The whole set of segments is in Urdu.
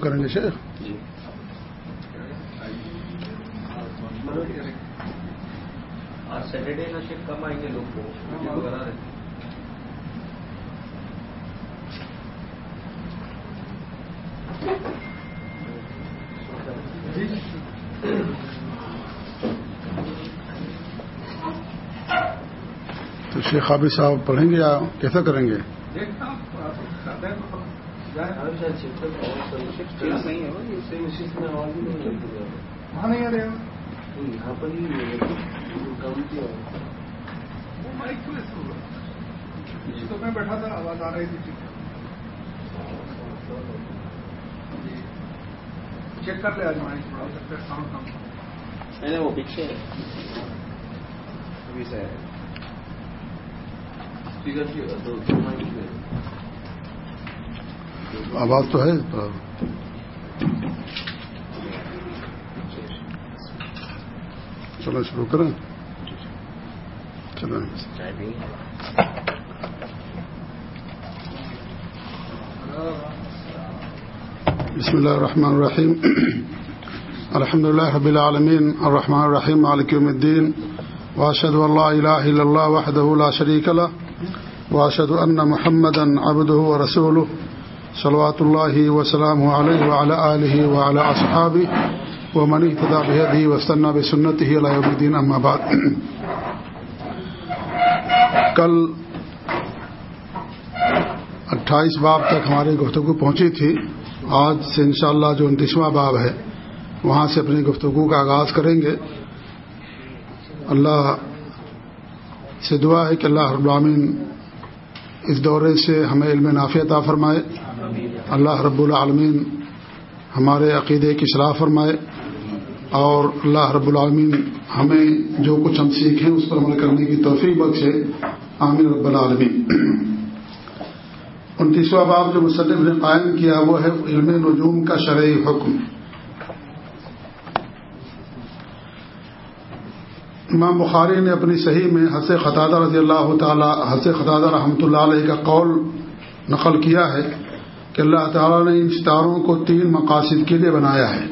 کریں گے شیخ؟ آج سیٹرڈے نا شیخ کم آئیں گے لوگ کو۔ وغیرہ تو شیخ عابد صاحب پڑھیں گے یا کیسا کریں گے؟ وہاں نہیں آ رہے یہاں پر ہی کام کیا وہ مائک جی تو میں بیٹھا تھا آواز آ رہی تھی۔ چیک کر لے آج مائک تھوڑا ہو سکتا ہے ساؤنڈ کم۔ نہیں وہ پیچھے ہے۔ ابھی سے اسپیکر کی دو آواز تو ہے۔ چلو شروع کریں۔ چلو بسم الله الرحمن الرحيم الحمد لله رب العالمين الرحمن الرحيم مالك يوم الدين وأشهد أن لا إله إلا الله وحده لا شريك له وأشهد أن محمدا عبده ورسوله صلوات الله وسلامه عليه وعلى آله وعلى أصحابه ومن اهتدى بهذه واستنى بسنته إلى يوم الدين أما بعد۔ کل اٹھائیس باب تک ہماری گفتگو پہنچی تھی۔ آج سے انشاءاللہ جو انتیسواں باب ہے، وہاں سے اپنی گفتگو کا آغاز کریں گے۔ اللہ سے دعا ہے کہ اللہ رب العالمین اس دورے سے ہمیں علم نافع عطا فرمائے۔ اللہ رب العالمین ہمارے عقیدے کی صلاح فرمائے اور اللہ رب العالمین ہمیں جو کچھ ہم سیکھیں اس پر عمل کرنے کی توفیق بخشے۔ عامر رب العالمین۔ انتیسواں باب جو مصنف نے قائم کیا وہ ہے علم نجوم کا شرعی حکم۔ امام بخاری نے اپنی صحیح میں حس خطادہ رضی اللہ تعالی حس خطادہ رحمۃ اللہ علیہ کا قول نقل کیا ہے۔ کہ اللہ تعالیٰ نے ان ستاروں کو تین مقاصد کے لیے بنایا ہے۔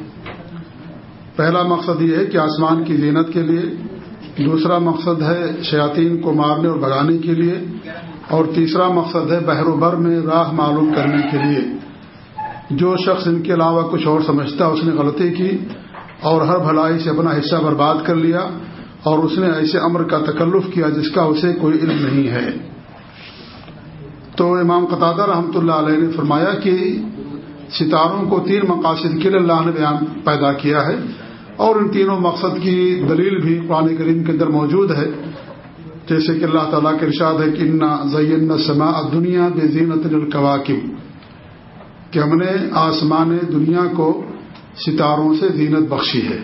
پہلا مقصد یہ ہے کہ آسمان کی زینت کے لیے، دوسرا مقصد ہے شیاطین کو مارنے اور بگانے کے لیے، اور تیسرا مقصد ہے بحر و بر میں راہ معلوم کرنے کے لیے۔ جو شخص ان کے علاوہ کچھ اور سمجھتا، اس نے غلطی کی اور ہر بھلائی سے اپنا حصہ برباد کر لیا اور اس نے ایسے امر کا تکلف کیا جس کا اسے کوئی علم نہیں ہے۔ تو امام قطادہ رحمۃ اللہ علیہ نے فرمایا کہ ستاروں کو تین مقاصد کے لیے اللہ نے بیان پیدا کیا ہے اور ان تینوں مقصد کی دلیل بھی قرآن کریم کے اندر موجود ہے۔ جیسے کہ اللہ تعالیٰ کے ارشاد ہے کہ انا زین سما دنیا بے زینت القواقب کہ ہم نے آسمان دنیا کو ستاروں سے زینت بخشی ہے۔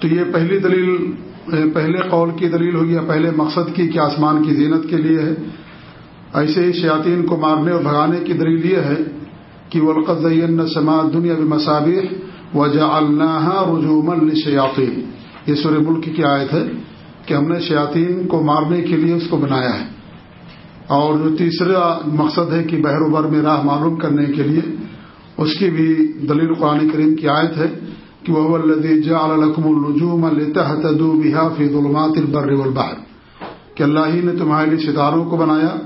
تو یہ پہلی دلیل، پہلے قول کی دلیل ہوگی یا پہلے مقصد کی کہ آسمان کی زینت کے لیے ہے۔ ایسے ہی شیاطین کو مارنے اور بھگانے کی دلیل یہ ہے کہ ولقت زین سما دنیا میں مسابق وجہ اللہ رجوم الشیاطین یہ سورہ ملک کی آیت ہے کہ ہم نے شیاطین کو مارنے کے لیے اس کو بنایا ہے۔ اور جو تیسرا مقصد ہے کہ بحر بر میں راہ معلوم کرنے کے لیے، اس کی بھی دلیل قرآن کریم کی آیت ہے کہ وہ القم الرجوم التحدو بحا فی ظلمات البر والبحر۔ کہ اللہ ہی نے تمہارے لیے ستاروں کو بنایا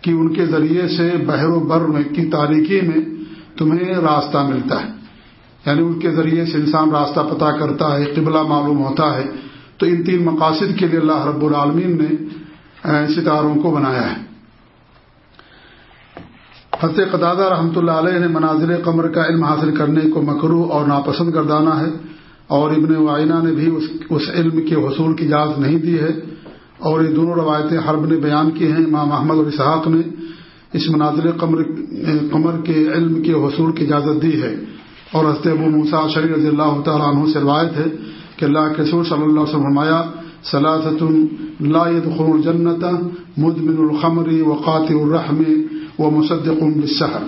کہ ان کے ذریعے سے بحر و بر میں کی تاریکی میں تمہیں راستہ ملتا ہے۔ یعنی ان کے ذریعے سے انسان راستہ پتہ کرتا ہے، قبلہ معلوم ہوتا ہے۔ تو ان تین مقاصد کے لیے اللہ رب العالمین نے ستاروں کو بنایا ہے۔ فتح قدادہ رحمۃ اللہ علیہ نے مناظر قمر کا علم حاصل کرنے کو مکرو اور ناپسند کردانا ہے۔ اور ابن وائنہ نے بھی اس علم کے حصول کی اجازت نہیں دی ہے۔ اور یہ دونوں روایتیں حرب نے بیان کی ہیں، امام محمد اور اسحاق نے اس مناظر قمر قمر کے علم کے حصول کی اجازت دی ہے۔ اور حضرت ابو موسا شری رضی اللہ تعالیٰ عنہ سے روایت ہے کہ اللہ کے سور صلی اللہ علیہ فرمایا سلاست لا يدخل الجنت مدمن الخمری و قاطع الرحم و مصدق بالسحر۔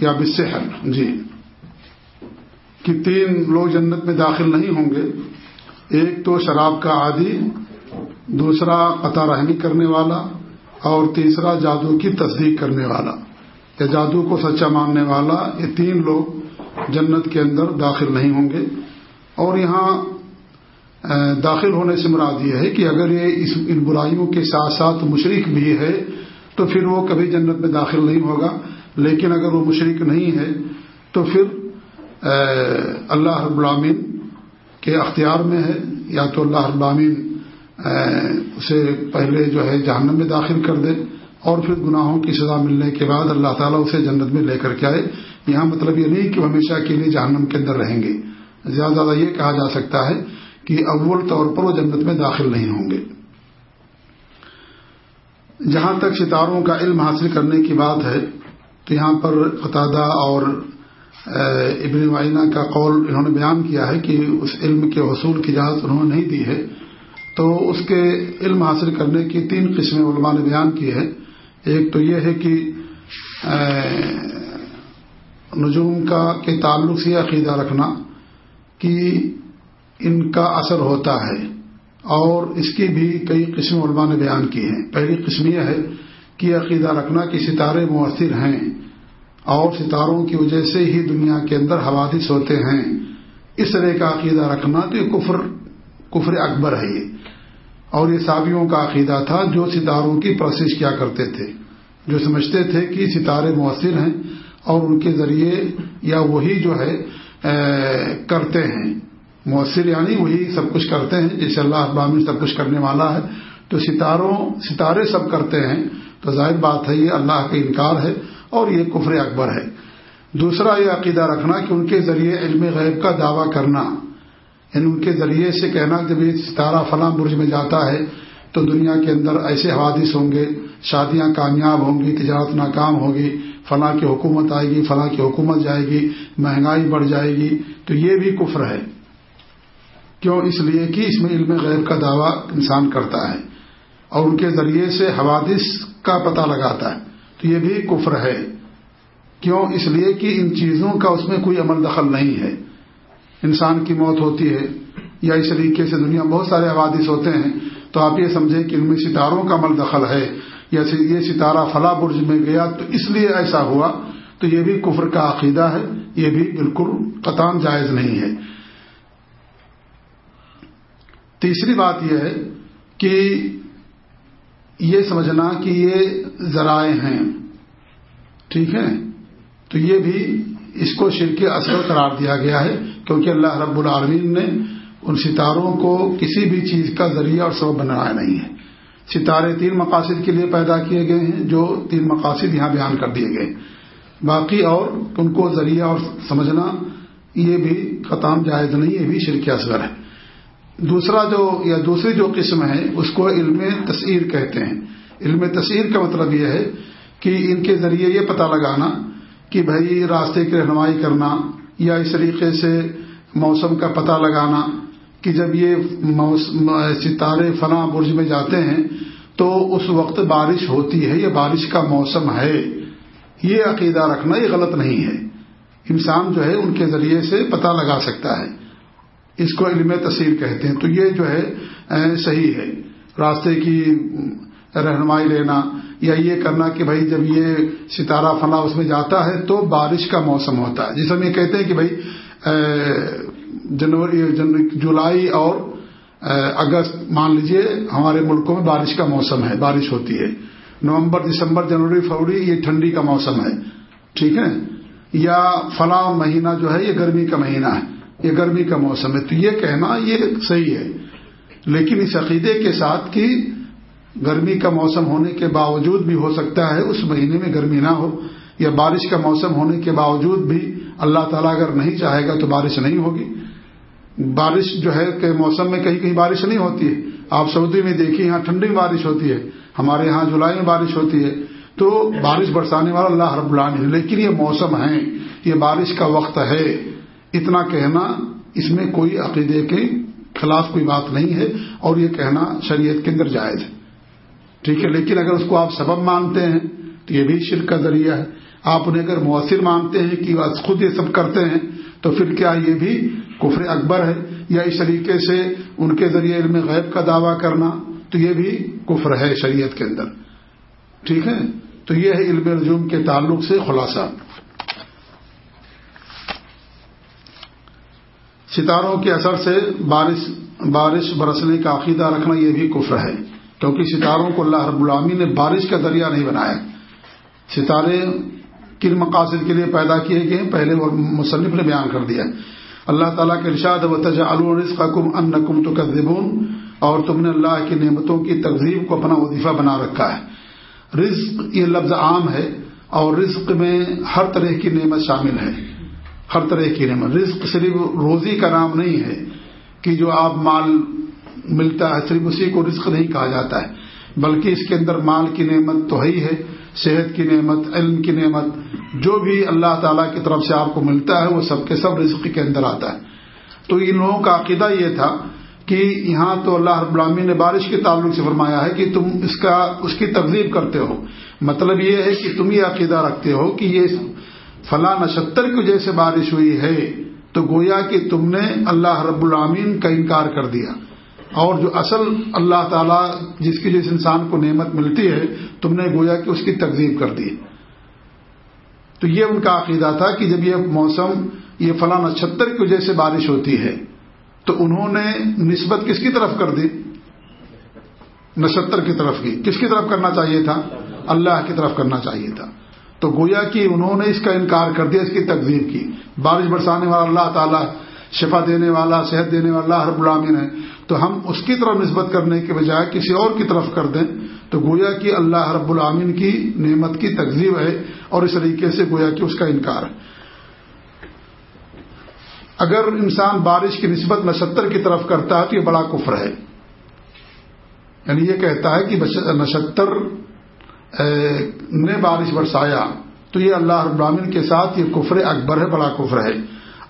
یا بالسحر جی۔ کہ تین لوگ جنت میں داخل نہیں ہوں گے، ایک تو شراب کا عادی دوسرا قطع رحمی کرنے والا اور تیسرا جادو کی تصدیق کرنے والا۔ یا جادو کو سچا ماننے والا یہ تین لوگ جنت کے اندر داخل نہیں ہوں گے۔ اور یہاں داخل ہونے سے مراد یہ ہے کہ اگر یہ اس، ان برائیوں کے ساتھ ساتھ مشرق بھی ہے، تو پھر وہ کبھی جنت میں داخل نہیں ہوگا۔ لیکن اگر وہ مشرق نہیں ہے، تو پھر اللہ رب کے اختیار میں ہے۔ یا تو اللہ رب اسے پہلے جو ہے جہنم میں داخل کر دے اور پھر گناہوں کی سزا ملنے کے بعد اللہ تعالیٰ اسے جنت میں لے کر کے آئے۔ یہاں مطلب یہ نہیں کہ وہ ہمیشہ کے لیے جہنم کے اندر رہیں گے۔ زیادہ زیادہ یہ کہا جا سکتا ہے کہ اول طور پر وہ جنت میں داخل نہیں ہوں گے۔ جہاں تک ستاروں کا علم حاصل کرنے کی بات ہے، تو یہاں پر قطادہ اور ابن معینہ کا قول انہوں نے بیان کیا ہے کہ اس علم کے حصول کی اجازت انہوں نے نہیں دی ہے۔ تو اس کے علم حاصل کرنے کی تین قسمیں علماء نے بیان کی ہے ایک تو یہ ہے کہ نجوم کا کے تعلق سے عقیدہ رکھنا کہ ان کا اثر ہوتا ہے۔ اور اس کی بھی کئی قسم علماء نے بیان کی ہیں۔ پہلی قسم یہ ہے کہ عقیدہ رکھنا کہ ستارے مؤثر ہیں اور ستاروں کی وجہ سے ہی دنیا کے اندر حوادث ہوتے ہیں۔ اس طرح کا عقیدہ رکھنا تو یہ کفر کفر اکبر ہے یہ۔ اور یہ سابیوں کا عقیدہ تھا جو ستاروں کی پروسیس کیا کرتے تھے، جو سمجھتے تھے کہ ستارے مؤثر ہیں اور ان کے ذریعے یا وہی جو ہے کرتے ہیں۔ مؤثر یعنی وہی سب کچھ کرتے ہیں، جیسے اللہ ابامن سب کچھ کرنے والا ہے۔ تو ستاروں، ستارے سب کرتے ہیں، تو ظاہر بات ہے یہ اللہ کا انکار ہے اور یہ کفر اکبر ہے۔ دوسرا یہ عقیدہ رکھنا کہ ان کے ذریعے علم غیب کا دعویٰ کرنا۔ یعنی ان کے ذریعے سے کہنا جب یہ ستارہ فلاں برج میں جاتا ہے تو دنیا کے اندر ایسے حوادث ہوں گے، شادیاں کامیاب ہوں گی، تجارت ناکام ہوگی، فلاں کی حکومت آئے گی، فلاں کی حکومت جائے گی، مہنگائی بڑھ جائے گی، تو یہ بھی کفر ہے۔ کیوں؟ اس لیے کہ اس میں علم غیب کا دعویٰ انسان کرتا ہے اور ان کے ذریعے سے حوادث کا پتہ لگاتا ہے۔ تو یہ بھی کفر ہے۔ کیوں؟ اس لیے کہ ان چیزوں کا اس میں کوئی عمل دخل نہیں ہے۔ انسان کی موت ہوتی ہے یا اس طریقے سے دنیا بہت سارے حوادث ہوتے ہیں، تو آپ یہ سمجھیں کہ ان میں ستاروں کا عمل دخل ہے یا یہ ستارہ فلاں برج میں گیا، تو اس لیے ایسا ہوا۔ تو یہ بھی کفر کا عقیدہ ہے، یہ بھی بالکل قطام جائز نہیں ہے۔ تیسری بات یہ ہے کہ یہ سمجھنا کہ یہ ذرائع ہیں، ٹھیک ہے؟ تو یہ بھی اس کو شرک اثر قرار دیا گیا ہے۔ کیونکہ اللہ رب العالمین نے ان ستاروں کو کسی بھی چیز کا ذریعہ اور سبب بنایا نہیں ہے۔ ستارے تین مقاصد کے لیے پیدا کیے گئے ہیں، جو تین مقاصد یہاں بیان کر دیے گئے۔ باقی اور ان کو ذریعہ اور سمجھنا یہ بھی ختم جائز نہیں، یہ بھی شرک اصغر ہے۔ دوسرا جو یا دوسری جو قسم ہے، اس کو علم تصویر کہتے ہیں۔ علم تصویر کا مطلب یہ ہے کہ ان کے ذریعے یہ پتہ لگانا کہ بھائی راستے کی رہنمائی کرنا یا اس طریقے سے موسم کا پتہ لگانا کہ جب یہ ستارے فلاں برج میں جاتے ہیں تو اس وقت بارش ہوتی ہے یہ بارش کا موسم ہے۔ یہ عقیدہ رکھنا یہ غلط نہیں ہے۔ انسان جو ہے ان کے ذریعے سے پتہ لگا سکتا ہے۔ اس کو علم تصویر کہتے ہیں۔ تو یہ جو ہے صحیح ہے۔ راستے کی رہنمائی لینا یا یہ کرنا کہ بھائی جب یہ ستارہ فلاں اس میں جاتا ہے تو بارش کا موسم ہوتا ہے۔ جس ہم یہ کہتے ہیں کہ بھائی جنوری جولائی اور اگست، مان لیجیے ہمارے ملکوں میں بارش کا موسم ہے، بارش ہوتی ہے۔ نومبر، دسمبر، جنوری، فروری، یہ ٹھنڈی کا موسم ہے۔ ٹھیک ہے؟ یا فلاں مہینہ جو ہے، یہ گرمی کا مہینہ ہے۔ یہ گرمی کا موسم ہے۔ تو یہ کہنا یہ صحیح ہے۔ لیکن اس عقیدے کے ساتھ کہ گرمی کا موسم ہونے کے باوجود بھی ہو سکتا ہے، اس مہینے میں گرمی نہ ہو، یا بارش کا موسم ہونے کے باوجود بھی اللہ تعالیٰ اگر نہیں چاہے گا تو بارش نہیں ہوگی۔ بارش جو ہے کہ موسم میں کہیں کہیں بارش نہیں ہوتی ہے۔ آپ سعودی میں دیکھیے یہاں ٹھنڈی میں بارش ہوتی ہے۔ ہمارے یہاں جولائی میں بارش ہوتی ہے۔ تو بارش برسانے والا اللہ رب العالمین لیکن یہ موسم ہے، یہ بارش کا وقت ہے۔ اتنا کہنا، اس میں کوئی عقیدے کے خلاف کوئی بات نہیں ہے اور یہ کہنا شریعت کے اندر جائز ہے۔ ٹھیک ہے، لیکن اگر اس کو آپ سبب مانتے ہیں، تو یہ بھی شرک کا ذریعہ ہے۔ آپ انہیں اگر مؤثر مانتے ہیں کہ خود یہ سب کرتے ہیں، تو پھر کیا یہ بھی کفر اکبر ہے؟ یا اس طریقے سے ان کے ذریعے علم غیب کا دعویٰ کرنا، تو یہ بھی کفر ہے شریعت کے اندر۔ ٹھیک ہے؟ تو یہ ہے علم رجوم کے تعلق سے خلاصہ۔ ستاروں کے اثر سے بارش بارش برسنے کا عقیدہ رکھنا یہ بھی کفر ہے۔ کیونکہ ستاروں کو اللہ رب العامی نے بارش کا ذریعہ نہیں بنایا۔ ستارے کن مقاصد کے لیے پیدا کیے گئے پہلے وہ مصنف نے بیان کر دیا۔ اللہ تعالیٰ کے ارشاد و تجا الرزق کم ان کم تو اور تم نے اللہ کی نعمتوں کی تقزیب کو اپنا وظیفہ بنا رکھا ہے۔ رزق یہ لفظ عام ہے اور رزق میں ہر طرح کی نعمت شامل ہے۔ ہر طرح کی نعمت۔ رزق صرف روزی کا نام نہیں ہے کہ جو آپ مال ملتا ہے، صرف اسی کو رزق نہیں کہا جاتا ہے، بلکہ اس کے اندر مال کی نعمت تو ہے ہی ہے، صحت کی نعمت، علم کی نعمت، جو بھی اللہ تعالیٰ کی طرف سے آپ کو ملتا ہے، وہ سب کے سب رزق کے اندر آتا ہے۔ تو ان لوگوں کا عقیدہ یہ تھا کہ یہاں تو اللہ رب العامی نے بارش کے تعلق سے فرمایا ہے کہ تم اس کا، اس کی تقزیب کرتے ہو۔ مطلب یہ ہے کہ تم یہ عقیدہ رکھتے ہو کہ یہ فلاں نشتر کی وجہ سے بارش ہوئی ہے، تو گویا کہ تم نے اللہ رب العامین کا انکار کر دیا۔ اور جو اصل اللہ تعالیٰ جس کی جس انسان کو نعمت ملتی ہے، تم نے گویا کہ اس کی تقزیب کر دی۔ تو یہ ان کا عقیدہ تھا کہ جب یہ موسم، یہ فلاں نچھتر کی وجہ سے بارش ہوتی ہے، تو انہوں نے نسبت کس کی طرف کر دی؟ نشتر کی طرف کی۔ کس کی طرف کرنا چاہیے تھا؟ اللہ کی طرف کرنا چاہیے تھا۔ تو گویا کہ انہوں نے اس کا انکار کر دیا، اس کی تقزیب کی۔ بارش برسانے والا اللہ تعالیٰ، شفا دینے والا، صحت دینے والا ہر غلامین ہے۔ تو ہم اس کی طرف نسبت کرنے کے بجائے کسی اور کی طرف کر دیں تو گویا کہ اللہ رب العامین کی نعمت کی تقزیب ہے اور اس طریقے سے گویا کہ اس کا انکار ہے۔ اگر انسان بارش کی نسبت نشتر کی طرف کرتا ہے تو یہ بڑا کفر ہے۔ یعنی یہ کہتا ہے کہ نشتر نے بارش برسایا تو یہ اللہ رب العامین کے ساتھ یہ کفر اکبر ہے، بڑا کفر ہے۔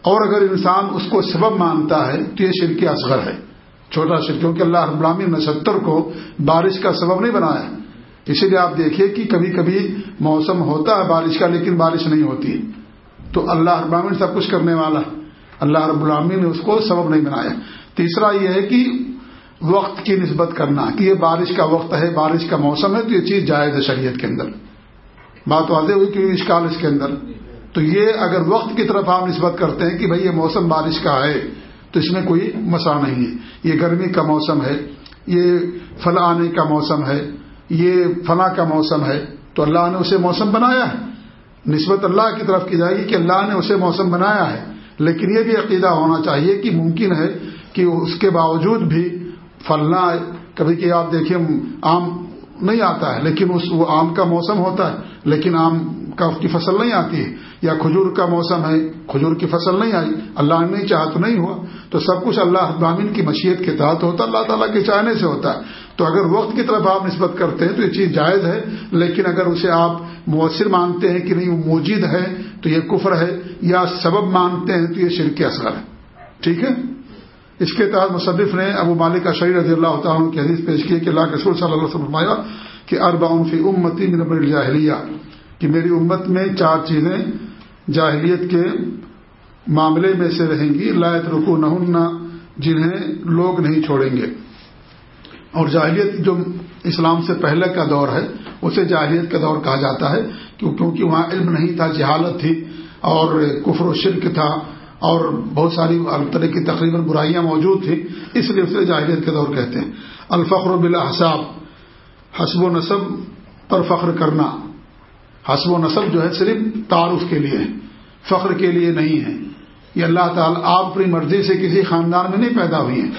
اور اگر انسان اس کو سبب مانتا ہے تو یہ شرک اصغر ہے۔ چھوٹا شرک کیونکہ اللہ رب العالمین نشتر کو بارش کا سبب نہیں بنایا اسی لیے آپ دیکھیے کہ کبھی کبھی موسم ہوتا ہے بارش کا، لیکن بارش نہیں ہوتی۔ تو اللہ رب العالمین سب کچھ کرنے والا اللہ رب العالمین نے اس کو سبب نہیں بنایا۔ تیسرا یہ ہے کہ وقت کی نسبت کرنا، کہ یہ بارش کا وقت ہے، بارش کا موسم ہے، تو یہ چیز جائز ہے شریعت کے اندر۔ بات واضح ہوئی کہ اشکال اس کے اندر۔ تو یہ اگر وقت کی طرف آپ نسبت کرتے ہیں کہ بھئی یہ موسم بارش کا ہے تو اس میں کوئی مسا نہیں ہے۔ یہ گرمی کا موسم ہے، یہ فل آنے کا موسم ہے، یہ فلاں کا موسم ہے۔ تو اللہ نے اسے موسم بنایا ہے۔ نسبت اللہ کی طرف کی جائے گی کہ اللہ نے اسے موسم بنایا ہے۔ لیکن یہ بھی عقیدہ ہونا چاہیے کہ ممکن ہے کہ اس کے باوجود بھی فلنا کبھی کہ آپ دیکھیں عام نہیں آتا ہے، لیکن اس وہ آم کا موسم ہوتا ہے۔ لیکن آم کا کی فصل نہیں آتی ہے۔ یا کھجور کا موسم ہے، کھجور کی فصل نہیں آئی۔ اللہ نے نہیں چاہا تو نہیں ہوا۔ تو سب کچھ اللہ ابامین کی مشیت کے تحت ہوتا، اللہ تعالیٰ کے چاہنے سے ہوتا۔ ہے تو اگر وقت کی طرف آپ نسبت کرتے ہیں تو یہ چیز جائز ہے۔ لیکن اگر اسے آپ مؤثر مانتے ہیں کہ نہیں، وہ موجود ہے، تو یہ کفر ہے یا سبب مانتے ہیں تو یہ شرک اثر ہے۔ ٹھیک ہے؟ اس کے تحت مصدف نے ابو مالک شعیر رضی اللہ تعالیٰ کی حدیث پیش کی کہ اللہ کے رسول صلی اللہ علیہ وسلم کہ اربا فی امتی من الجاہلیہ۔ کہ میری امت میں چار چیزیں جاہلیت کے معاملے میں سے رہیں گی لائت رکو نہ جنہیں لوگ نہیں چھوڑیں گے۔ اور جاہلیت جو اسلام سے پہلے کا دور ہے، اسے جاہلیت کا دور کہا جاتا ہے کیونکہ وہاں علم نہیں تھا، جہالت تھی، اور کفر و شرک تھا، اور بہت ساری طرح کی تقریباً برائیاں موجود تھیں، اس لیے اسے جاہلیت کے دور کہتے ہیں۔ الفخر بلا حساب حسب و نصب پر فخر کرنا۔ حسب و نصب جو ہے صرف تعارف کے لیے فخر کے لیے نہیں ہے۔ یہ اللہ تعالیٰ آپ اپنی مرضی سے کسی خاندان میں نہیں پیدا ہوئی ہیں۔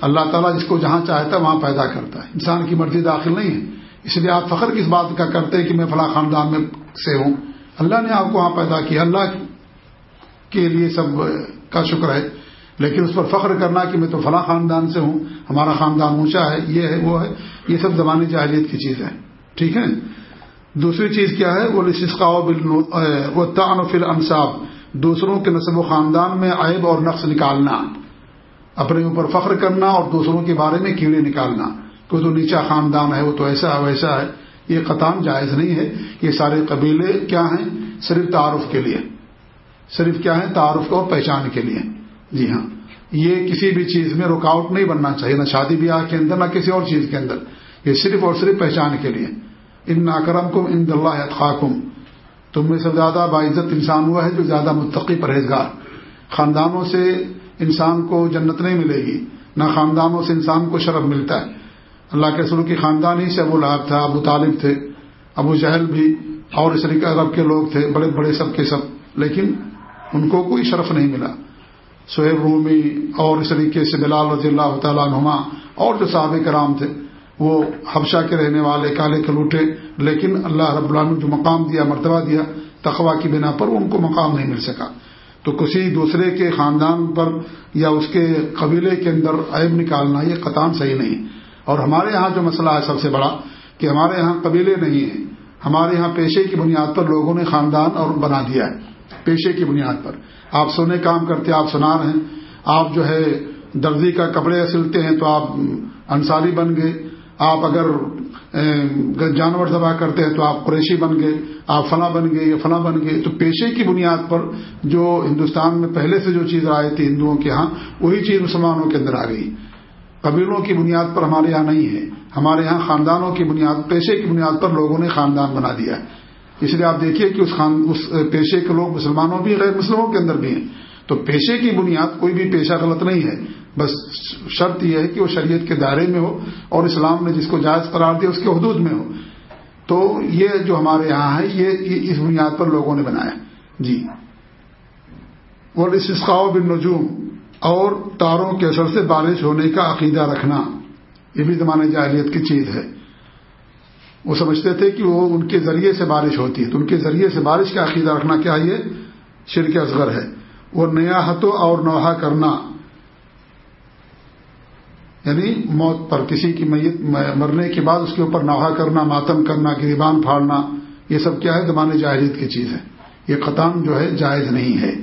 اللہ تعالیٰ جس کو جہاں چاہتا ہے وہاں پیدا کرتا ہے۔ انسان کی مرضی داخل نہیں ہے۔ اس لیے آپ فخر کس بات کا کرتے ہیں کہ میں فلاں خاندان میں سے ہوں۔ اللہ نے آپ کو وہاں پیدا کیا۔ اللہ کے لیے سب کا شکر ہے۔ لیکن اس پر فخر کرنا کہ میں تو فلاں خاندان سے ہوں، ہمارا خاندان اونچا ہے، یہ ہے، وہ ہے، یہ سب زمانی جاہلیت کی چیز ہے۔ ٹھیک ہے؟ دوسری چیز کیا ہے؟ وہ وہ تان و فل انصاف دوسروں کے نصب و خاندان میں عیب اور نقص نکالنا، اپنے اوپر فخر کرنا اور دوسروں کے بارے میں کیڑے نکالنا۔ کوئی تو نیچا خاندان ہے، وہ تو ایسا ہے، ویسا ہے۔ یہ قطام جائز نہیں ہے۔ یہ سارے قبیلے کیا ہیں؟ صرف تعارف کے لیے۔ صرف کیا ہے تعارف اور پہچان کے لیے۔ جی ہاں۔ یہ کسی بھی چیز میں رکاوٹ نہیں بننا چاہیے، نہ شادی بیاہ کے اندر، نہ کسی اور چیز کے اندر۔ یہ صرف اور صرف پہچان کے لیے۔ ان ناکرم کم ان دلہ خاکم تم میں سب زیادہ باعزت انسان ہوا ہے جو زیادہ متقی پرہیزگار۔ خاندانوں سے انسان کو جنت نہیں ملے گی، نہ خاندانوں سے انسان کو شرف ملتا ہے۔ اللہ کے رسول کی خاندان ہی سے ابو لہب تھا، ابو طالب تھے، ابو جہل بھی، اور اس طریقے عرب کے لوگ تھے، بڑے بڑے سب کے سب۔ لیکن ان کو کوئی شرف نہیں ملا۔ سہیب رومی اور اس طریقے سے بلال رضی اللہ تعالیٰ نما اور جو صحابہ کرام تھے وہ حبشہ کے رہنے والے کالے کلوٹے، لیکن اللہ رب العالمین جو مقام دیا، مرتبہ دیا تخوا کی بنا پر ان کو مقام نہیں مل سکا۔ تو کسی دوسرے کے خاندان پر یا اس کے قبیلے کے اندر عیب نکالنا یہ قطان صحیح نہیں۔ اور ہمارے ہاں جو مسئلہ ہے سب سے بڑا، کہ ہمارے ہاں قبیلے نہیں ہیں۔ ہمارے ہاں پیشے کی بنیاد پر لوگوں نے خاندان اور بنا دیا ہے، پیشے کی بنیاد پر۔ آپ سونے کام کرتے، آپ سنار ہیں، آپ جو ہے درزی کا کپڑے سلتے ہیں تو آپ انصاری بن گئے۔ آپ اگر جانور ذبح کرتے ہیں تو آپ قریشی بن گئے، آپ فلاں بن گئے یا فلاں بن گئے، تو پیشے کی بنیاد پر جو ہندوستان میں پہلے سے جو چیز آئی تھی ہندوؤں کے ہاں وہی چیز مسلمانوں کے اندر آ گئی۔ قبیلوں کی بنیاد پر ہمارے یہاں نہیں ہے۔ ہمارے یہاں خاندانوں کی بنیاد، پیشے کی بنیاد پر لوگوں نے خاندان بنا دیا ہے۔ اس لیے آپ دیکھیے کہ اس خان، اس پیشے کے لوگ مسلمانوں بھی غیر مسلموں کے اندر بھی ہیں۔ تو پیشے کی بنیاد کوئی بھی پیشہ غلط نہیں ہے۔ بس شرط یہ ہے کہ وہ شریعت کے دائرے میں ہو اور اسلام نے جس کو جائز قرار دیا اس کے حدود میں ہو۔ تو یہ جو ہمارے یہاں ہے، یہ اس بنیاد پر لوگوں نے بنایا۔ جی۔ اور اس بن نجوم اور تاروں کے اثر سے بارش ہونے کا عقیدہ رکھنا، یہ بھی زمانے جاہلیت کی چیز ہے۔ وہ سمجھتے تھے کہ وہ ان کے ذریعے سے بارش ہوتی ہے۔ تو ان کے ذریعے سے بارش کا عقیدہ رکھنا کیا یہ؟ شرک اصغر ہے۔ وہ نیا ہتو اور نوحا کرنا۔ یعنی موت پر کسی کی میت، مرنے کے بعد اس کے اوپر نوحا کرنا، ماتم کرنا، گریبان پھاڑنا، یہ سب کیا ہے؟ زمانے جاہلیت کی چیز ہے۔ یہ قطام جو ہے، جائز نہیں ہے۔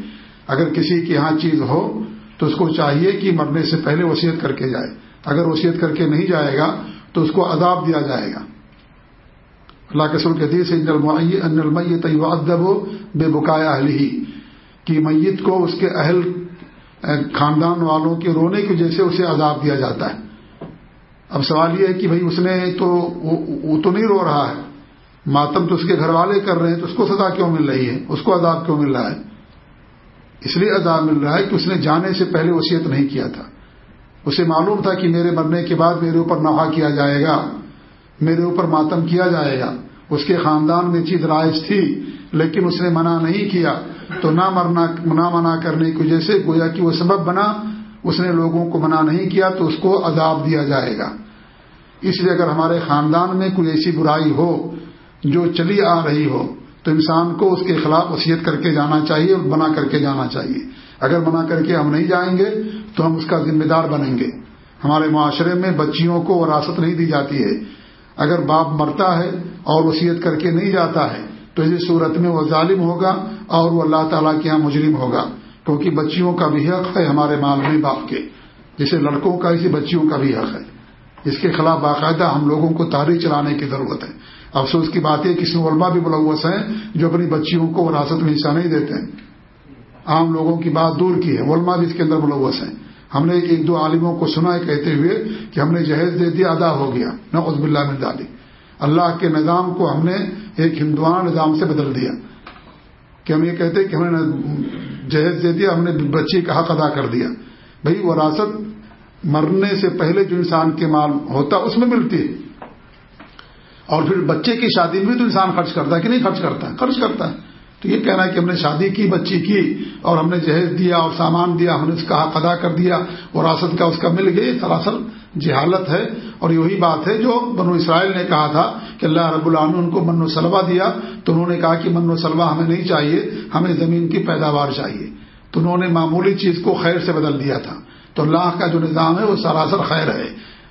اگر کسی کی یہاں چیز ہو، تو اس کو چاہیے کہ مرنے سے پہلے وصیت کر کے جائے۔ اگر وصیت کر کے نہیں جائے گا، تو اس کو عذاب دیا جائے گا۔ اللہ کے سر کے انلمیت ادب ہو بے بکایا اہل ہی کہ میت کو اس کے اہل خاندان والوں کے رونے کی وجہ سے اسے عذاب دیا جاتا ہے۔ اب سوال یہ ہے کہ بھائی اس نے تو وہ تو نہیں رو رہا ہے۔ ماتم تو اس کے گھر والے کر رہے ہیں، تو اس کو سزا کیوں مل رہی ہے؟ اس کو عذاب کیوں مل رہا ہے؟ اس لیے عذاب مل رہا ہے کہ اس نے جانے سے پہلے وصیت نہیں کیا تھا۔ اسے معلوم تھا کہ میرے مرنے کے بعد میرے اوپر نفا کیا جائے گا، میرے اوپر ماتم کیا جائے گا۔ اس کے خاندان میں چیز رائج تھی، لیکن اس نے منع نہیں کیا۔ تو نہ مرنا، نہ منع کرنے کی وجہ سے گویا کہ وہ سبب بنا، اس نے لوگوں کو منع نہیں کیا تو اس کو عذاب دیا جائے گا۔ اس لیے اگر ہمارے خاندان میں کوئی ایسی برائی ہو جو چلی آ رہی ہو، تو انسان کو اس کے خلاف وصیت کر کے جانا چاہیے اور بنا کر کے جانا چاہیے۔ اگر منع کر کے ہم نہیں جائیں گے، تو ہم اس کا ذمہ دار بنیں گے۔ ہمارے معاشرے میں بچیوں کو وراثت نہیں دی جاتی ہے۔ اگر باپ مرتا ہے اور وصیت کر کے نہیں جاتا ہے تو اسی صورت میں وہ ظالم ہوگا اور وہ اللہ تعالیٰ کے یہاں مجرم ہوگا، کیونکہ بچیوں کا بھی حق ہے ہمارے مال میں باپ کے، جیسے لڑکوں کا اسی بچیوں کا بھی حق ہے۔ اس کے خلاف باقاعدہ ہم لوگوں کو تاریخ چلانے کی ضرورت ہے۔ افسوس کی بات ہے کسی علماء بھی ملوث ہیں جو اپنی بچیوں کو وراثت میں حصہ نہیں دیتے۔ عام لوگوں کی بات دور کی ہے علماء بھی اس کے اندر ملوث ہیں۔ ہم نے ایک دو عالموں کو سنا ہے کہتے ہوئے کہ ہم نے جہیز دے دیا، ادا ہو گیا۔ نہ عزب اللہ میں ڈالی اللہ کے نظام کو ہم نے ایک ہندوانہ نظام سے بدل دیا کہ ہم یہ کہتے کہ ہم نے جہیز دے دیا، ہم نے بچی کا حق ادا کر دیا۔ بھائی، وراثت مرنے سے پہلے جو انسان کے مال ہوتا، اس میں ملتی ہے۔ اور پھر بچے کی شادی میں بھی تو انسان خرچ کرتا ہے کہ نہیں خرچ کرتا؟ خرچ کرتا ہے۔ تو یہ کہنا ہے کہ ہم نے شادی کی، بچی کی، اور ہم نے جہیز دیا اور سامان دیا، ہم نے اس کا حق ادا کر دیا، وراثت کا اس کا مل گئی سراسر جہالت ہے۔ اور یہی بات ہے جو بنو اسرائیل نے کہا تھا کہ اللہ رب العالمین ان کو من و سلوا دیا تو انہوں نے کہا کہ من و سلوا ہمیں نہیں چاہیے، ہمیں زمین کی پیداوار چاہیے۔ تو انہوں نے معمولی چیز کو خیر سے بدل دیا تھا۔ تو اللہ کا جو نظام ہے وہ سراسر خیر ہے۔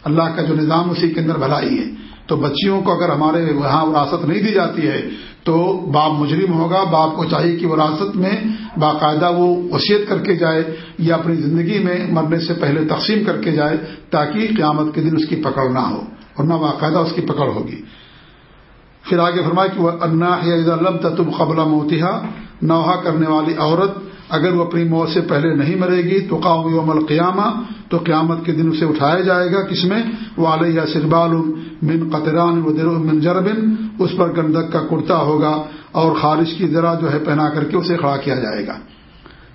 اللہ کا جو نظام اسی کے اندر بھلائی ہے۔ تو بچیوں کو اگر ہمارے وہاں وراثت نہیں دی جاتی ہے، تو باپ مجرم ہوگا، باپ کو چاہیے کہ وراثت میں باقاعدہ وہ وصیت کر کے جائے یا اپنی زندگی میں مرنے سے پہلے تقسیم کر کے جائے تاکہ قیامت کے دن اس کی پکڑ نہ ہو۔ اور نہ باقاعدہ اس کی پکڑ ہوگی۔ پھر آگے فرمایا کہ وہ انا یا لب تم قبل موتیہ نوحا کرنے والی عورت اگر وہ اپنی موت سے پہلے نہیں مرے گی تو قاؤ یوم القیامہ، تو قیامت کے دن اسے اٹھایا جائے گا، کس میں؟ وہ علیہ سربال من قطران و من جربن اس پر گندک کا کرتا ہوگا اور خارش کی ذرا جو ہے پہنا کر کے اسے کھڑا کیا جائے گا۔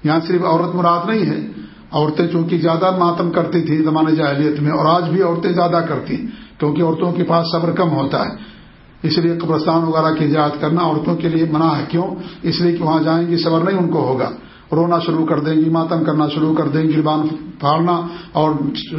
یہاں صرف عورت مراد نہیں ہے، عورتیں چونکہ زیادہ ماتم کرتی تھیں زمانے جاہلیت میں اور آج بھی عورتیں زیادہ کرتی، کیونکہ عورتوں کے پاس صبر کم ہوتا ہے۔ اس لیے قبرستان وغیرہ کی اجازت کرنا عورتوں کے لیے منع ہے کیوں؟ اس لیے کہ وہاں جائیں گی، صبر نہیں ان کو ہوگا۔ رونا شروع کر دیں گی، ماتم کرنا شروع کر دیں گی گربان پھاڑنا اور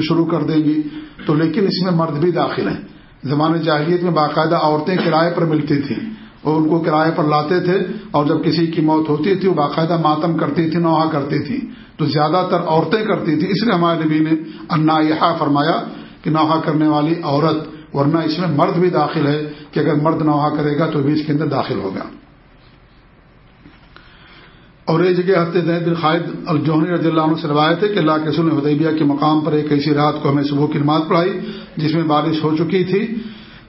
شروع کر دیں گی۔ تو لیکن اس میں مرد بھی داخل ہیں۔ زمانے جاہلیت میں باقاعدہ عورتیں کرائے پر ملتی تھیں۔ وہ ان کو کرائے پر لاتے تھے اور جب کسی کی موت ہوتی تھی، وہ باقاعدہ ماتم کرتی تھی، نوحہ کرتی تھی۔ تو زیادہ تر عورتیں کرتی تھی اس لیے ہمارے نبی نے انا یہ فرمایا کہ نوحہ کرنے والی عورت ورنہ اس میں مرد بھی داخل ہے کہ اگر مرد نوحہ کرے گا تو بھی اس کے اندر داخل ہوگا۔ اور یہ جگہ ہفتے زید بن خالد الجوہنی رضی اللہ عنہ سے روایت ہے کہ اللہ کے سن حدیبیہ کے مقام پر ایک ایسی رات کو ہمیں صبح کی نماز پڑھائی جس میں بارش ہو چکی تھی۔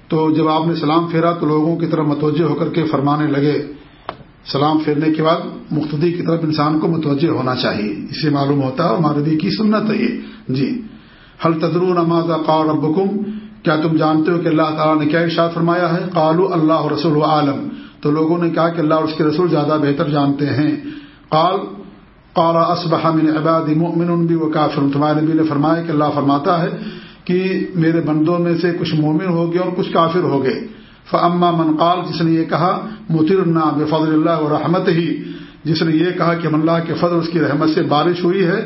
تو جب آپ نے سلام پھیرا تو لوگوں کی طرف متوجہ ہو کر کے فرمانے لگے، سلام پھیرنے کے بعد مختدی کی طرف انسان کو متوجہ ہونا چاہیے اسے معلوم ہوتا ہے اور مانوی کی سنت ہے یہ۔ جی حل تدرون نماز قال ربکم کیا تم جانتے ہو کہ اللہ تعالیٰ نے کیا ارشاد فرمایا ہے؟ قالو اللہ رسول عالم۔ تو لوگوں نے کہا کہ اللہ اور اس کے رسول زیادہ بہتر جانتے ہیں۔ قال قال، اصبح من عباد مؤمن بھی و کافر۔ تمہارے نبی نے فرمایا کہ اللہ فرماتا ہے کہ میرے بندوں میں سے کچھ مومن ہو گئے اور کچھ کافر ہو گئے۔ فاما من قال، جس نے یہ کہا، مترنا بفضل اللہ و رحمت ہی جس نے یہ کہا کہ اللہ کے فضل اس کی رحمت سے بارش ہوئی ہے۔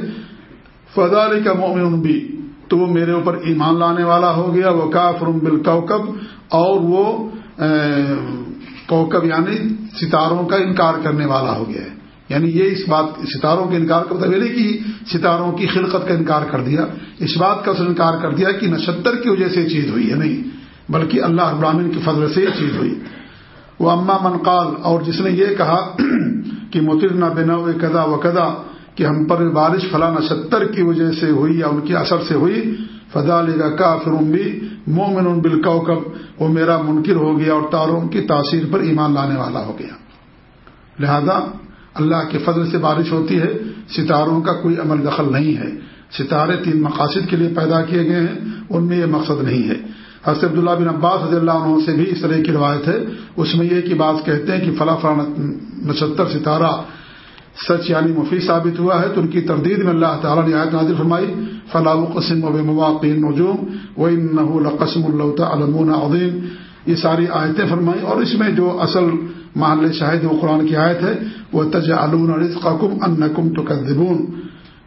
فضال کا مومن بھی تو وہ میرے اوپر ایمان لانے والا ہو گیا، وہ کافر بالکوکب، اور وہ کوکب یعنی ستاروں کا انکار کرنے والا ہو گیا ہے۔ یعنی یہ اس بات، ستاروں کا انکار کرتا ہے کہ ستاروں کی خلقت کا انکار کر دیا، اس بات کا اس نے انکار کر دیا کہ نشتر کی وجہ سے یہ چیز ہوئی ہے، نہیں، بلکہ اللہ ابراہین کی فضل سے یہ چیز ہوئی۔ وہ اما منقال اور جس نے یہ کہا کہ متر نہ بنا کدا و کدا کہ ہم پر بارش فلاں نشتر کی وجہ سے ہوئی یا ان کے اثر سے ہوئی فضا لے کا بھی مومن بالکوکب، وہ میرا منکر ہو گیا اور تاروں کی تاثیر پر ایمان لانے والا ہو گیا۔ لہذا اللہ کے فضل سے بارش ہوتی ہے، ستاروں کا کوئی عمل دخل نہیں ہے۔ ستارے تین مقاصد کے لیے پیدا کیے گئے ہیں، ان میں یہ مقصد نہیں ہے۔ حضرت عبداللہ بن عباس رضی اللہ عنہ سے بھی اس طرح کی روایت ہے۔ اس میں یہ کی بات کہتے ہیں کہ فلاں فلاں نچہتر ستارہ سچ یعنی مفید ثابت ہوا ہے تو ان کی تردید میں اللہ تعالیٰ نے آیت نازل فرمائی فلاح قسم و مواقع نجوم و القسم اللہ علمون عظیم یہ ساری آیتیں فرمائی اور اس میں جو اصل محل شاہد وہ قرآن کی آیت ہے وہ تج علون رزقکم انکم تکذبون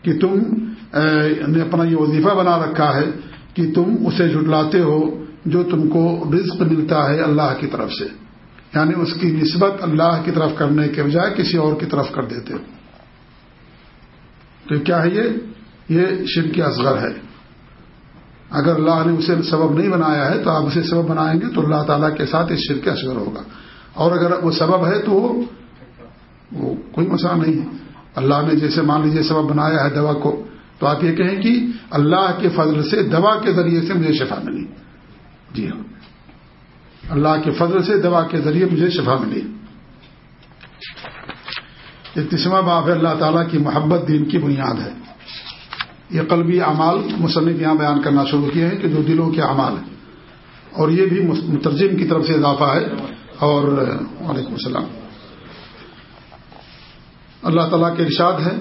کہ تم نے اپنا یہ وظیفہ بنا رکھا ہے کہ تم اسے جھٹلاتے ہو جو تم کو رزق ملتا ہے اللہ کی طرف سے۔ یعنی اس کی نسبت اللہ کی طرف کرنے کے بجائے کسی اور کی طرف کر دیتے ہو۔ تو کیا ہے یہ؟ یہ شرک اصغر ہے۔ اگر اللہ نے اسے سبب نہیں بنایا ہے تو آپ اسے سبب بنائیں گے تو اللہ تعالیٰ کے ساتھ اس شرک اصغر ہوگا۔ اور اگر وہ سبب ہے تو وہ کوئی مسئلہ نہیں۔ ہے اللہ نے جیسے مان لیجیے سبب بنایا ہے دوا کو، تو آپ یہ کہیں کہ اللہ کے فضل سے دوا کے ذریعے سے مجھے شفا ملی۔ جی ہاں۔ اللہ کے فضل سے، دوا کے ذریعے مجھے شفا ملی۔ اقتسمہ باب ہے، اللہ تعالیٰ کی محبت دین کی بنیاد ہے۔ یہ قلبی اعمال مصنف یہاں بیان کرنا شروع کیے ہیں کہ جو دلوں کے اعمال ہیں۔ اور یہ بھی مترجم کی طرف سے اضافہ ہے۔ اور وعلیکم السلام۔ اللہ تعالیٰ کے ارشاد ہے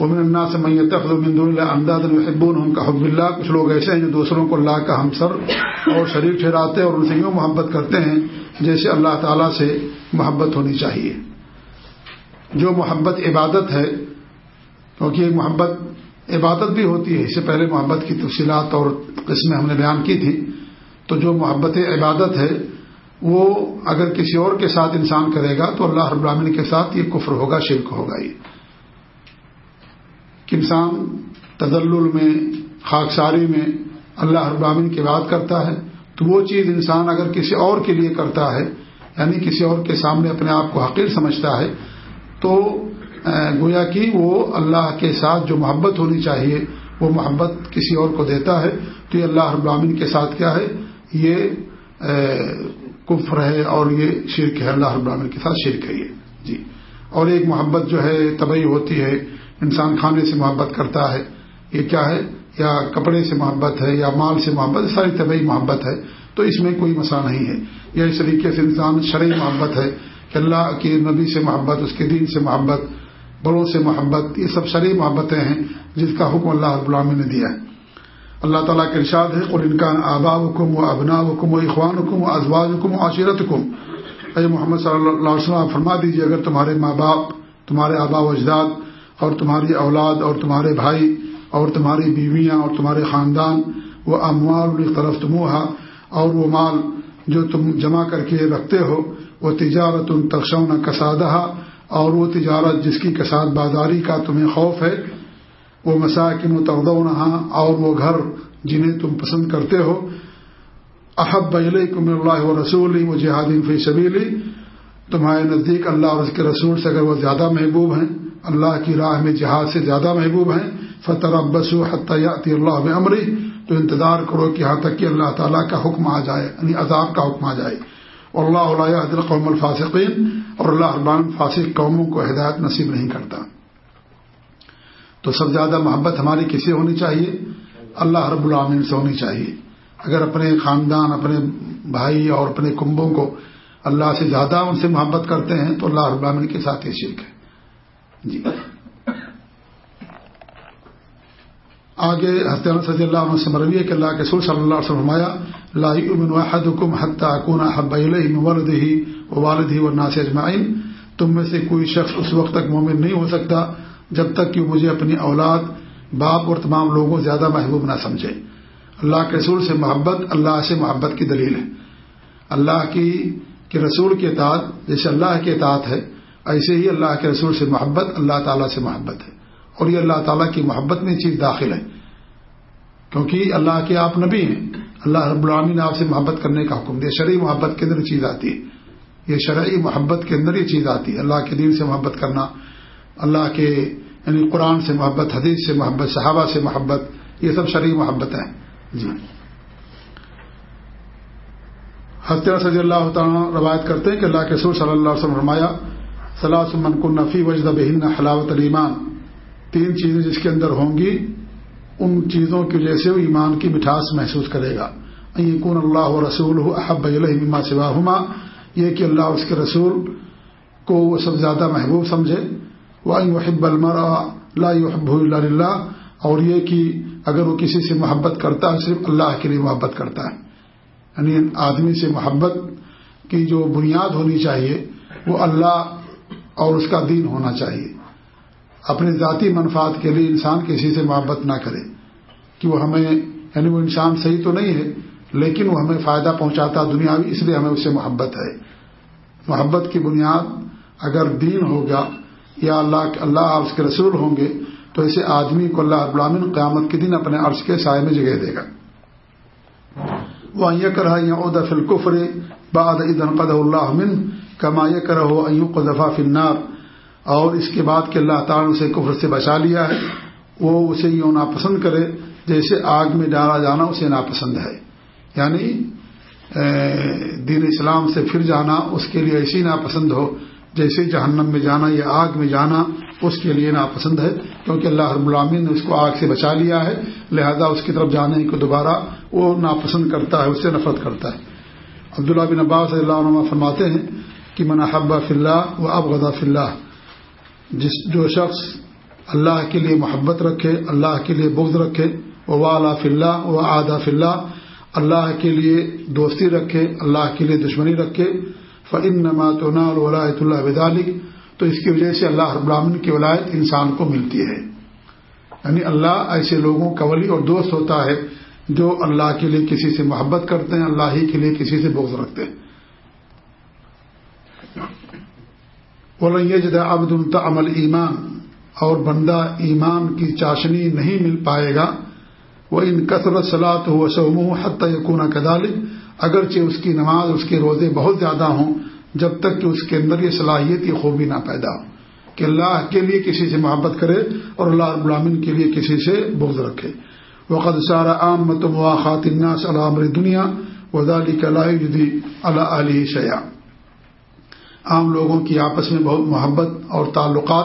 امن اللہ سے میت اللہ امداد الحبون کا حب اللہ کچھ لوگ ایسے ہیں جو دوسروں کو اللہ کا ہمسر اور شریک ٹھہراتے اور ان سے یوں محبت کرتے ہیں جیسے اللہ تعالیٰ سے محبت ہونی چاہیے۔ جو محبت عبادت ہے، کیونکہ ایک محبت عبادت بھی ہوتی ہے، اس سے پہلے محبت کی تفصیلات اور قسمیں ہم نے بیان کی تھی تو جو محبت عبادت ہے، وہ اگر کسی اور کے ساتھ انسان کرے گا تو اللہ رب العالمین کے ساتھ یہ کفر ہوگا، شرک ہوگا یہ۔ کہ انسان تدل میں، خاکساری میں اللہ ابامین کی بات کرتا ہے، تو وہ چیز انسان اگر کسی اور کے لیے کرتا ہے یعنی کسی اور کے سامنے اپنے آپ کو حقیر سمجھتا ہے، تو گویا کہ وہ اللہ کے ساتھ جو محبت ہونی چاہیے، وہ محبت کسی اور کو دیتا ہے، تو یہ اللہ ابامین کے ساتھ کیا ہے؟ یہ کفر ہے اور یہ شرک ہے، اللہ ابراہین کے ساتھ شرک ہے یہ۔ جی۔ اور ایک محبت جو ہے طبعی ہوتی ہے انسان کھانے سے محبت کرتا ہے، یہ کیا ہے؟ یا کپڑے سے محبت ہے، یا مال سے محبت ساری طبعی محبت ہے، تو اس میں کوئی مسئلہ نہیں ہے۔ یا اس طریقے سے انسان شرعی محبت ہے کہ اللہ کے نبی سے محبت، اس کے دین سے محبت، بڑوں سے محبت، یہ سب شرعی محبتیں ہیں جس کا حکم اللہ رب العامی نے دیا ہے۔ اللہ تعالیٰ کے ارشاد ہے اور انکان آبا حکم و ابنا حکم و اخوان حکم و ازواج حکم و عشیرت حکم اے محمد صلی اللہ علیہ وسلم، فرما دیجیے اگر تمہارے ماں باپ، تمہارے آبا و اجداد اور تمہاری اولاد اور تمہارے بھائی اور تمہاری بیویاں اور تمہارے خاندان، وہ اموال طرف تمہا اور وہ مال جو تم جمع کر کے رکھتے ہو، وہ تجارت ان تخشون کسادہ اور وہ تجارت جس کی کساد بازاری کا تمہیں خوف ہے، وہ مساکن و اور وہ گھر جنہیں تم پسند کرتے ہو۔ احب علیکم اللہ و رسول و جہاد فی شبیلی تمہارے نزدیک اللہ اور اس کے رسول سے اگر وہ زیادہ محبوب ہیں اللہ کی راہ میں جہاد سے زیادہ محبوب ہیں۔ فتح ابس حتیاتی اللہ میں عمری تو انتظار کرو کہ یہاں تک کہ اللہ تعالیٰ کا حکم آ جائے یعنی عذاب کا حکم آ جائے۔ اللہ علیہ حضر قوم الفاصقین اور اللہ اربان فاسق قوموں کو ہدایت نصیب نہیں کرتا۔ تو سب زیادہ محبت ہماری کسی ہونی چاہیے؟ اللہ رب العامین سے ہونی چاہیے۔ اگر اپنے خاندان، اپنے بھائی اور اپنے کنبوں کو اللہ سے زیادہ ان سے محبت کرتے ہیں، تو اللہ رب العامین کے ساتھ یہ شرک ہے۔ جی۔ آگے حسین صدی اللہ عنہ سے مروی کہ اللہ کے سور صلی اللہ علیہ فرمایا لاہی امن واحد حکم حتیٰ کون حب والد ہی و والد و ناس اجمائن تم میں سے کوئی شخص اس وقت تک مومن نہیں ہو سکتا جب تک کہ مجھے اپنی اولاد، باپ اور تمام لوگوں زیادہ محبوب نہ سمجھے۔ اللہ کے رسول سے محبت، اللہ سے محبت کی دلیل ہے۔ اللہ کی کہ رسول کے اطاعت، جیسے اللہ کے اطاعت ہے ایسے ہی اللہ کے رسول سے محبت، اللہ تعالیٰ سے محبت ہے۔ اور یہ اللہ تعالیٰ کی محبت میں چیز داخل ہے۔ کیونکہ اللہ کے آپ نبی ہیں۔ اللہ رب العامی نے آپ سے محبت کرنے کا حکم دیا شرعی محبت کے اندر چیز آتی ہے۔ یہ شرعی محبت کے اندر یہ چیز آتی ہے۔ اللہ کے دین سے محبت کرنا، اللہ کے یعنی قرآن سے محبت، حدیث سے محبت، صحابہ سے محبت، یہ سب شرعی محبت ہیں۔ جی۔ حضرت صلی اللہ تعالیٰ روایت کرتے ہیں کہ اللہ کے سور صلی اللہ علیہ وسلم فرمایا صلاح من کو نفی وجد بہن حلاوت المان تین چیزیں جس کے اندر ہوں گی، ان چیزوں کی وجہ سے وہ ایمان کی مٹھاس محسوس کرے گا۔ کون اللہ رسول احب الما سواہما۔ یہ کہ اللہ اس کے رسول کو وہ سب زیادہ محبوب سمجھے۔ وحب المرا لا يحب اللہ اللہ اور یہ کہ اگر وہ کسی سے محبت کرتا ہے، صرف اللہ کے لیے محبت کرتا ہے۔ یعنی آدمی سے محبت کی جو بنیاد ہونی چاہیے، وہ اللہ اور اس کا دین ہونا چاہیے۔ اپنے ذاتی منفاد کے لیے انسان کسی سے محبت نہ کرے۔ کہ وہ ہمیں یعنی وہ انسان صحیح تو نہیں ہے، لیکن وہ ہمیں فائدہ پہنچاتا دنیاوی، اس لیے ہمیں اس سے محبت ہے۔ محبت کی بنیاد اگر دین ہوگا یا اللہ اللہ اس کے رسول ہوں گے، تو اسے آدمی کو اللہ ابلامن قیامت کے دن اپنے عرض کے سائے میں جگہ دے گا۔ وہ یہ کرا یا ادا فلقفر بعد عید قد اللہ من کما یہ کرا ہو ایوں کو دفاع فنار اور اس کے بعد کہ اللہ تعالیٰ اسے کفر سے بچا لیا ہے، وہ اسے یوں ناپسند کرے جیسے آگ میں ڈالا جانا اسے ناپسند ہے۔ یعنی دین اسلام سے پھر جانا اس کے لیے ایسی ناپسند ہو جیسے جہنم میں جانا یا آگ میں جانا اس کے لیے ناپسند ہے، کیونکہ اللہ رب العامین نے اس کو آگ سے بچا لیا ہے۔ لہذا اس کی طرف جانے کو دوبارہ وہ ناپسند کرتا ہے اس سے نفرت کرتا ہے۔ عبداللہ بن عباس اللہ عنہ فرماتے ہیں کہ منحبہ فلّہ و اب غذا فلّہ جس جو شخص اللہ کے لیے محبت رکھے، اللہ کے لیے بغض رکھے، وہ والا فلّہ و آدھا فلّہ اللہ۔ کے لیے دوستی رکھے، اللہ کے لیے دشمنی رکھے۔ فن نمات ولایت اللہ ودالک تو اس کی وجہ سے اللہ ابراہن کی ولایت انسان کو ملتی ہے۔ یعنی اللہ ایسے لوگوں کا ولی اور دوست ہوتا ہے جو اللہ کے لیے کسی سے محبت کرتے ہیں، اللہ ہی کے لیے کسی سے بغض رکھتے ہیں۔ جد عبد الطمل ایمان اور بندہ ایمان کی چاشنی نہیں مل پائے گا۔ وہ ان کثرت صلاحت ہو سوم حت یقون کدالک اگرچہ اس کی نماز، اس کے روزے بہت زیادہ ہوں، جب تک کہ اس کے اندر یہ صلاحیت یہ خوبی نہ پیدا ہو۔ کہ اللہ کے لیے کسی سے محبت کرے اور اللہ رب العالمین کے لیے کسی سے بغض رکھے۔ وقت سارا عام متم و علام دنیا وزالی کلائی جدی اللہ علی شیا عام لوگوں کی آپس میں بہت محبت اور تعلقات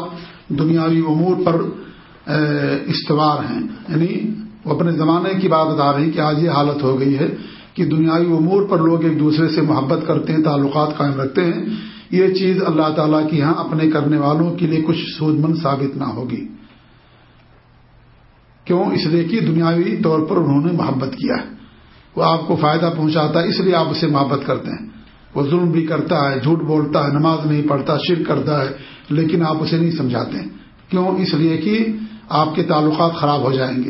دنیاوی امور پر استوار ہیں۔ یعنی وہ اپنے زمانے کی بات بتا رہی کہ آج یہ حالت ہو گئی ہے کہ دنیاوی امور پر لوگ ایک دوسرے سے محبت کرتے ہیں، تعلقات قائم رکھتے ہیں۔ یہ چیز اللہ تعالیٰ کی یہاں اپنے کرنے والوں کے لیے کچھ سود مند ثابت نہ ہوگی۔ کیوں؟ اس لیے کہ دنیاوی طور پر انہوں نے محبت کیا۔ ہے وہ آپ کو فائدہ پہنچاتا ہے، اس لیے آپ اسے محبت کرتے ہیں۔ وہ ظلم بھی کرتا ہے، جھوٹ بولتا ہے، نماز نہیں پڑھتا، شرک کرتا ہے، لیکن آپ اسے نہیں سمجھاتے۔ کیوں؟ اس لیے کہ آپ کے تعلقات خراب ہو جائیں گے۔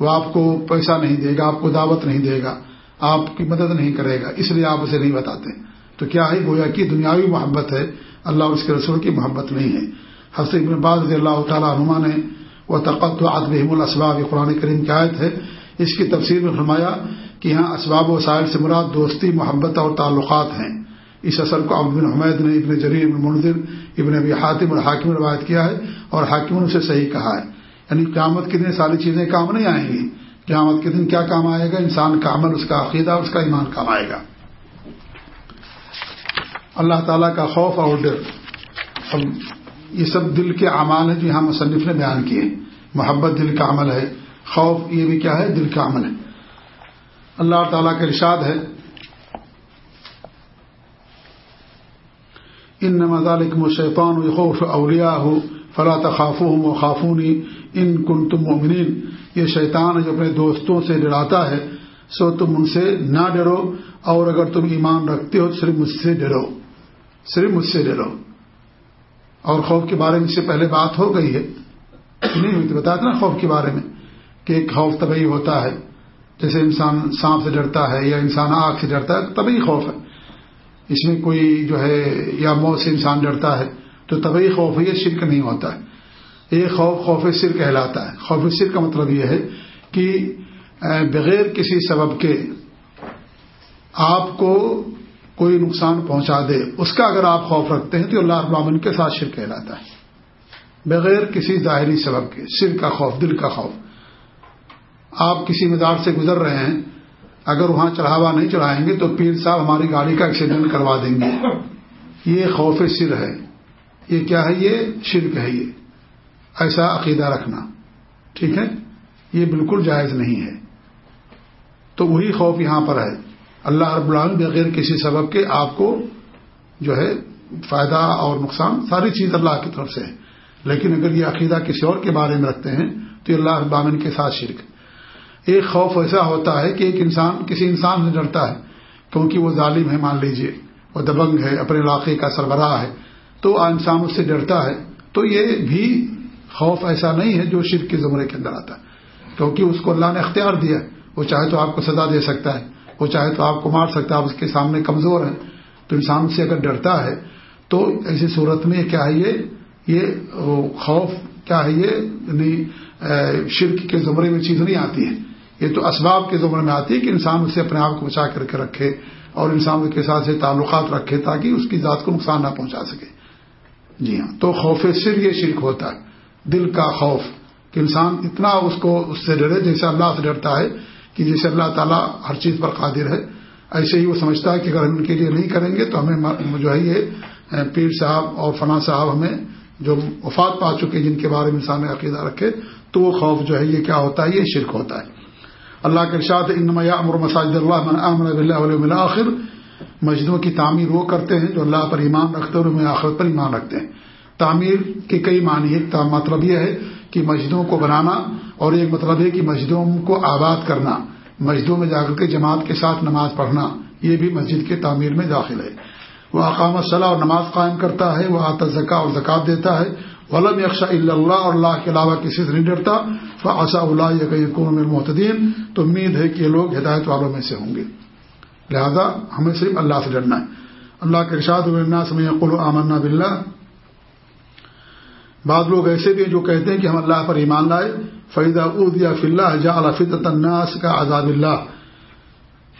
وہ آپ کو پیسہ نہیں دے گا، آپ کو دعوت نہیں دے گا، آپ کی مدد نہیں کرے گا، اس لیے آپ اسے نہیں بتاتے۔ تو کیا ہے گویا کہ دنیاوی محبت ہے، اللہ اور اس کے رسول کی محبت نہیں ہے۔ حسین ابن باز اللہ تعالیٰ عنما نے وہ تقت عدم الاسباب قرآن کریم کی آیت ہے، اس کی تفسیر میں فرمایا کہ یہاں اسباب و وسائل سے مراد دوستی، محبت اور تعلقات ہیں۔ اس اثر کو بن حمید نے ابن جریر ابن منظر ابن ابی حاتم اور حاکم روایت کیا ہے اور حاکم نے اسے صحیح کہا ہے۔ یعنی قیامت کے دن ساری چیزیں کام نہیں آئیں گی۔ قیامت کے دن کیا کام آئے گا؟ انسان کا عمل، اس کا عقیدہ، اس کا ایمان کام آئے گا۔ اللہ تعالیٰ کا خوف اور ڈر۔ یہ سب دل کے اعمال ہیں جو یہاں مصنف نے بیان کیے۔ محبت دل کا عمل ہے، خوف یہ بھی کیا ہے؟ دل کا عمل ہے۔ اللہ تعالیٰ کا ارشاد ہے ان نمازالکم شیطان خوف اولیا ہو فلا تخاف ہوں خافونی ان کن تم یہ شیطان جو اپنے دوستوں سے ڈراتا ہے، سو تم ان سے نہ ڈرو۔ اور اگر تم ایمان رکھتے ہو، تو صرف مجھ سے ڈرو۔ صرف مجھ سے ڈرو۔ اور خوف کے بارے میں سے پہلے بات ہو گئی ہے۔ نہیں ہوئی تو بتایا نا خوف کے بارے میں کہ ایک خوف طبی ہوتا ہے۔ جیسے انسان سانپ سے ڈرتا ہے یا انسان آگ سے ڈرتا ہے طبی خوف ہے۔ اس میں کوئی جو ہے یا موت سے انسان ڈرتا ہے، تو طبی خوف یہ شرک نہیں ہوتا ہے۔ یہ خوف خوف سر کہلاتا ہے۔ خوف سر کا مطلب یہ ہے کہ بغیر کسی سبب کے آپ کو کوئی نقصان پہنچا دے۔ اس کا اگر آپ خوف رکھتے ہیں تو اللہ ابامن کے ساتھ شرک کہلاتا ہے۔ بغیر کسی ظاہری سبب کے سر کا خوف، دل کا خوف۔ آپ کسی مزار سے گزر رہے ہیں اگر وہاں چڑھاوا نہیں چڑھائیں گے تو پیر صاحب ہماری گاڑی کا ایکسیڈنٹ کروا دیں گے۔ یہ خوف سر ہے۔ یہ کیا ہے؟ یہ شرک ہے یہ۔ ایسا عقیدہ رکھنا۔ ٹھیک ہے؟ یہ بالکل جائز نہیں ہے۔ تو وہی خوف یہاں پر ہے۔ اللہ رب العالمین بغیر کسی سبب کے آپ کو جو ہے فائدہ اور نقصان ساری چیز اللہ کی طرف سے ہے۔ لیکن اگر یہ عقیدہ کسی اور کے بارے میں رکھتے ہیں تو یہ اللہ رب العالمین کے ساتھ شرک ایک خوف ایسا ہوتا ہے کہ ایک انسان، کسی انسان سے ڈرتا ہے، کیونکہ وہ ظالم ہے، مان لیجیے، وہ دبنگ ہے، اپنے علاقے کا سربراہ ہے، تو انسان اس سے ڈرتا ہے، تو یہ بھی خوف ایسا نہیں ہے جو شرک کے زمرے کے اندر آتا ہے۔ کیونکہ اس کو اللہ نے اختیار دیا، وہ چاہے تو آپ کو سزا دے سکتا ہے، وہ چاہے تو آپ کو مار سکتا ہے، آپ اس کے سامنے کمزور ہیں۔ تو انسان سے اگر ڈرتا ہے، تو ایسی صورت میں کیا ہے یہ؟ یہ خوف، کیا ہے یہ؟ یعنی شرک کے زمرے میں چیز نہیں آتی ہے۔ یہ تو اسباب کے زمرے میں آتی ہے کہ انسان اسے اپنے آپ کو بچا کر کے رکھے اور انسان کے ساتھ سے تعلقات رکھے تاکہ اس کی ذات کو نقصان نہ پہنچا سکے۔ جی ہاں تو خوف سر یہ شرک ہوتا ہے، دل کا خوف، کہ انسان اتنا اس کو اس سے ڈرے جیسے اللہ سے ڈرتا ہے، کہ جیسے اللہ تعالیٰ ہر چیز پر قادر ہے۔ ایسے ہی وہ سمجھتا ہے کہ اگر ہم ان کے لیے نہیں کریں گے تو ہمیں جو ہے یہ پیر صاحب اور فنا صاحب ہمیں جو وفات پا چکے جن کے بارے میں انسان عقیدہ رکھے، تو وہ خوف جو ہے یہ کیا ہوتا ہے؟ یہ شرک ہوتا ہے۔ اللہ کے ارشاد امر مساجد اللہ آخر مسجدوں کی تعمیر وہ کرتے ہیں جو اللہ پر ایمان رکھتے ہیں اور میں آخرت پر ایمان رکھتے ہیں۔ تعمیر کے کئی معنی ایک مطلب یہ ہے کہ مسجدوں کو بنانا اور ایک مطلب ہے کہ مسجدوں کو آباد کرنا، مسجدوں میں جا کر کے جماعت کے ساتھ نماز پڑھنا، یہ بھی مسجد کے تعمیر میں داخل ہے۔ وہ اقامت صلاح اور نماز قائم کرتا ہے، وہ آتا زکا اور زکات دیتا ہے۔ ولم یکشا اللہ اور اللہ کے علاوہ کسی سے نہیں ڈرتا۔ فصا اللہ یقین محتدین تو امید ہے کہ یہ لوگ ہدایت والوں میں سے ہوں گے۔ لہذا ہمیں صرف اللہ سے ڈرنا ہے۔ اللہ کے ارشاد سمے قلو آمنا بلّہ بعض لوگ ایسے بھی جو کہتے ہیں کہ ہم اللہ پر ایمان لائے۔ فیضا اد یا فلّہ جا الفط الناس کا عذاب اللہ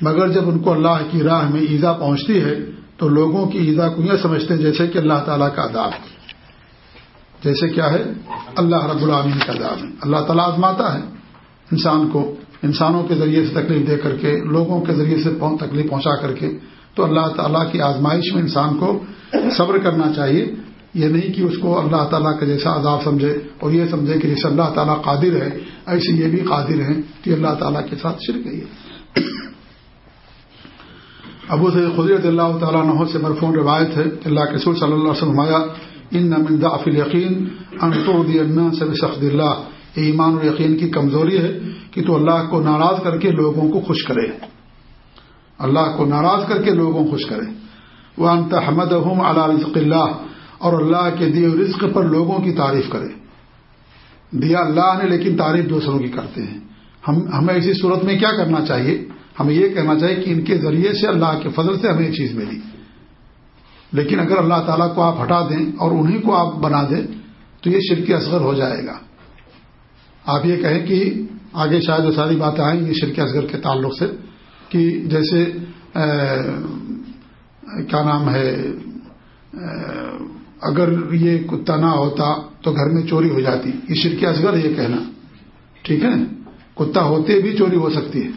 مگر جب ان کو اللہ کی راہ میں ایزا پہنچتی ہے، تو لوگوں کی ایزا کو یہ سمجھتے ہیں جیسے کہ اللہ تعالیٰ کا عذاب جیسے کیا ہے؟ اللہ رب العامین کا عذاب ہے۔ اللہ تعالیٰ آزماتا ہے۔ انسان کو، انسانوں کے ذریعے سے تکلیف دے کر کے، لوگوں کے ذریعے سے تکلیف پہنچا کر کے تو اللہ تعالیٰ کی آزمائش میں انسان کو صبر کرنا چاہیے۔ یہ نہیں کہ اس کو اللہ تعالیٰ کا جیسا عذاب سمجھے اور یہ سمجھے کہ جیسے اللہ تعالیٰ قادر ہے، ایسے یہ بھی قادر ہیں کہ اللہ تعالیٰ کے ساتھ شرک ہے۔ ابو سے خدرت اللہ تعالیٰ نحو سے مرفون روایت ہے اللہ کے سور صلی اللہ علیہ وسلم ان نمن افل یقین ان سے سخد اللہ یہ ایمان و یقین کی کمزوری ہے کہ تو اللہ کو ناراض کر کے لوگوں کو خوش کرے۔ اللہ کو ناراض کر کے لوگوں کو خوش کرے۔ وہ انت حمد رزق اللہ اور اللہ کے دیے رزق پر لوگوں کی تعریف کرے۔ دیا اللہ نے لیکن تعریف دوسروں کی کرتے ہیں۔ ہم، ہمیں اسی صورت میں کیا کرنا چاہیے؟ ہمیں یہ کہنا چاہیے کہ ان کے ذریعے سے اللہ کے فضل سے ہمیں یہ چیز ملی۔ لیکن اگر اللہ تعالیٰ کو آپ ہٹا دیں اور انہیں کو آپ بنا دیں تو یہ شرک اصغر ہو جائے گا۔ آپ یہ کہیں کہ آگے شاید وہ ساری باتیں آئیں گی شرک اصغر کے تعلق سے کہ جیسے کیا نام ہے اگر یہ کتا نہ ہوتا تو گھر میں چوری ہو جاتی۔ یہ شرک اصغر ہے یہ کہنا۔ ٹھیک ہے؟ کتا ہوتے بھی چوری ہو سکتی ہے۔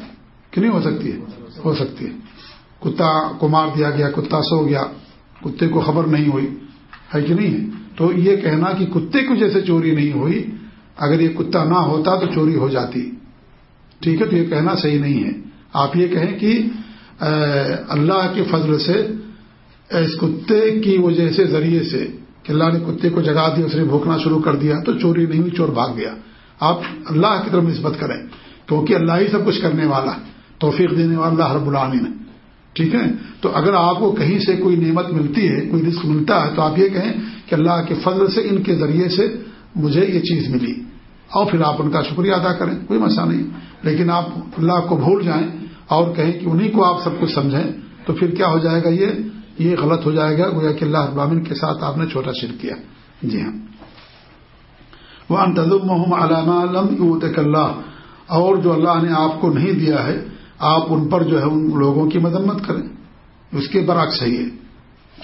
کہ نہیں ہو سکتی ہے؟ ہو سکتی ہے۔ کتا کو مار دیا گیا، کتا سو گیا۔ کتے کو خبر نہیں ہوئی، ہے کہ نہیں؟ ہے تو یہ کہنا کہ کتے کو جیسے چوری نہیں ہوئی، اگر یہ کتا نہ ہوتا تو چوری ہو جاتی۔ ٹھیک ہے، تو یہ کہنا صحیح نہیں ہے۔ آپ یہ کہیں کہ اللہ کے فضل سے، اس کتے کی وجہ سے، ذریعے سے کہ اللہ نے کتے کو جگا دیا اس نے بھوکنا شروع کر دیا تو چوری نہیں ہوئی چور بھاگ گیا۔ آپ اللہ کی طرف نسبت کریں، کیونکہ اللہ ہی سب کچھ کرنے والا، توفیق دینے والا، اللہ ہر بلانی ٹھیک ہے؟ تو اگر آپ کو کہیں سے کوئی نعمت ملتی ہے، کوئی رزق ملتا ہے، تو آپ یہ کہیں کہ اللہ کے فضل سے ان کے ذریعے سے مجھے یہ چیز ملی۔ اور پھر آپ ان کا شکریہ ادا کریں، کوئی مسئلہ نہیں۔ لیکن آپ اللہ کو بھول جائیں اور کہیں کہ انہیں کو آپ سب کچھ سمجھیں، تو پھر کیا ہو جائے گا یہ؟ یہ غلط ہو جائے گا۔ گویا کہ اللہ ابامن کے ساتھ آپ نے چھوٹا شرک کیا۔ جی ہاں۔ وہ انتظم علامہ علم اللہ اور جو اللہ نے آپ کو نہیں دیا ہے آپ ان پر جو ہے ان لوگوں کی مذمت کریں۔ اس کے برعکس ہے یہ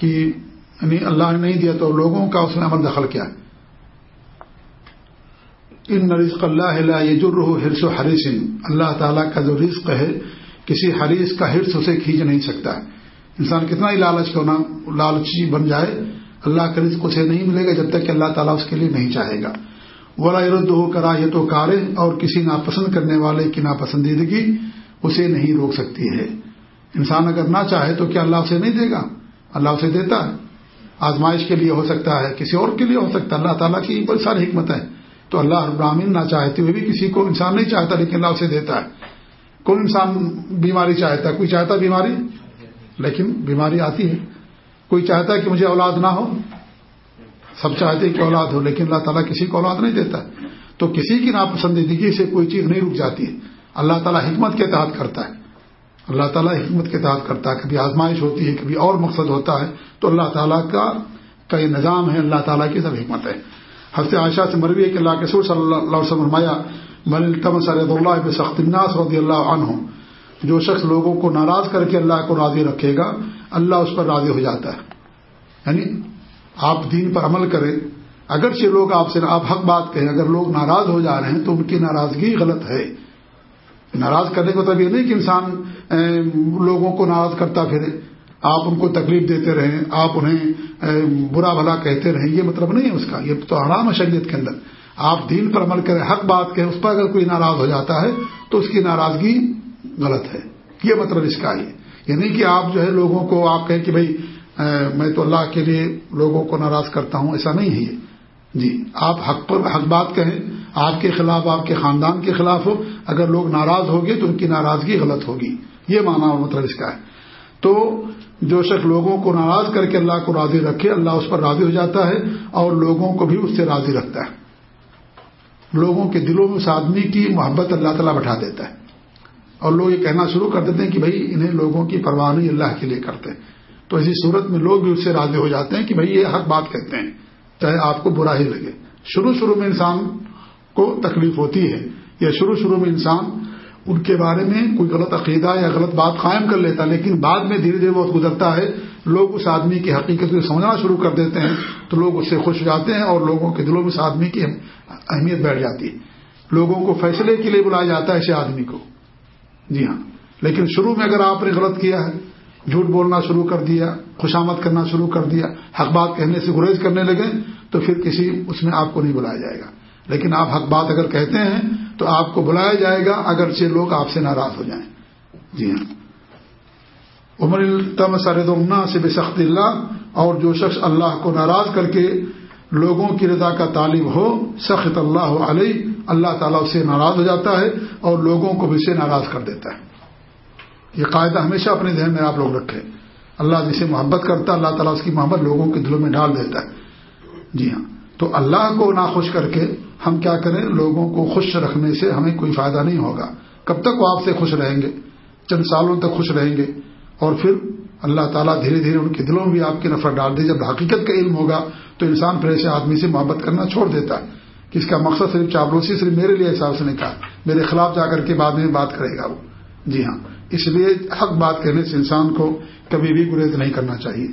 کہ یعنی اللہ نے نہیں دیا تو لوگوں کا اس نے عمل دخل کیا ان رزق اللہ یہ جو روح ہرس و حریث اللہ تعالیٰ کا جو رزق ہے، کسی حریث کا ہرس اسے کھینچ نہیں سکتا ہے۔ انسان کتنا ہی لالچ ہونا لالچی بن جائے، اللہ کا رزق اسے نہیں ملے گا جب تک کہ اللہ تعالیٰ اس کے لیے نہیں چاہے گا۔ ولا ارد ہو کرا یہ تو کارے اور کسی ناپسند کرنے والے کی ناپسندیدگی اسے نہیں روک سکتی ہے۔ انسان اگر نہ چاہے تو کیا اللہ اسے نہیں دے گا؟ اللہ اسے دیتا ہے۔ آزمائش کے لیے ہو سکتا ہے، کسی اور کے لیے ہو سکتا ہے۔ اللہ تعالیٰ کی بڑی ساری حکمت ہے تو اللہ ابراہین نہ چاہتے ہوئے بھی کسی کو انسان نہیں چاہتا، لیکن اللہ اسے دیتا ہے۔ کون انسان بیماری چاہتا ہے؟ کوئی چاہتا بیماری؟ لیکن بیماری آتی ہے۔ کوئی چاہتا ہے کہ مجھے اولاد نہ ہو؟ سب چاہتے ہیں کہ اولاد ہو، لیکن اللہ تعالیٰ کسی کو اولاد نہیں دیتا۔ تو کسی کی ناپسندیدگی سے کوئی چیز نہیں رک جاتی ہے۔ اللہ تعالیٰ حکمت کے تحت کرتا ہے۔ اللہ تعالیٰ حکمت کے تحت کرتا ہے۔ کبھی آزمائش ہوتی ہے، کبھی اور مقصد ہوتا ہے، تو اللہ تعالیٰ کا یہ نظام ہے، اللہ تعالیٰ کی سب حکمت ہے۔ حضرت عائشہ سے مروی ہے کہ اللہ کے سور صلی اللہ علیہ وسلم من التم سرد اللہ سخت الناس رضی اللہ عنہ جو شخص لوگوں کو ناراض کر کے اللہ کو راضی رکھے گا، اللہ اس پر راضی ہو جاتا ہے۔ یعنی آپ دین پر عمل کریں۔ اگرچہ لوگ آپ سے آپ حق بات کہیں، اگر لوگ ناراض ہو جا رہے ہیں تو ان کی ناراضگی غلط ہے۔ ناراض کرنے کا مطلب یہ نہیں کہ انسان لوگوں کو ناراض کرتا پھرے۔ آپ ان کو تکلیف دیتے رہیں، آپ انہیں برا بھلا کہتے رہیں، یہ مطلب نہیں ہے اس کا۔ یہ تو آرام ہے شریعت کے اندر۔ آپ دین پر عمل کریں، حق بات کہیں، اس پر اگر کوئی ناراض ہو جاتا ہے تو اس کی ناراضگی غلط ہے۔ یہ مطلب اس کا یہ نہیں کہ آپ جو ہے لوگوں کو، آپ کہیں کہ بھائی میں تو اللہ کے لیے لوگوں کو ناراض کرتا ہوں، ایسا نہیں ہے۔ یہ جی آپ حق پر حق بات کہیں آپ کے خلاف، آپ کے خاندان کے خلاف ہو، اگر لوگ ناراض ہوں گے تو ان کی ناراضگی غلط ہوگی۔ یہ مانا مطلب اس کا ہے۔ تو جو شخص لوگوں کو ناراض کر کے اللہ کو راضی رکھے، اللہ اس پر راضی ہو جاتا ہے اور لوگوں کو بھی اس سے راضی رکھتا ہے۔ لوگوں کے دلوں میں اس آدمی کی محبت اللہ تعالیٰ بٹھا دیتا ہے۔ اور لوگ یہ کہنا شروع کر دیتے ہیں کہ بھائی، انہیں لوگوں کی پرواہ نہیں، اللہ کے لیے کرتے ہیں۔ تو اسی صورت میں لوگ بھی اس سے راضی ہو جاتے ہیں کہ بھائی، یہ حق بات کہتے ہیں، چاہے آپ کو برا ہی لگے۔ شروع شروع میں انسان کو تکلیف ہوتی ہے یا شروع شروع میں انسان ان کے بارے میں کوئی غلط عقیدہ یا غلط بات قائم کر لیتا ہے، لیکن بعد میں دھیرے دھیرے بہت گزرتا ہے، لوگ اس آدمی کی حقیقت کو سمجھنا شروع کر دیتے ہیں، تو لوگ اس سے خوش جاتے ہیں اور لوگوں کے دلوں میں اس آدمی کی اہمیت بیٹھ جاتی ہے۔ لوگوں کو فیصلے کے لیے بلایا جاتا ہے ایسے آدمی کو۔ جی ہاں۔ لیکن شروع میں اگر آپ نے غلط کیا ہے، جھوٹ بولنا شروع کر دیا خوشامد کرنا شروع کر دیا، حق بات کہنے سے گریز کرنے لگے، تو پھر کسی اس میں آپ کو نہیں بلایا جائے گا۔ لیکن آپ حق بات اگر کہتے ہیں تو آپ کو بلایا جائے گا اگرچہ لوگ آپ سے ناراض ہو جائیں۔ جی ہاں۔ عمر التم سرد امنا سے بے سخت اللہ اور جو شخص اللہ کو ناراض کر کے لوگوں کی رضا کا طالب ہو سخت اللہ علیہ اللہ تعالیٰ اسے ناراض ہو جاتا ہے اور لوگوں کو بھی اسے ناراض کر دیتا ہے۔ یہ قاعدہ ہمیشہ اپنے ذہن میں آپ لوگ رکھیں۔ اللہ جسے محبت کرتا ہے، اللہ تعالیٰ اس کی محبت لوگوں کے دلوں میں ڈال دیتا ہے۔ جی ہاں۔ تو اللہ کو ناخوش کر کے ہم کیا کریں؟ لوگوں کو خوش رکھنے سے ہمیں کوئی فائدہ نہیں ہوگا۔ کب تک وہ آپ سے خوش رہیں گے؟ چند سالوں تک خوش رہیں گے۔ اور پھر اللہ تعالیٰ دھیرے دھیرے ان کے دلوں میں بھی آپ کی نفرت ڈال دے۔ جب حقیقت کا علم ہوگا تو انسان پھر ایسے آدمی سے محبت کرنا چھوڑ دیتا ہے۔ کہ اس کا مقصد صرف چاپلوسی صرف میرے لیے حساب سے نہیں کہا میرے خلاف جا کر کے بعد میں بات کرے گا وہ۔ جی ہاں۔ اس لیے حق بات کہنے سے انسان کو کبھی بھی گریز نہیں کرنا چاہیے۔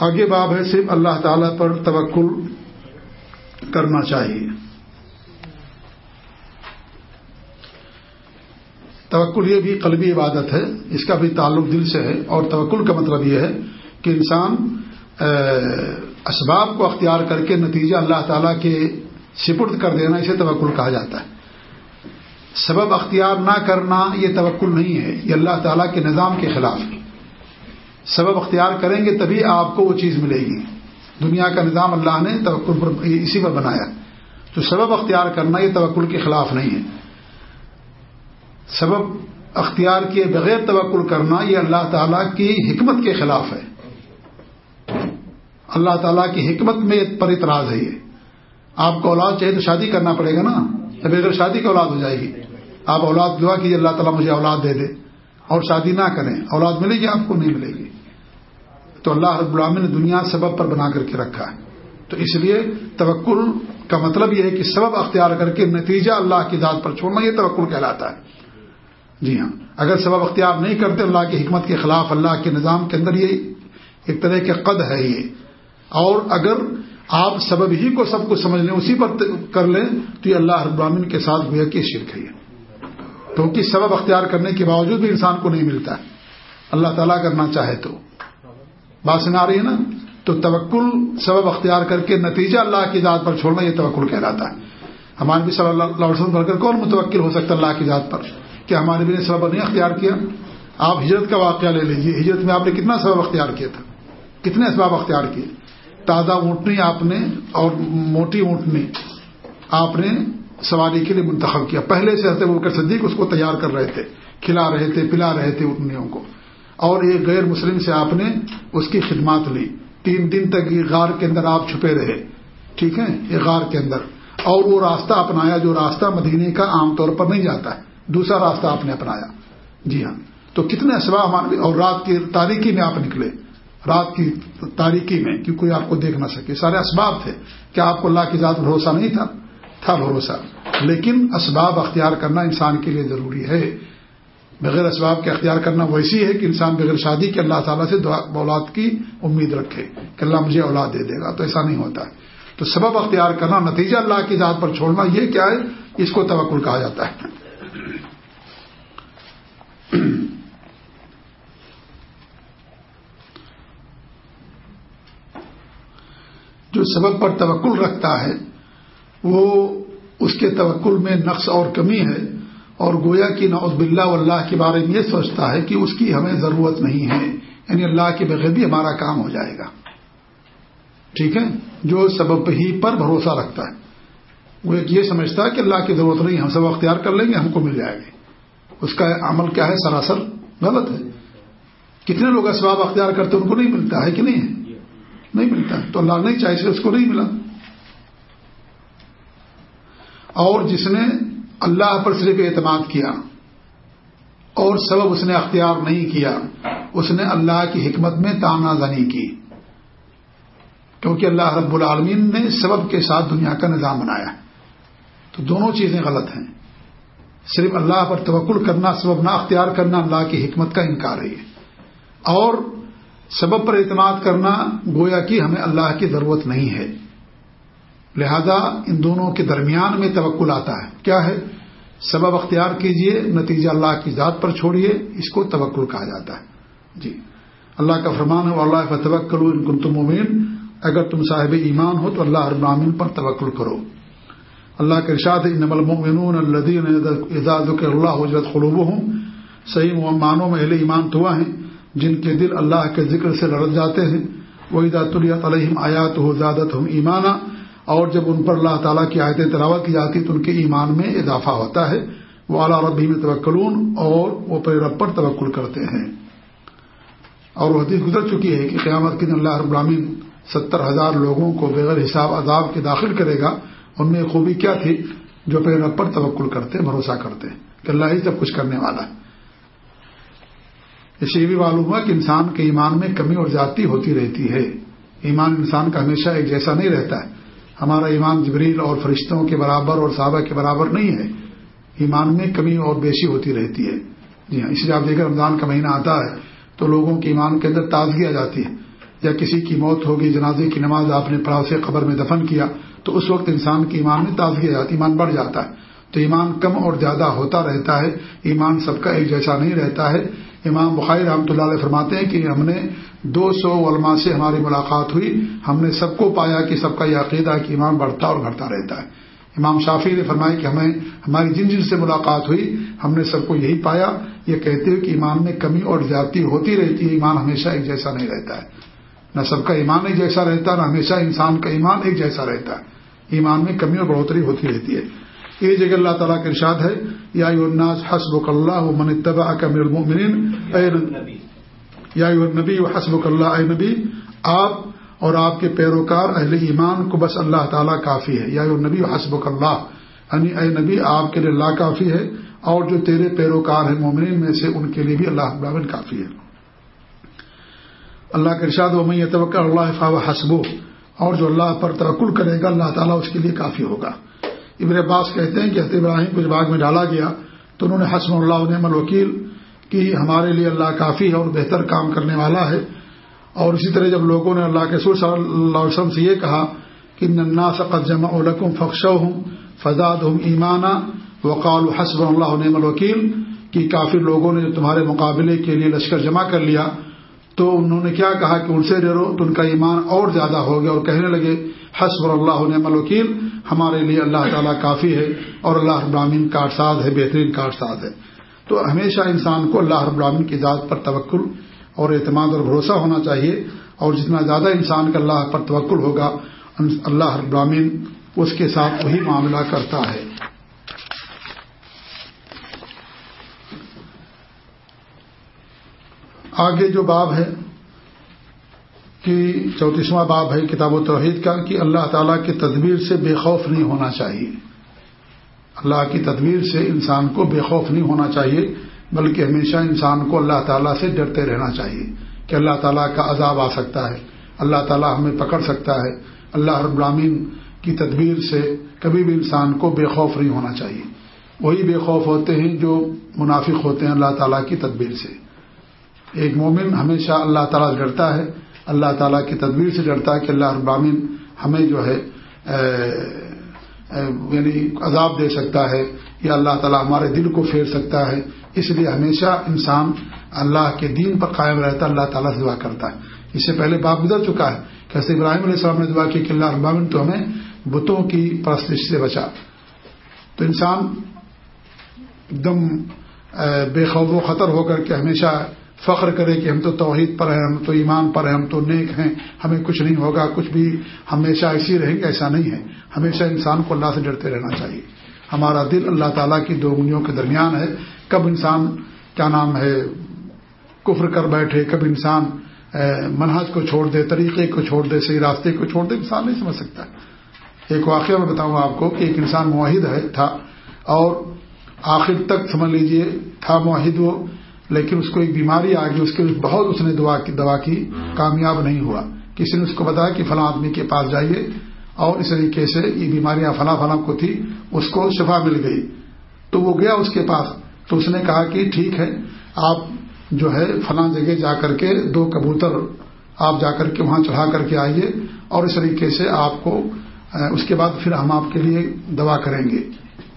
آگے باب ہے صرف اللہ تعالی پر توکل۔ کرنا چاہیے۔ توکل یہ بھی قلبی عبادت ہے، اس کا بھی تعلق دل سے ہے۔ اور توکل کا مطلب یہ ہے کہ انسان اسباب کو اختیار کر کے نتیجہ اللہ تعالی کے سپرد کر دینا، اسے توکل کہا جاتا ہے۔ سبب اختیار نہ کرنا یہ توکل نہیں ہے، یہ اللہ تعالیٰ کے نظام کے خلاف۔ ہے سبب اختیار کریں گے تبھی آپ کو وہ چیز ملے گی۔ دنیا کا نظام اللہ نے توکل پر اسی پر بنایا تو سبب اختیار کرنا یہ توکل کے خلاف نہیں ہے۔ سبب اختیار کیے بغیر توکل کرنا یہ اللہ تعالیٰ کی حکمت کے خلاف ہے۔ اللہ تعالیٰ کی حکمت میں پر اعتراض ہے یہ۔ آپ کو اولاد چاہیے تو شادی کرنا پڑے گا نا۔ بغیر شادی کی اولاد ہو جائے گی۔ آپ اولاد دعا کیجیے اللہ تعالیٰ مجھے اولاد دے دے۔ اور شادی نہ کریں۔ اولاد ملے گی آپ کو؟ نہیں ملے گی۔ تو اللہ رب العالمین نے دنیا سبب پر بنا کر کے رکھا ہے۔ تو اس لیے توکل کا مطلب یہ ہے کہ سبب اختیار کر کے نتیجہ اللہ کی ذات پر چھوڑنا یہ توکل کہلاتا ہے۔ جی ہاں اگر سبب اختیار نہیں کرتے اللہ کی حکمت کے خلاف اللہ کے نظام کے اندر یہ ایک طرح کے قد ہے یہ۔ اور اگر آپ سبب ہی کو سب کچھ سمجھ لیں، اسی پر کر لیں، تو یہ اللہ رب العالمین کے ساتھ گویا کہ شرک ہے کیونکہ سبب اختیار کرنے کے باوجود بھی انسان کو نہیں ملتا۔ ہے اللہ تعالیٰ کرنا چاہے تو۔ بات سنا رہی ہے نا؟ تو توکل سبب اختیار کر کے نتیجہ اللہ کی ذات پر چھوڑنا یہ توکل کہلاتا ہے۔ ہمارے بھی صلی اللہ علیہ وسلم پڑھ کر کون متوکل ہو سکتا اللہ کی ذات پر؟ کہ ہمارے بھی نے سبب نہیں اختیار کیا؟ آپ ہجرت کا واقعہ لے لیجیے ہجرت میں آپ نے کتنا سبب اختیار کیا تھا؟ کتنے اسباب اختیار کیے؟ تازہ اونٹنی آپ نے اور موٹی اونٹنی آپ نے سواری کے لیے منتخب کیا۔ پہلے سے حضرت بکر صدیق اس کو تیار کر رہے تھے، کھلا رہے تھے، پلا رہے تھے اونٹنیوں کو۔ اور ایک غیر مسلم سے آپ نے اس کی خدمات لی۔ تین دن تک یہ غار کے اندر آپ چھپے رہے۔ ٹھیک ہے؟ یہ غار کے اندر۔ اور وہ راستہ اپنایا جو راستہ مدینے کا عام طور پر نہیں جاتا ہے۔ دوسرا راستہ آپ نے اپنایا۔ جی ہاں۔ تو کتنے اسباب ہمارے اور رات کی تاریخی میں آپ نکلے۔ رات کی تاریکی میں کہ کوئی آپ کو دیکھ نہ سکے۔ سارے اسباب تھے۔ کیا آپ کو اللہ کی ذات بھروسہ نہیں تھا؟ تھا بھروسہ۔ لیکن اسباب اختیار کرنا انسان کے لیے ضروری ہے۔ بغیر اسباب کے اختیار کرنا ویسی ہے کہ انسان بغیر شادی کے اللہ تعالیٰ سے اولاد کی امید رکھے کہ اللہ مجھے اولاد دے دے گا، تو ایسا نہیں ہوتا۔ ہے تو سبب اختیار کرنا، نتیجہ اللہ کی ذات پر چھوڑنا، یہ کیا ہے؟ اس کو توکل کہا جاتا ہے۔ جو سبب پر توکل رکھتا ہے، وہ اس کے توکل میں نقص اور کمی ہے۔ اور گویا کی نوز باللہ اللہ کے بارے میں یہ سوچتا ہے کہ اس کی ہمیں ضرورت نہیں ہے یعنی اللہ کے بغیر بھی ہمارا کام ہو جائے گا۔ ٹھیک ہے؟ جو سبب ہی پر بھروسہ رکھتا ہے۔ وہ ایک یہ سمجھتا ہے کہ اللہ کی ضرورت نہیں، ہم سب اختیار کر لیں گے، ہم کو مل جائے گی۔ اس کا عمل کیا ہے؟ سراسر غلط ہے۔ کتنے لوگ اسباب اختیار کرتے ان کو نہیں ملتا، ہے کہ نہیں؟ ہے نہیں ملتا۔ تو اللہ نہیں چاہے اس کو نہیں ملا۔ اور جس نے اللہ پر صرف اعتماد کیا اور سبب اس نے اختیار نہیں کیا، اس نے اللہ کی حکمت میں تانا زنی کی۔ کیونکہ اللہ رب العالمین نے سبب کے ساتھ دنیا کا نظام بنایا۔ تو دونوں چیزیں غلط ہیں۔ صرف اللہ پر توکل کرنا، سبب نہ اختیار کرنا اللہ کی حکمت کا انکار ہے۔ اور سبب پر اعتماد کرنا گویا کہ ہمیں اللہ کی ضرورت نہیں ہے۔ لہذا ان دونوں کے درمیان میں توکل آتا ہے۔ کیا ہے؟ سبب اختیار کیجیے، نتیجہ اللہ کی ذات پر چھوڑیے اس کو توکل کہا جاتا ہے۔ جی۔ اللہ کا فرمان ہے اللہ فتوکل ان کن تم اگر تم صاحب ایمان ہو تو اللہ ابرامین پر توکل کرو۔ اللہ کے ارشاد نمل المؤمنون الدین اعزاز کے اللہ حجرت خلوب ہوں صحیح معنوں میں اہل ایمان تو ہیں، جن کے دل اللہ کے ذکر سے لڑ جاتے ہیں۔ وہ ادات علیہم آیات ہو زیادت ہم ایمانہ اور جب ان پر اللہ تعالیٰ کی آیتیں تلاوت کی جاتی تو ان کے ایمان میں اضافہ ہوتا ہے۔ وہ اعلیٰ ربی میں توکلون اور وہ پیر رب پر توکل کرتے ہیں۔ اور وہ حدیث گزر چکی ہے کہ قیامت کے دن اللہ ابراہین ستر ہزار لوگوں کو بغیر حساب عذاب کے داخل کرے گا۔ ان میں خوبی کیا تھی؟ جو پیر رب پر توکل کرتے، بھروسہ کرتے۔ کہ اللہ ہی سب کچھ کرنے والا ہے۔ اس یہ بھی معلوم ہوا کہ انسان کے ایمان میں کمی اور زیادتی ہوتی رہتی ہے۔ ایمان انسان کا ہمیشہ ایک جیسا نہیں رہتا ہے۔ ہمارا ایمان جبریل اور فرشتوں کے برابر اور صحابہ کے برابر نہیں ہے۔ ایمان میں کمی اور بیشی ہوتی رہتی ہے۔ جی ہاں اس لیے آپ دیکھیں رمضان کا مہینہ آتا ہے تو لوگوں کے ایمان کے اندر تازگی آ جاتی ہے۔ یا کسی کی موت ہوگی، جنازے کی نماز آپ نے پڑھا سے قبر میں دفن کیا، تو اس وقت انسان کے ایمان میں تازگی آ جاتی، ایمان بڑھ جاتا ہے۔ تو ایمان کم اور زیادہ ہوتا رہتا ہے۔ ایمان سب کا ایک جیسا نہیں رہتا ہے۔ امام بخاری رحمۃ اللہ علیہ فرماتے ہیں کہ ہم نے دو سو علماء سے ہماری ملاقات ہوئی۔ ہم نے سب کو پایا کہ سب کا یہ عقیدہ کہ ایمان بڑھتا اور گھٹتا رہتا ہے۔ امام شافی نے فرمایا کہ ہمیں ہماری جن جن سے ملاقات ہوئی، ہم نے سب کو یہی پایا۔ یہ کہتے ہوئے کہ ایمان میں کمی اور زیادتی ہوتی رہتی ہے۔ ایمان ہمیشہ ایک جیسا نہیں رہتا ہے۔ نہ سب کا ایمان ایک جیسا رہتا ہے نہ ہمیشہ انسان کا ایمان ایک جیسا رہتا۔ ہے ایمان میں کمی اور بڑھوتری ہوتی رہتی ہے۔ یہ جگہ اللہ تعالیٰ کا ارشاد ہے۔ یا حسب اللہ من طبع کا یا نبی و حسب اللہ، اے نبی، آپ اور آپ کے پیروکار اہل ایمان کو بس اللہ تعالیٰ کافی ہے۔ یا نبی و حسب اللہ یعنی اے نبی، آپ کے لیے اللہ کافی ہے اور جو تیرے پیروکار ہیں مومنین میں سے ان کے لیے بھی اللہ ابراہن کافی ہے۔ اللہ کے ارشاد و میں توقع اللہ فا حسب اور جو اللہ پر توکل کرے گا، اللہ تعالیٰ اس کے لیے کافی ہوگا۔ ابن عباس کہتے ہیں کہ حضرت ابراہیم کچھ باغ میں ڈالا گیا تو انہوں نے حسم اللہ علیہ الوکیل کہ ہمارے لیے اللہ کافی ہے اور بہتر کام کرنے والا ہے۔ اور اسی طرح جب لوگوں نے اللہ کے سور صلی اللہ علیہ وسلم سے یہ کہا کہ ننا سقت جمع الکم فخش ہوں فضاد ہوں ایمانہ وقال حسب اللہ نعم الوکیل، کہ کافی لوگوں نے تمہارے مقابلے کے لیے لشکر جمع کر لیا، تو انہوں نے کیا کہا کہ ان سے ڈرو، تو ان کا ایمان اور زیادہ ہو گیا اور کہنے لگے حسب اللہ نعم الوکیل، ہمارے لیے اللہ تعالیٰ کافی ہے اور اللہ ابراہین کارساز ہے، بہترین کارساز ہے۔ تو ہمیشہ انسان کو اللہ رب العالمین کی ذات پر توکل اور اعتماد اور بھروسہ ہونا چاہیے اور جتنا زیادہ انسان کا اللہ پر توکل ہوگا اللہ رب العالمین اس کے ساتھ وہی معاملہ کرتا ہے۔ آگے جو باب ہے کہ چوتیسواں باب ہے کتاب و توحید کا، کہ اللہ تعالیٰ کی تدبیر سے بے خوف نہیں ہونا چاہیے۔ اللہ کی تدبیر سے انسان کو بے خوف نہیں ہونا چاہیے، بلکہ ہمیشہ انسان کو اللہ تعالیٰ سے ڈرتے رہنا چاہیے کہ اللہ تعالیٰ کا عذاب آ سکتا ہے۔ اللہ تعالیٰ ہمیں پکڑ سکتا ہے۔ اللہ رب العالمین کی تدبیر سے کبھی بھی انسان کو بے خوف نہیں ہونا چاہیے۔ وہی بے خوف ہوتے ہیں جو منافق ہوتے ہیں اللہ تعالیٰ کی تدبیر سے۔ ایک مومن ہمیشہ اللہ تعالیٰ ڈرتا ہے۔ اللہ تعالیٰ کی تدبیر سے ڈرتا ہے کہ اللہ رب العالمین ہمیں جو ہے یعنی عذاب دے سکتا ہے یا اللہ تعالیٰ ہمارے دل کو پھیر سکتا ہے۔ اس لیے ہمیشہ انسان اللہ کے دین پر قائم رہتا ہے اللہ تعالیٰ سے دعا کرتا ہے۔ اس سے پہلے باپ گزر چکا ہے۔ کیسے ابراہیم علیہ السلام نے دعا کی کہ اللہ ابامن تو ہمیں بتوں کی پرستش سے بچا۔ تو انسان ایک دم بے خوف و خطر ہو کر کے ہمیشہ فخر کرے کہ ہم تو توحید پر ہیں، ہم تو ایمان پر ہیں، ہم تو نیک ہیں، ہمیں کچھ نہیں ہوگا، کچھ بھی ہمیشہ ایسی رہیں گے ایسا نہیں ہے۔ ہمیشہ انسان کو اللہ سے ڈرتے رہنا چاہیے۔ ہمارا دل اللہ تعالیٰ کی دو انگلیوں کے درمیان ہے۔ کب انسان، کیا نام ہے، کفر کر بیٹھے، کب انسان منہج کو چھوڑ دے، طریقے کو چھوڑ دے، صحیح راستے کو چھوڑ دے، انسان نہیں سمجھ سکتا۔ ایک واقعہ میں بتاؤں آپ کو کہ ایک انسان معاہد ہے، تھا اور آخر تک، سمجھ لیجیے، تھا معاہد وہ لیکن اس کو ایک بیماری آ گئی، اس کے بہت اس نے دعا کی، دوا کی، کامیاب نہیں ہوا۔ کسی نے اس کو بتایا کہ فلاں آدمی کے پاس جائیے اور اس طریقے سے یہ بیماریاں فلاں فلاں کو تھی، اس کو شفا مل گئی۔ تو وہ گیا اس کے پاس۔ تو اس نے کہا کہ ٹھیک ہے، آپ جو ہے فلاں جگہ جا کر کے دو کبوتر آپ جا کر کے وہاں چڑھا کر کے آئیے اور اس طریقے سے آپ کو اس کے بعد پھر ہم آپ کے لیے دوا کریں گے۔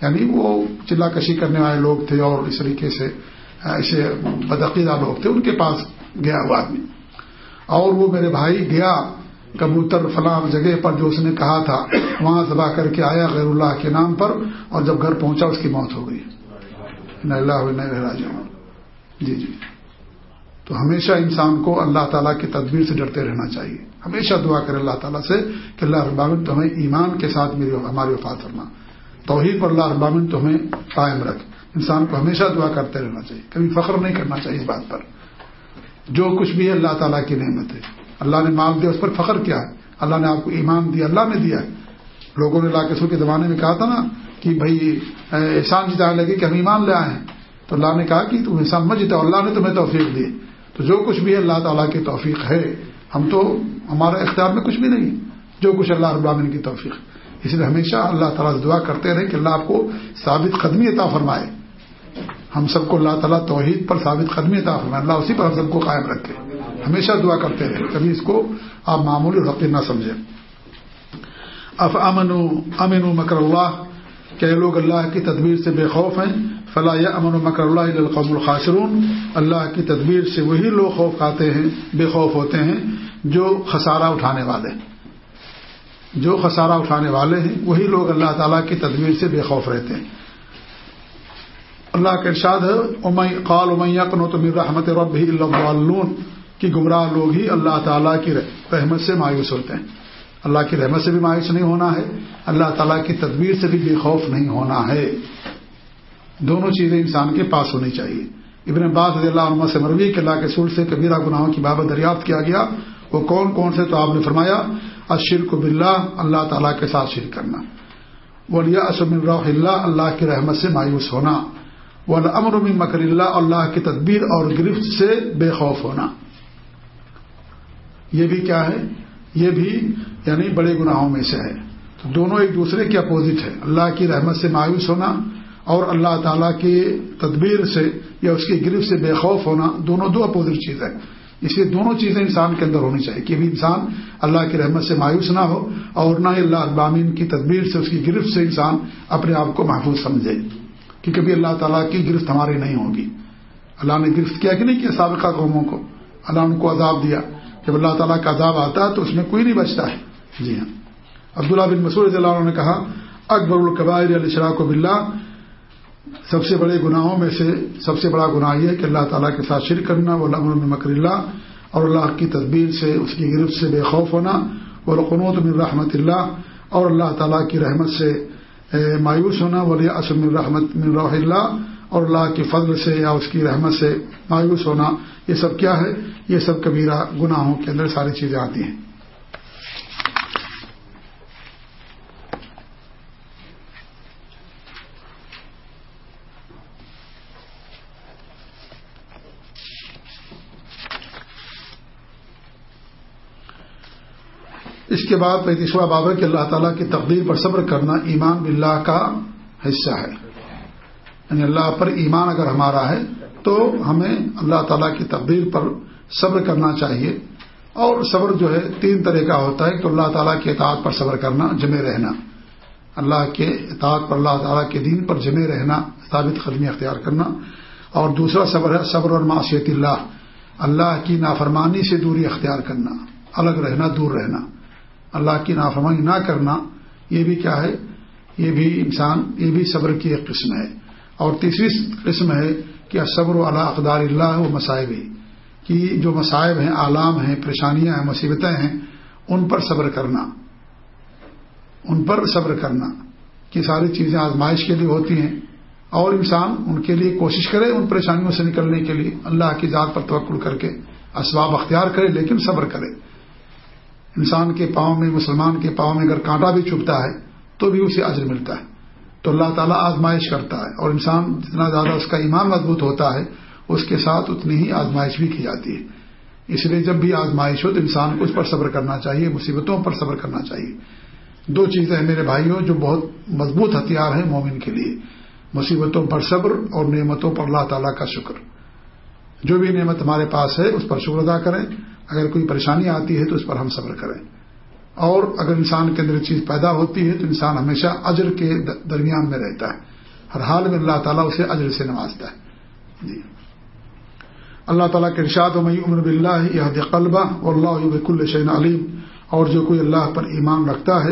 یعنی وہ چلا کشی کرنے والے لوگ تھے اور اس طریقے سے ایسے بدعقیدہ لوگ تھے ان کے پاس گیا وہ آدمی۔ اور وہ میرے بھائی گیا کبوتر فلاں جگہ پر جو اس نے کہا تھا، وہاں ذبح کر کے آیا غیر اللہ کے نام پر، اور جب گھر پہنچا اس کی موت ہو گئی۔ اللہ جی جی۔ تو ہمیشہ انسان کو اللہ تعالیٰ کی تدبیر سے ڈرتے رہنا چاہیے۔ ہمیشہ دعا کرے اللہ تعالیٰ سے کہ اللہ ابامن تو ہمیں ایمان کے ساتھ میری ہماری وفات کرنا توحید پر اللہ ابامن تو ہمیں قائم رکھ۔ انسان کو ہمیشہ دعا کرتے رہنا چاہیے، کبھی فخر نہیں کرنا چاہیے اس بات پر۔ جو کچھ بھی ہے اللہ تعالیٰ کی نعمت ہے۔ اللہ نے مال دیا، اس پر فخر کیا ہے۔ اللہ نے آپ کو ایمان دیا، اللہ نے دیا ہے۔ لوگوں نے لا کے زمانے میں کہا تھا نا کہ بھائی احسان جتانے لگے کہ ہم ایمان لے آئے ہیں۔ تو اللہ نے کہا کہ تم احسان مت جیتا اللہ نے تمہیں توفیق دی۔ تو جو کچھ بھی ہے اللہ تعالیٰ کی توفیق ہے۔ ہم تو ہمارے اختیار میں کچھ بھی نہیں۔ جو کچھ اللہ رب العالمین کی توفیق۔ اس لیے ہمیشہ اللہ تعالیٰ سے دعا کرتے رہے کہ اللہ آپ کو ثابت قدمی عطا فرمائے۔ ہم سب کو اللہ تعالیٰ توحید پر ثابت قدمی عطا فرمائے۔ اللہ اسی پر ہم سب کو قائم رکھے۔ ہمیشہ دعا کرتے رہے۔ کبھی اس کو آپ معمولی رقی نہ سمجھیں۔ اف امن امن مکر اللہ۔ کہ لوگ اللہ کی تدبیر سے بے خوف ہیں۔ فلاح امن و مکر اللہ القوم الخاشرون اللہ کی تدبیر سے وہی لوگ خوف کھاتے ہیں، بے خوف ہوتے ہیں، جو خسارہ اٹھانے والے۔ جو خسارہ اٹھانے والے ہیں، وہی لوگ اللہ تعالیٰ کی تدبیر سے بے خوف رہتے ہیں۔ اللہ کا ارشاد ہے قال امیہ کنو تم رحمت رب اللہ کی گمراہ لوگ ہی اللہ تعالیٰ کی رحمت سے مایوس ہوتے ہیں۔ اللہ کی رحمت سے بھی مایوس نہیں ہونا ہے، اللہ تعالیٰ کی تدبیر سے بھی بے خوف نہیں ہونا ہے۔ دونوں چیزیں انسان کے پاس ہونی چاہیے۔ ابن عباس رضی اللہ عنہ سے مروی کے اللہ کے سور سے کبیرہ گناہوں کی بابت دریافت کیا گیا۔ وہ کون کون سے؟ تو آپ نے فرمایا اشرک بلّہ اللہ تعالیٰ کے ساتھ شرک کرنا۔ ولی اسم اللہ اللہ کی رحمت سے مایوس ہونا۔ امر مکر اللہ اللہ کی تدبیر اور گرفت سے بے خوف ہونا۔ یہ بھی کیا ہے؟ یہ بھی یعنی بڑے گناہوں میں سے ہے۔ تو دونوں ایک دوسرے کے اپوزٹ ہے اللہ کی رحمت سے مایوس ہونا اور اللہ تعالیٰ کی تدبیر سے یا اس کی گرفت سے بے خوف ہونا دونوں دو اپوزٹ چیز ہے اس لیے دونوں چیزیں انسان کے اندر ہونی چاہیے کہ بھی انسان اللہ کی رحمت سے مایوس نہ ہو اور نہ ہی اللہ ابامین کی تدبیر سے، اس کی گرفت سے انسان اپنے آپ کو محفوظ سمجھے۔ کہ کبھی اللہ تعالیٰ کی گرفت ہماری نہیں ہوگی۔ اللہ نے گرفت کیا کہ نہیں کیا سابقہ قوموں کو؟ اللہ ان کو عذاب دیا۔ جب اللہ تعالیٰ کا عذاب آتا ہے تو اس میں کوئی نہیں بچتا ہے۔ جی ہاں۔ عبداللہ بن مسعود اللہ عنہ نے کہا، اکبر القبائر علیہ شراک و بلّہ سب سے بڑے گناہوں میں سے سب سے بڑا گناہ یہ ہے کہ اللہ تعالیٰ کے ساتھ شرک کرنا وہ لمن مکر اللہ اور اللہ کی تدبیر سے، اس کی گرفت سے بے خوف ہونا وہ رقنوت من رحمت اللہ اور اللہ تعالیٰ کی رحمت سے مایوس ہونا، ولی اسم الرحمت من روح اللہ، اور اللہ کے فضل سے یا اس کی رحمت سے مایوس ہونا، یہ سب کیا ہے؟ یہ سب کبیرہ گناہوں کے اندر ساری چیزیں آتی ہیں۔ اس کے بعد پینتیسواں بابر کہ اللہ تعالیٰ کی تقدیر پر صبر کرنا ایمان باللہ کا حصہ ہے۔ یعنی اللہ پر ایمان اگر ہمارا ہے تو ہمیں اللہ تعالیٰ کی تقدیر پر صبر کرنا چاہیے۔ اور صبر جو ہے تین طرح کا ہوتا ہے کہ اللہ تعالیٰ کے اطاعت پر صبر کرنا جمع رہنا۔ اللہ کے اطاعت پر، اللہ تعالیٰ کے دین پر جمع رہنا، ثابت قدمی اختیار کرنا۔ اور دوسرا صبر ہے صبر اور معاشیت اللہ۔ اللہ کی نافرمانی سے دوری اختیار کرنا، الگ رہنا، دور رہنا۔ اللہ کی نافرمانی نہ کرنا، یہ بھی کیا ہے؟ یہ بھی انسان، یہ بھی صبر کی ایک قسم ہے۔ اور تیسری قسم ہے کہ صبر و اللہ اقدار اللہ و مصائب کہ جو مصائب ہیں عالام ہیں، پریشانیاں ہیں، مصیبتیں ہیں، ان پر صبر کرنا۔ ان پر صبر کرنا۔ کہ ساری چیزیں آزمائش کے لیے ہوتی ہیں۔ اور انسان ان کے لیے کوشش کرے ان پریشانیوں سے نکلنے کے لیے، اللہ کی ذات پر توقل کر کے، اسباب اختیار کرے، لیکن صبر کرے۔ انسان کے پاؤں میں، مسلمان کے پاؤں میں اگر کانٹا بھی چبھتا ہے، تو بھی اسے عزر ملتا ہے۔ تو اللہ تعالیٰ آزمائش کرتا ہے اور انسان جتنا زیادہ اس کا ایمان مضبوط ہوتا ہے، اس کے ساتھ اتنی ہی آزمائش بھی کی جاتی ہے۔ اس لیے جب بھی آزمائش ہو تو انسان کو اس پر صبر کرنا چاہیے، مصیبتوں پر صبر کرنا چاہیے۔ دو چیزیں ہیں میرے بھائیوں جو بہت مضبوط ہتھیار ہیں مومن کے لیے۔ مصیبتوں پر صبر اور نعمتوں پر اللہ تعالیٰ کا شکر۔ جو بھی نعمت ہمارے پاس ہے، اس پر شکر ادا کریں۔ اگر کوئی پریشانی آتی ہے تو اس پر ہم صبر کریں۔ اور اگر انسان کے اندر چیز پیدا ہوتی ہے تو انسان ہمیشہ اجر کے درمیان میں رہتا ہے۔ ہر حال میں اللہ تعالیٰ اسے اجر سے نوازتا ہے۔ جی۔ اللہ تعالیٰ کے ارشاد و مئی عمر بلّہ یہ قلبہ اور اللہ بک الشین علیم اور جو کوئی اللہ پر ایمان رکھتا ہے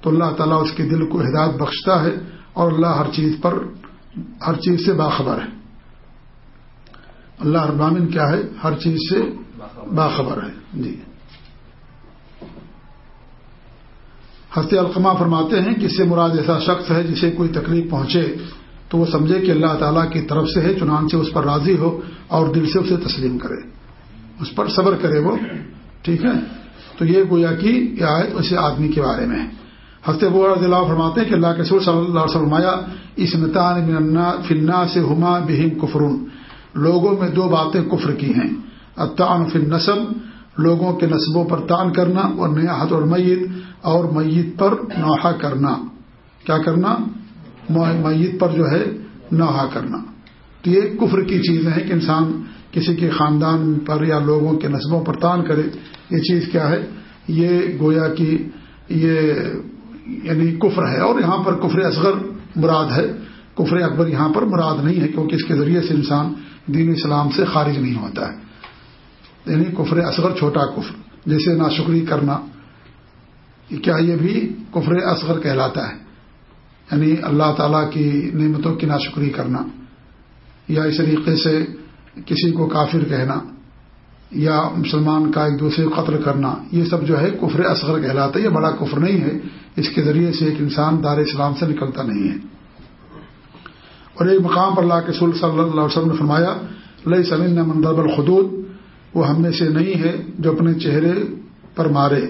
تو اللہ تعالیٰ اس کے دل کو ہدایت بخشتا ہے اور اللہ ہر چیز پر ہر چیز سے باخبر ہے۔ اللہ ابامن کیا ہے؟ ہر چیز سے باخبر ہے جی۔ ہنستے القمہ فرماتے ہیں کہ اس سے مراد ایسا شخص ہے جسے کوئی تکلیف پہنچے تو وہ سمجھے کہ اللہ تعالیٰ کی طرف سے ہے، چنانچہ اس پر راضی ہو اور دل سے اسے تسلیم کرے۔ اس پر صبر کرے وہ، ٹھیک ہے؟ تو یہ گویا کی آیت اسے آدمی کے بارے میں ہنستے وہ رضی اللہ فرماتے ہیں کہ اللہ کے سور صلی اللہ علیہ فرمایا اس نتان فنا سے ہما بہم کفرون۔ لوگوں میں دو باتیں کفر کی ہیں۔ اطان فن نصب لوگوں کے نصبوں پر تان کرنا اور نیاحت اور میت اور میت پر نوحہ کرنا۔ کیا کرنا؟ میت پر جو ہے، نوحہ کرنا۔ تو یہ کفر کی چیزیں ہیں کہ انسان کسی کے خاندان پر یا لوگوں کے نصبوں پر تان کرے۔ یہ چیز کیا ہے؟ یہ گویا کی یہ یعنی کفر ہے۔ اور یہاں پر کفر اصغر مراد ہے۔ کفر اکبر یہاں پر مراد نہیں ہے، کیونکہ اس کے ذریعے سے انسان دین اسلام سے خارج نہیں ہوتا ہے۔ یعنی کفر اصغر چھوٹا کفر، جیسے ناشکری کرنا کیا یہ بھی کفر اصغر کہلاتا ہے؟ یعنی اللہ تعالی کی نعمتوں کی ناشکری کرنا، یا اس طریقے سے کسی کو کافر کہنا، یا مسلمان کا ایک دوسرے کو قتل کرنا، یہ سب جو ہے کفر اصغر کہلاتا ہے، یہ بڑا کفر نہیں ہے، اس کے ذریعے سے ایک انسان دار اسلام سے نکلتا نہیں ہے۔ اور ایک مقام پر اللہ کے صلی اللہ علیہ وسلم نے فرمایا لئی سمین مندرب الخدود وہ ہم میں سے نہیں ہے جو اپنے چہرے پر مارے،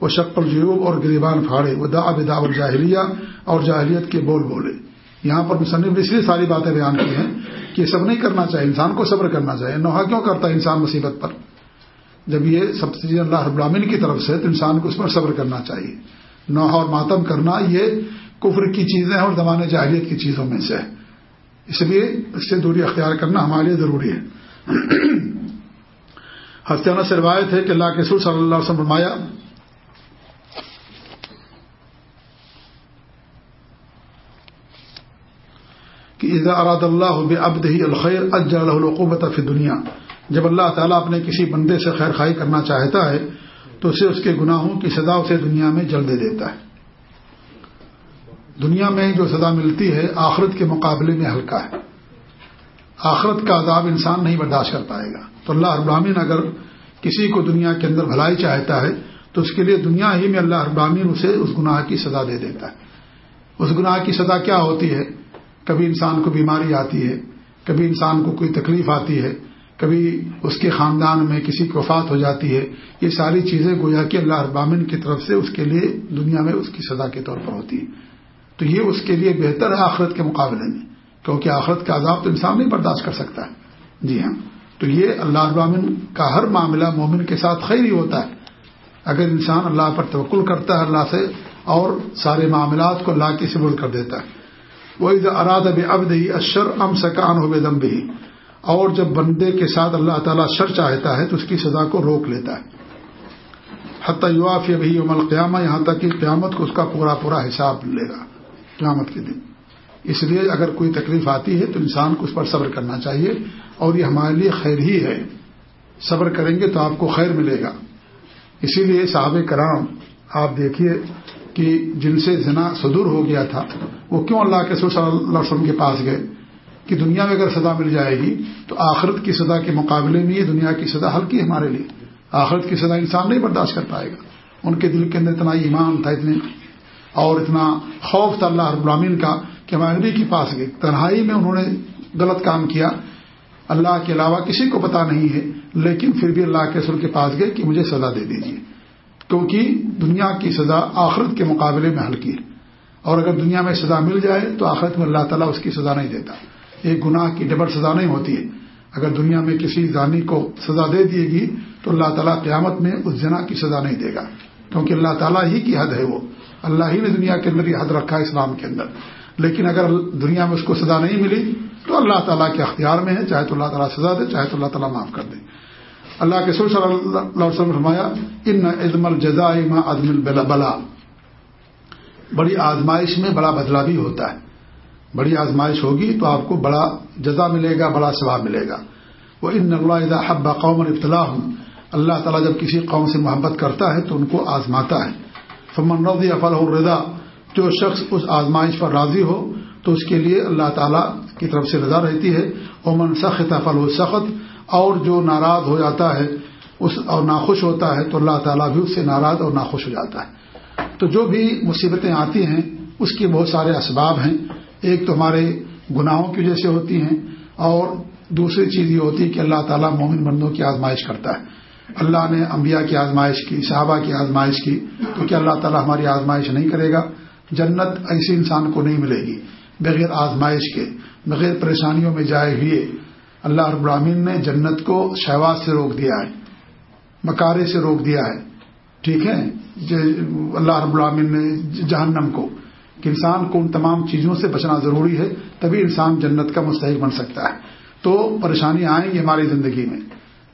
وہ شک الجیوب اور گریبان پھاڑے، وہ دا بدا الجاہلیہ اور جاہلیت کے بول بولے۔ یہاں پر مصنف نے اس لیے ساری باتیں بیان کی ہیں کہ یہ سب نہیں کرنا چاہیے انسان کو صبر کرنا چاہیے نوحا کیوں کرتا ہے انسان مصیبت پر؟ جب یہ سب چیزیں اللہ رب العالمین کی طرف سے تو انسان کو اس پر صبر کرنا چاہیے۔ نوحا اور ماتم کرنا یہ کفر کی چیزیں ہیں اور زمانے جاہلیت کی چیزوں میں سے ہے۔ اس لیے اس سے دوری اختیار کرنا ہمارے لیے ضروری ہے۔ ہستیانہ سے روایت ہے کہ اللہ کے سر صلی اللہ علیہ وسلم فرمایا، کہ اذا اراد اللہ ابد ہی الخیر اجل القوبت فی دنیا جب اللہ تعالیٰ اپنے کسی بندے سے خیر خائی کرنا چاہتا ہے، تو اسے اس کے گناہوں کی سزا اسے دنیا میں جلدے دیتا ہے۔ دنیا میں جو سزا ملتی ہے، آخرت کے مقابلے میں ہلکا ہے۔ آخرت کا عذاب انسان نہیں برداشت کر پائے گا۔ تو اللہ ابراہین اگر کسی کو دنیا کے اندر بھلائی چاہتا ہے، تو اس کے لیے دنیا ہی میں اللہ ابراہین اسے اس گناہ کی سزا دے دیتا ہے۔ اس گناہ کی سزا کیا ہوتی ہے؟ کبھی انسان کو بیماری آتی ہے، کبھی انسان کو کوئی تکلیف آتی ہے، کبھی اس کے خاندان میں کسی کی وفات ہو جاتی ہے۔ یہ ساری چیزیں گویا کہ اللہ ابامن کی طرف سے اس کے لیے دنیا میں اس کی سزا کے طور پر ہوتی ہے تو یہ اس کے لیے بہتر ہے آخرت کے مقابلے میں۔ کیونکہ آخرت کا عذاب تو انسان نہیں برداشت کر سکتا ہے۔ جی ہاں۔ تو یہ اللہ ابامن کا ہر معاملہ مومن کے ساتھ خیر ہی ہوتا ہے۔ اگر انسان اللہ پر توقل کرتا ہے اللہ سے اور سارے معاملات کو اللہ کی سبر کر دیتا ہے۔ وہ اراد اب اب دہی اشر ام سکان ہو دم بھی اور جب بندے کے ساتھ اللہ تعالیٰ شر چاہتا ہے تو اس کی سزا کو روک لیتا ہے۔ حتیٰ یواف بھی عمل قیامہ یہاں تک کہ قیامت کو اس کا پورا پورا حساب لے گا۔ قیامت کے دن۔ اس لیے اگر کوئی تکلیف آتی ہے تو انسان کو اس پر صبر کرنا چاہیے اور یہ ہمارے لیے خیر ہی ہے۔ صبر کریں گے تو آپ کو خیر ملے گا۔ اسی لیے صحابہ کرام، آپ دیکھیے کہ جن سے زنا صدور ہو گیا تھا، وہ کیوں اللہ کے صلی اللہ علیہ وسلم کے پاس گئے؟ کہ دنیا میں اگر سزا مل جائے گی تو آخرت کی سزا کے مقابلے میں یہ دنیا کی سزا ہلکی ہمارے لیے۔ آخرت کی سزا انسان نہیں برداشت کر پائے گا۔ ان کے دل کے اندر اتنا ایمان تھا، اتنے اور اتنا خوف تھا اللہ رب العالمین کا کہ ہمارے نبی کے پاس گئے۔ تنہائی میں انہوں نے غلط کام کیا۔ اللہ کے علاوہ کسی کو پتا نہیں ہے، لیکن پھر بھی اللہ کے سر کے پاس گئے کہ مجھے سزا دے دیجیے کیونکہ دنیا کی سزا آخرت کے مقابلے میں ہلکی ہے۔ اور اگر دنیا میں سزا مل جائے تو آخرت میں اللہ تعالیٰ اس کی سزا نہیں دیتا۔ ایک گناہ کی ڈبل سزا نہیں ہوتی ہے۔ اگر دنیا میں کسی زانی کو سزا دے دیے گی تو اللہ تعالیٰ قیامت میں اس جنا کی سزا نہیں دے گا۔ کیونکہ اللہ تعالیٰ ہی کی حد ہے وہ۔ اللہ ہی نے دنیا کے اندر یہ حد رکھا ہے اسلام کے اندر۔ لیکن اگر دنیا میں اس کو سزا نہیں ملی تو اللہ تعالیٰ کے اختیار میں ہے، چاہے تو اللہ تعالیٰ سزا دے، چاہے تو اللہ تعالیٰ معاف کر دے۔ اللہ کے سور صلی اللہ علیہ وسلم فرمایا، ان عدم الجزا ما عدم البلا بڑی آزمائش میں بڑا بدلا بھی ہوتا ہے۔ بڑی آزمائش ہوگی تو آپ کو بڑا جزا ملے گا، بڑا ثواب ملے گا۔ وہ ان اللہ حب قوم ابتلا ہوں اللہ تعالیٰ جب کسی قوم سے محبت کرتا ہے تو ان کو آزماتا ہے۔ فمن رضی افل الرضا جو شخص اس آزمائش پر راضی ہو، تو اس کے لیے اللہ تعالیٰ کی طرف سے رضا رہتی ہے۔ امن سخت افل و سخت اور جو ناراض ہو جاتا ہے، اس اور ناخوش ہوتا ہے، تو اللہ تعالیٰ بھی اس سے ناراض اور ناخوش ہو جاتا ہے۔ تو جو بھی مصیبتیں آتی ہیں، اس کے بہت سارے اسباب ہیں۔ ایک تو ہمارے گناہوں کی وجہ سے ہوتی ہیں، اور دوسری چیز یہ ہوتی ہے کہ اللہ تعالیٰ مومن بندوں کی آزمائش کرتا ہے۔ اللہ نے انبیاء کی آزمائش کی، صحابہ کی آزمائش کی، تو کیا اللہ تعالیٰ ہماری آزمائش نہیں کرے گا؟ جنت ایسے انسان کو نہیں ملے گی۔ بغیر آزمائش کے، بغیر پریشانیوں میں جائے ہوئے، اللہ رب العامین نے جنت کو شہواز سے روک دیا ہے، مکارے سے روک دیا ہے۔ ٹھیک ہے؟ اللہ رب العامین نے جہنم کو، کہ انسان کو ان تمام چیزوں سے بچنا ضروری ہے، تبھی انسان جنت کا مستحق بن سکتا ہے۔ تو پریشانیاں آئیں گی ہماری زندگی میں،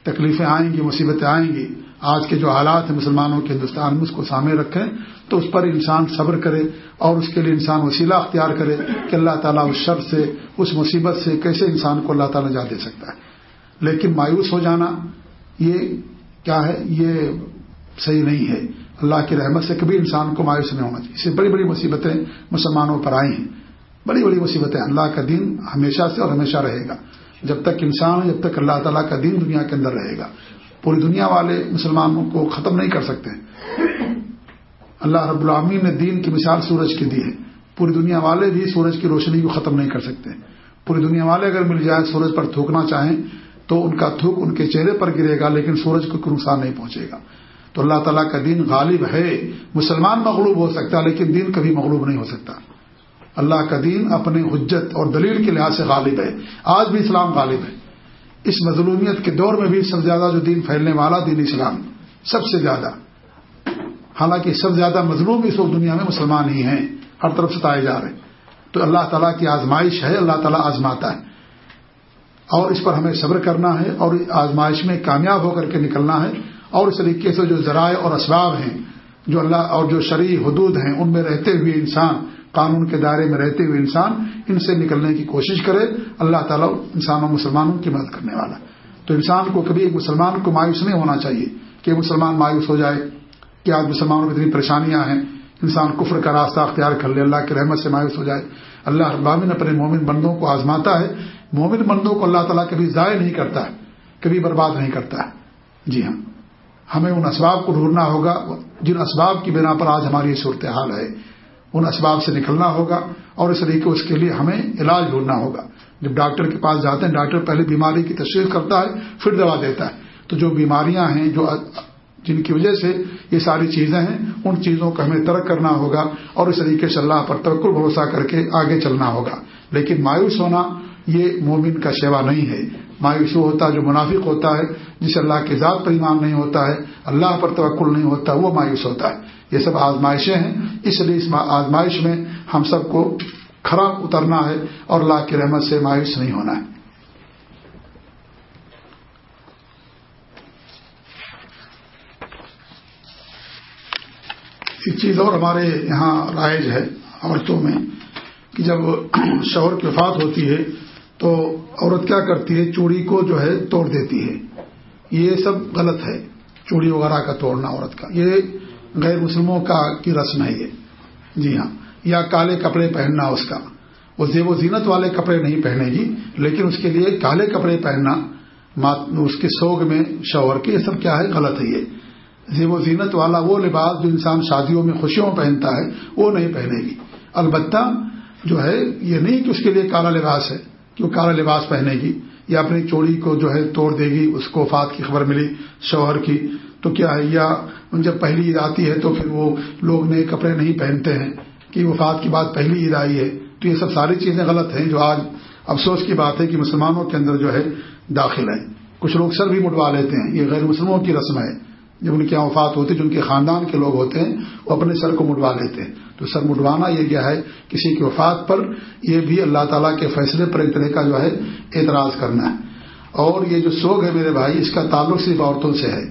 تکلیفیں آئیں گی، مصیبتیں آئیں گی۔ آج کے جو حالات ہیں مسلمانوں کے ہندوستان میں اس کو سامنے رکھیں تو اس پر انسان صبر کرے اور اس کے لیے انسان وسیلہ اختیار کرے کہ اللہ تعالیٰ اس شر سے، اس مصیبت سے کیسے انسان کو اللہ تعالیٰ نجات دے سکتا ہے۔ لیکن مایوس ہو جانا، یہ کیا ہے؟ یہ صحیح نہیں ہے۔ اللہ کی رحمت سے کبھی انسان کو مایوس نہیں ہونا چاہیے۔ اس سے بڑی بڑی مصیبتیں مسلمانوں پر آئی ہیں۔ بڑی بڑی مصیبتیں۔ اللہ کا دین ہمیشہ سے اور ہمیشہ رہے گا۔ جب تک انسان، جب تک اللہ تعالیٰ کا دین دنیا کے اندر رہے گا۔ پوری دنیا والے مسلمانوں کو ختم نہیں کر سکتے۔ اللہ رب العامین نے دین کی مثال سورج کی دی ہے۔ پوری دنیا والے بھی سورج کی روشنی کو ختم نہیں کر سکتے۔ پوری دنیا والے اگر مل جائے سورج پر تھوکنا چاہیں تو ان کا تھوک ان کے چہرے پر گرے گا، لیکن سورج کو کوئی نقصان نہیں پہنچے گا۔ تو اللہ تعالیٰ کا دین غالب ہے۔ مسلمان مغلوب ہو سکتا ہے لیکن دین کبھی مغلوب نہیں ہو سکتا۔ اللہ کا دین اپنے حجت اور دلیل کے لحاظ سے غالب ہے۔ آج بھی اسلام غالب ہے۔ اس مظلومیت کے دور میں بھی سب سے زیادہ جو دین پھیلنے والا دین اسلام، سب سے زیادہ۔ حالانکہ سب سے زیادہ مظلوم اس وقت دنیا میں مسلمان ہی ہیں، ہر طرف ستائے جا رہے تو اللہ تعالیٰ کی آزمائش ہے، اللہ تعالیٰ آزماتا ہے۔ اور اس پر ہمیں صبر کرنا ہے اور آزمائش میں کامیاب ہو کر کے نکلنا ہے۔ اور اس طریقے سے جو ذرائع اور اسباب ہیں، جو اللہ اور جو شرعی حدود ہیں، ان میں رہتے ہوئے انسان قانون کے دائرے میں رہتے ہوئے انسان ان سے نکلنے کی کوشش کرے، اللہ تعالیٰ انسانوں، مسلمانوں کی مدد کرنے والا تو انسان کو کبھی ایک مسلمان کو مایوس نہیں ہونا چاہیے کہ مسلمان مایوس ہو جائے کہ آج مسلمانوں میں اتنی پریشانیاں ہیں، انسان کفر کا راستہ اختیار کر لے، اللہ کی رحمت سے مایوس ہو جائے۔ اللہ ابامن اپنے مومن بندوں کو آزماتا ہے۔ مومن بندوں کو اللہ تعالیٰ کبھی ضائع نہیں کرتا ہے، کبھی برباد نہیں کرتا ہے۔ جی ہاں ہمیں ان اسباب کو ڈھونڈنا ہوگا۔ جن اسباب کی بنا پر آج ہماری صورتحال ہے۔ ان اسباب سے نکلنا ہوگا اور اس طریقے اس کے لیے ہمیں علاج ڈھونڈنا ہوگا۔ جب ڈاکٹر کے پاس جاتے ہیں، ڈاکٹر پہلے بیماری کی تشریح کرتا ہے، پھر دوا دیتا ہے۔ تو جو بیماریاں ہیں، جو جن کی وجہ سے یہ ساری چیزیں ہیں، ان چیزوں کو ہمیں ترک کرنا ہوگا اور اس طریقے سے اللہ پر توکل، بھروسہ کر کے آگے چلنا ہوگا۔ لیکن مایوس ہونا، یہ مومن کا شیوا نہیں ہے۔ مایوس وہ ہوتا جو منافق ہوتا ہے، جسے اللہ کے ذات پر ایمان نہیں ہوتا ہے، اللہ پر توکل نہیں ہوتا، وہ مایوس ہوتا ہے۔ یہ سب آزمائشیں ہیں۔ اس لیے اس آزمائش میں ہم سب کو کھڑا اترنا ہے اور اللہ کی رحمت سے مایوس نہیں ہونا ہے۔ ایک چیز اور ہمارے یہاں رائج ہے عورتوں میں کہ جب شوہر کی وفات ہوتی ہے تو عورت کیا کرتی ہے؟ چوڑی کو جو ہے توڑ دیتی ہے۔ یہ سب غلط ہے، چوڑی وغیرہ کا توڑنا عورت کا۔ یہ غیر مسلموں کا کی رسم ہے یہ۔ جی ہاں۔ یا کالے کپڑے پہننا اس کا۔ وہ زیب و زینت والے کپڑے نہیں پہنے گی، لیکن اس کے لیے کالے کپڑے پہننا اس کے سوگ میں شوہر کے، یہ سب کیا ہے؟ غلط ہے یہ۔ زیب و زینت والا وہ لباس جو انسان شادیوں میں خوشیوں میں پہنتا ہے، وہ نہیں پہنے گی۔ البتہ جو ہے، یہ نہیں کہ اس کے لیے کالا لباس ہے کہ وہ کالا لباس پہنے گی؟ یا اپنی چوڑی کو جو ہے توڑ دے گی، اس کو فات کی خبر ملی، شوہر کی، تو کیا ہے؟ یا جب پہلی عید آتی ہے تو پھر وہ لوگ نئے کپڑے نہیں پہنتے ہیں، کہ وفات کی بات پہلی عید آئی ہے۔ تو یہ سب ساری چیزیں غلط ہیں جو آج افسوس کی بات ہے کہ مسلمانوں کے اندر جو ہے داخل ہے کچھ لوگ سر بھی مٹوا لیتے ہیں، یہ غیر مسلموں کی رسم ہے۔ جب ان کی وفات ہوتی ہے جو ان کے خاندان کے لوگ ہوتے ہیں، وہ اپنے سر کو مٹوا لیتے ہیں۔ تو سر مٹوانا یہ کیا ہے؟ کسی کی وفات پر یہ بھی اللہ تعالیٰ کے فیصلے پر ایک طرح کا جو ہے اعتراض کرنا ہے۔ اور یہ جو سوگ ہے میرے بھائی، اس کا تعلق صرف عورتوں سے ہے۔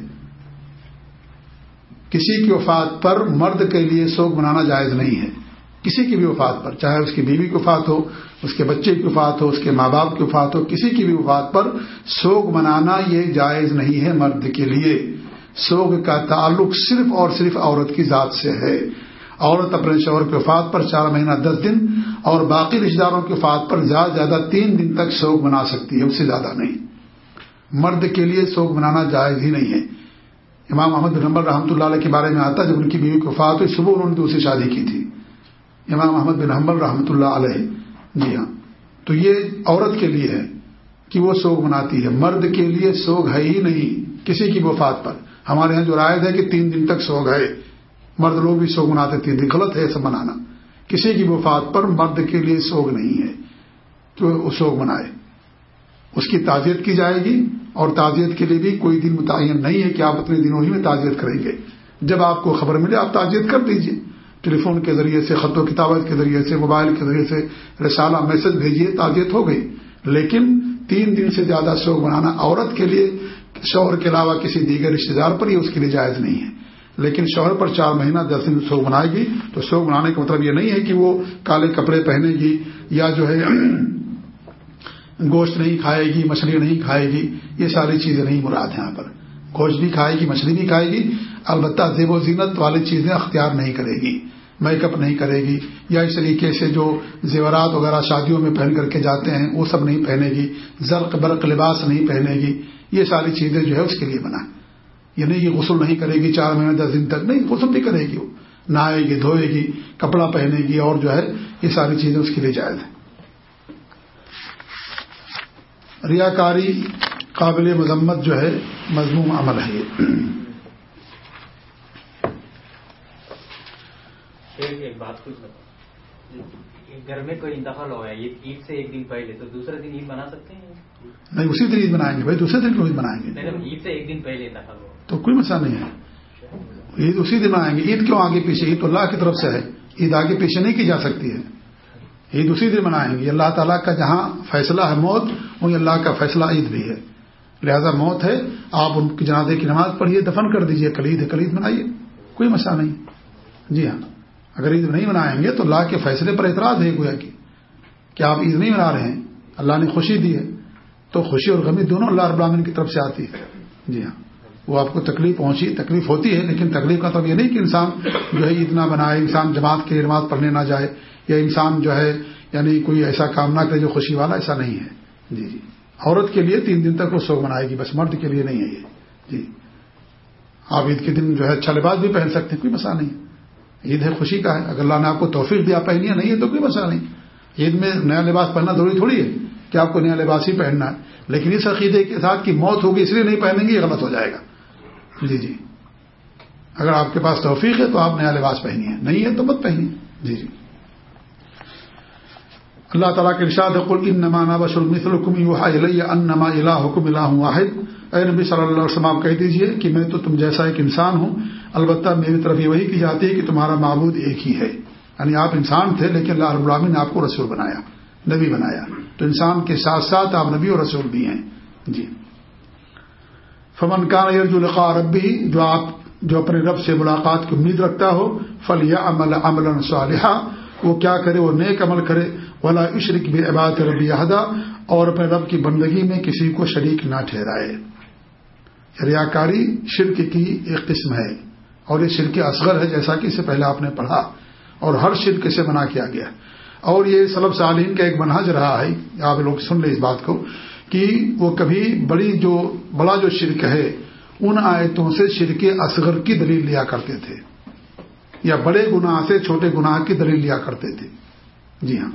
کسی کی وفات پر مرد کے لیے سوگ منانا جائز نہیں ہے۔ کسی کی بھی وفات پر، چاہے اس کی بیوی کی وفات ہو، اس کے بچے کی وفات ہو، اس کے ماں باپ کی وفات ہو، کسی کی بھی وفات پر سوگ منانا یہ جائز نہیں ہے مرد کے لیے۔ سوگ کا تعلق صرف اور صرف عورت کی ذات سے ہے۔ عورت اپنے شوہر کی وفات پر چار مہینہ دس دن اور باقی رشتے داروں کی وفات پر زیادہ سے زیادہ تین دن تک سوگ منا سکتی ہے، اس سے زیادہ نہیں۔ مرد کے لیے سوگ منانا جائز ہی نہیں ہے۔ امام محمد بن حنبل رحمۃ اللہ علیہ کے بارے میں آتا جب ان کی بیوی کی وفات ہوئی، صبح انہوں نے دوسری شادی کی تھی۔ امام محمد بن حنبل رحمۃ اللہ علیہ جی ہاں۔ تو یہ عورت کے لیے ہے کہ وہ سوگ مناتی ہے۔ مرد کے لیے سوگ ہے ہی نہیں، کسی کی وفات پر۔ ہمارے یہاں جو رائے ہے کہ تین دن تک سوگ ہے مرد لوگ بھی سوگ مناتے تین دن۔ غلط ہے سب منانا۔ کسی کی وفات پر مرد کے لیے سوگ نہیں ہے۔ تو سوگ منائے۔ اس کی تعزیت کی جائے گی اور تعزیت کے لیے بھی کوئی دن متعین نہیں ہے۔ کہ آپ اپنے دنوں ہی میں تعزیت کریں گے۔ جب آپ کو خبر ملے آپ تعزیت کر دیجیے ٹیلی فون کے ذریعے سے، خط و کتابت کے ذریعے سے، موبائل کے ذریعے سے رسالہ، میسج بھیجیے تعزیت ہو گئی۔ لیکن تین دن سے زیادہ سوگ منانا عورت کے لیے شوہر کے علاوہ کسی دیگر رشتے دار پر ہی اس کے لیے جائز نہیں ہے۔ لیکن شوہر پر چار مہینہ دس دن سوگ منائے گی، تو سوگ منانے کا مطلب یہ نہیں ہے کہ وہ کالے کپڑے پہنے گی یا جو ہے گوشت نہیں کھائے گی مچھلی نہیں کھائے گی، یہ ساری چیزیں نہیں مراد ہیں یہاں پر۔ گوشت بھی کھائے گی، مچھلی بھی کھائے گی، البتہ زیب و زینت والی چیزیں اختیار نہیں کرے گی، میک اپ نہیں کرے گی، یا اس طریقے سے جو زیورات وغیرہ شادیوں میں پہن کر کے جاتے ہیں، وہ سب نہیں پہنے گی، زرق برق لباس نہیں پہنے گی۔ یہ ساری چیزیں جو ہے اس کے لیے بنا یعنی یہ نہیں غسل نہیں کرے گی چار مہینے، دس دن تک۔ نہیں، غسل بھی کرے گی وہ۔ نہائے گی، دھوئے گی، کپڑا پہنے گی اور جو ہے یہ ساری چیزیں اس کے لیے جائز ہیں۔ ریاکاری قابل مذمت جو ہے مضموم عمل ہے یہ۔ بات گھر میں کوئی انتقال ہوا ہے عید سے ایک دن پہلے تو دوسرے دن عید بنا سکتے ہیں؟ نہیں اسی دن عید بنائیں گے بھائی دوسرے دن کیوں عید بنائیں گے؟ عید سے ایک دن پہلے انتقال ہوا۔ تو کوئی مسئلہ نہیں ہے۔ عید اسی دن منائیں گے۔ عید کیوں آگے پیچھے؟ عید تو اللہ کی طرف سے ہے۔ عید آگے پیچھے نہیں کی جا سکتی ہے۔ عید اسی دن منائیں گے۔ اللہ تعالیٰ کا جہاں فیصلہ ہے موت وہیں اللہ کا فیصلہ عید بھی ہے۔ لہذا موت ہے۔ آپ ان کی جنازے کی نماز پڑھیے دفن کر دیجیے کلید ہے کلید منائیے۔ کوئی مسئلہ نہیں۔ جی ہاں۔ اگر عید نہیں منائیں گے تو اللہ کے فیصلے پر اعتراض ہے گویا کی کہ آپ عید نہیں منا رہے ہیں؟ اللہ نے خوشی دی ہے۔ تو خوشی اور غمی دونوں اللہ رب العالمین کی طرف سے آتی ہے۔ جی ہاں۔ وہ آپ کو تکلیف پہنچی، تکلیف ہوتی ہے، لیکن تکلیف کا تو یہ نہیں کہ انسان جو ہے عید نہ بنائے انسان جماعت کے نماز پڑھنے نہ جائے، یا انسان جو ہے یعنی کوئی ایسا کام نہ کرے جو خوشی والا ایسا نہیں ہے۔ جی جی۔ عورت کے لیے تین دن تک وہ سوگ منائے گی، بس مرد کے لیے نہیں ہے یہ۔ جی۔ آپ عید کے دن جو ہے اچھا لباس بھی پہن سکتے ہیں، کوئی مسئلہ نہیں۔ عید ہے، خوشی کا ہے۔ اگر اللہ نے آپ کو توفیق دیا پہنی ہے نہیں ہے تو کوئی مسئلہ نہیں۔ عید میں نیا لباس پہننا ضروری تھوڑی ہے کہ آپ کو نیا لباس ہی پہننا ہے۔ لیکن اس عقیدے کے ساتھ کی موت ہوگی، اس لیے نہیں پہنیں گے، یہ غلط ہو جائے گا۔ جی جی۔ اگر آپ کے پاس توفیق ہے تو آپ نیا لباس پہنیے۔ نہیں ہے تو مت پہنیے۔ جی جی۔ اللہ تعالیٰ کے ارشاد قل ان نمانا المثلکم یوحا الی انما الہکم الہ واحد۔ اے نبی صلی اللہ علیہ وسلم کہہ دیجیے کہ میں تو تم جیسا ایک انسان ہوں۔ البتہ میری طرف یہ وہی کی جاتی ہے کہ تمہارا معبود ایک ہی ہے۔ یعنی آپ انسان تھے لیکن اللہ رب العالمین نے آپ کو رسول بنایا، نبی بنایا۔ تو انسان کے ساتھ ساتھ آپ نبی اور رسول بھی ہیں۔ جی۔ فمن کان یرجو لقاء ربی جو آپ، جو اپنے رب سے ملاقات کی امید رکھتا ہو فل یا عمل عمل صالحہ وہ کیا کرے؟ وہ نیک عمل کرے۔ ولا عشرق بھی عبادت ربی احدا، اور اپنے رب کی بندگی میں کسی کو شریک نہ ٹھہرائے۔ یعنی ریاکاری شرک کی ایک قسم ہے۔ اور یہ شرک اصغر ہے جیسا کہ اس سے پہلے آپ نے پڑھا اور ہر شرک سے منع کیا گیا اور یہ سلب صالحین کا ایک منہج رہا ہے آپ لوگ سن لیں اس بات کو، کہ وہ کبھی بڑی جو، بڑا جو شرک ہے، ان آیتوں سے شرک اصغر کی دلیل لیا کرتے تھے۔ یا بڑے گناہ سے چھوٹے گناہ کی دلیل لیا کرتے تھے۔ جی ہاں۔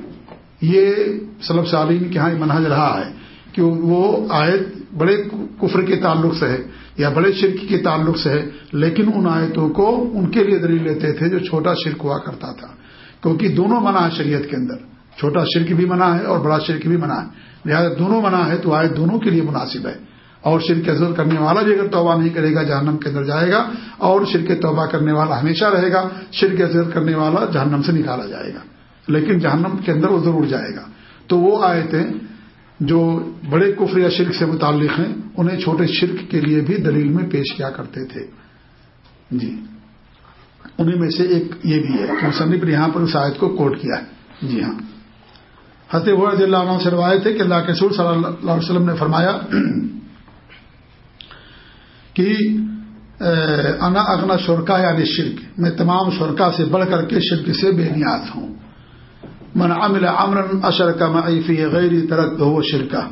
یہ سلب سالین کے ہاں منہج رہا ہے کہ وہ آیت بڑے کفر کے تعلق سے ہے۔ یا بڑے شرک کے تعلق سے ہے، لیکن ان آیتوں کو ان کے لیے دلیل لیتے تھے جو چھوٹا شرک ہوا کرتا تھا، کیونکہ دونوں منع ہے شریعت کے اندر۔ چھوٹا شرک بھی منع ہے اور بڑا شرک بھی منع ہے۔ لہٰذا دونوں منع ہے تو آیت دونوں کے لیے مناسب ہے۔ اور شرک ازر کرنے والا بھی اگر توبہ نہیں کرے گا، جہنم کے اندر جائے گا، اور شرک توبہ کرنے والا ہمیشہ رہے گا، شرک ازر کرنے والا جہنم سے نکالا جائے گا۔ لیکن جہنم کے اندر وہ ضرور جائے گا۔ تو وہ آیتیں جو بڑے کفر یا شرک سے متعلق ہیں، انہیں چھوٹے شرک کے لیے بھی دلیل میں پیش کیا کرتے تھے۔ جی۔ انہیں میں سے ایک یہ بھی ہے مصنف نے یہاں پر اس آیت کو کوٹ کیا ہے۔ جی ہاں۔ حضرت رضی اللہ عنہ سے روایت ہے کہ اللہ کے سور صلی اللہ علیہ وسلم نے فرمایا کہ انا اگنا شرکا یعنی شرک، میں تمام شرکا سے بڑھ کر کے شرک سے بے نیاز ہوں۔ من عمل امرن اشر کا معیفی غیر ترک ہو شرکا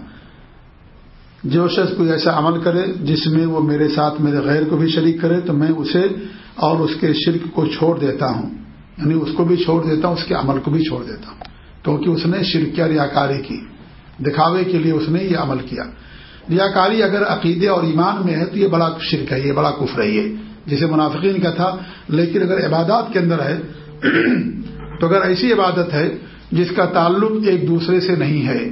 جو شخص کوئی ایسا عمل کرے جس میں وہ میرے ساتھ میرے غیر کو بھی شریک کرے، تو میں اسے اور اس کے شرک کو چھوڑ دیتا ہوں۔ یعنی اس کو بھی چھوڑ دیتا ہوں، اس کے عمل کو بھی چھوڑ دیتا ہوں۔ کیونکہ اس نے شرک ریاکاری کی۔ دکھاوے کے لیے اس نے یہ عمل کیا۔ ریاکاری اگر عقیدے اور ایمان میں ہے، تو یہ بڑا شرک ہے، یہ بڑا کفر ہے، یہ۔ جسے منافقین کا تھا، لیکن اگر عبادات کے اندر ہے تو اگر ایسی عبادت ہے جس کا تعلق ایک دوسرے سے نہیں ہے،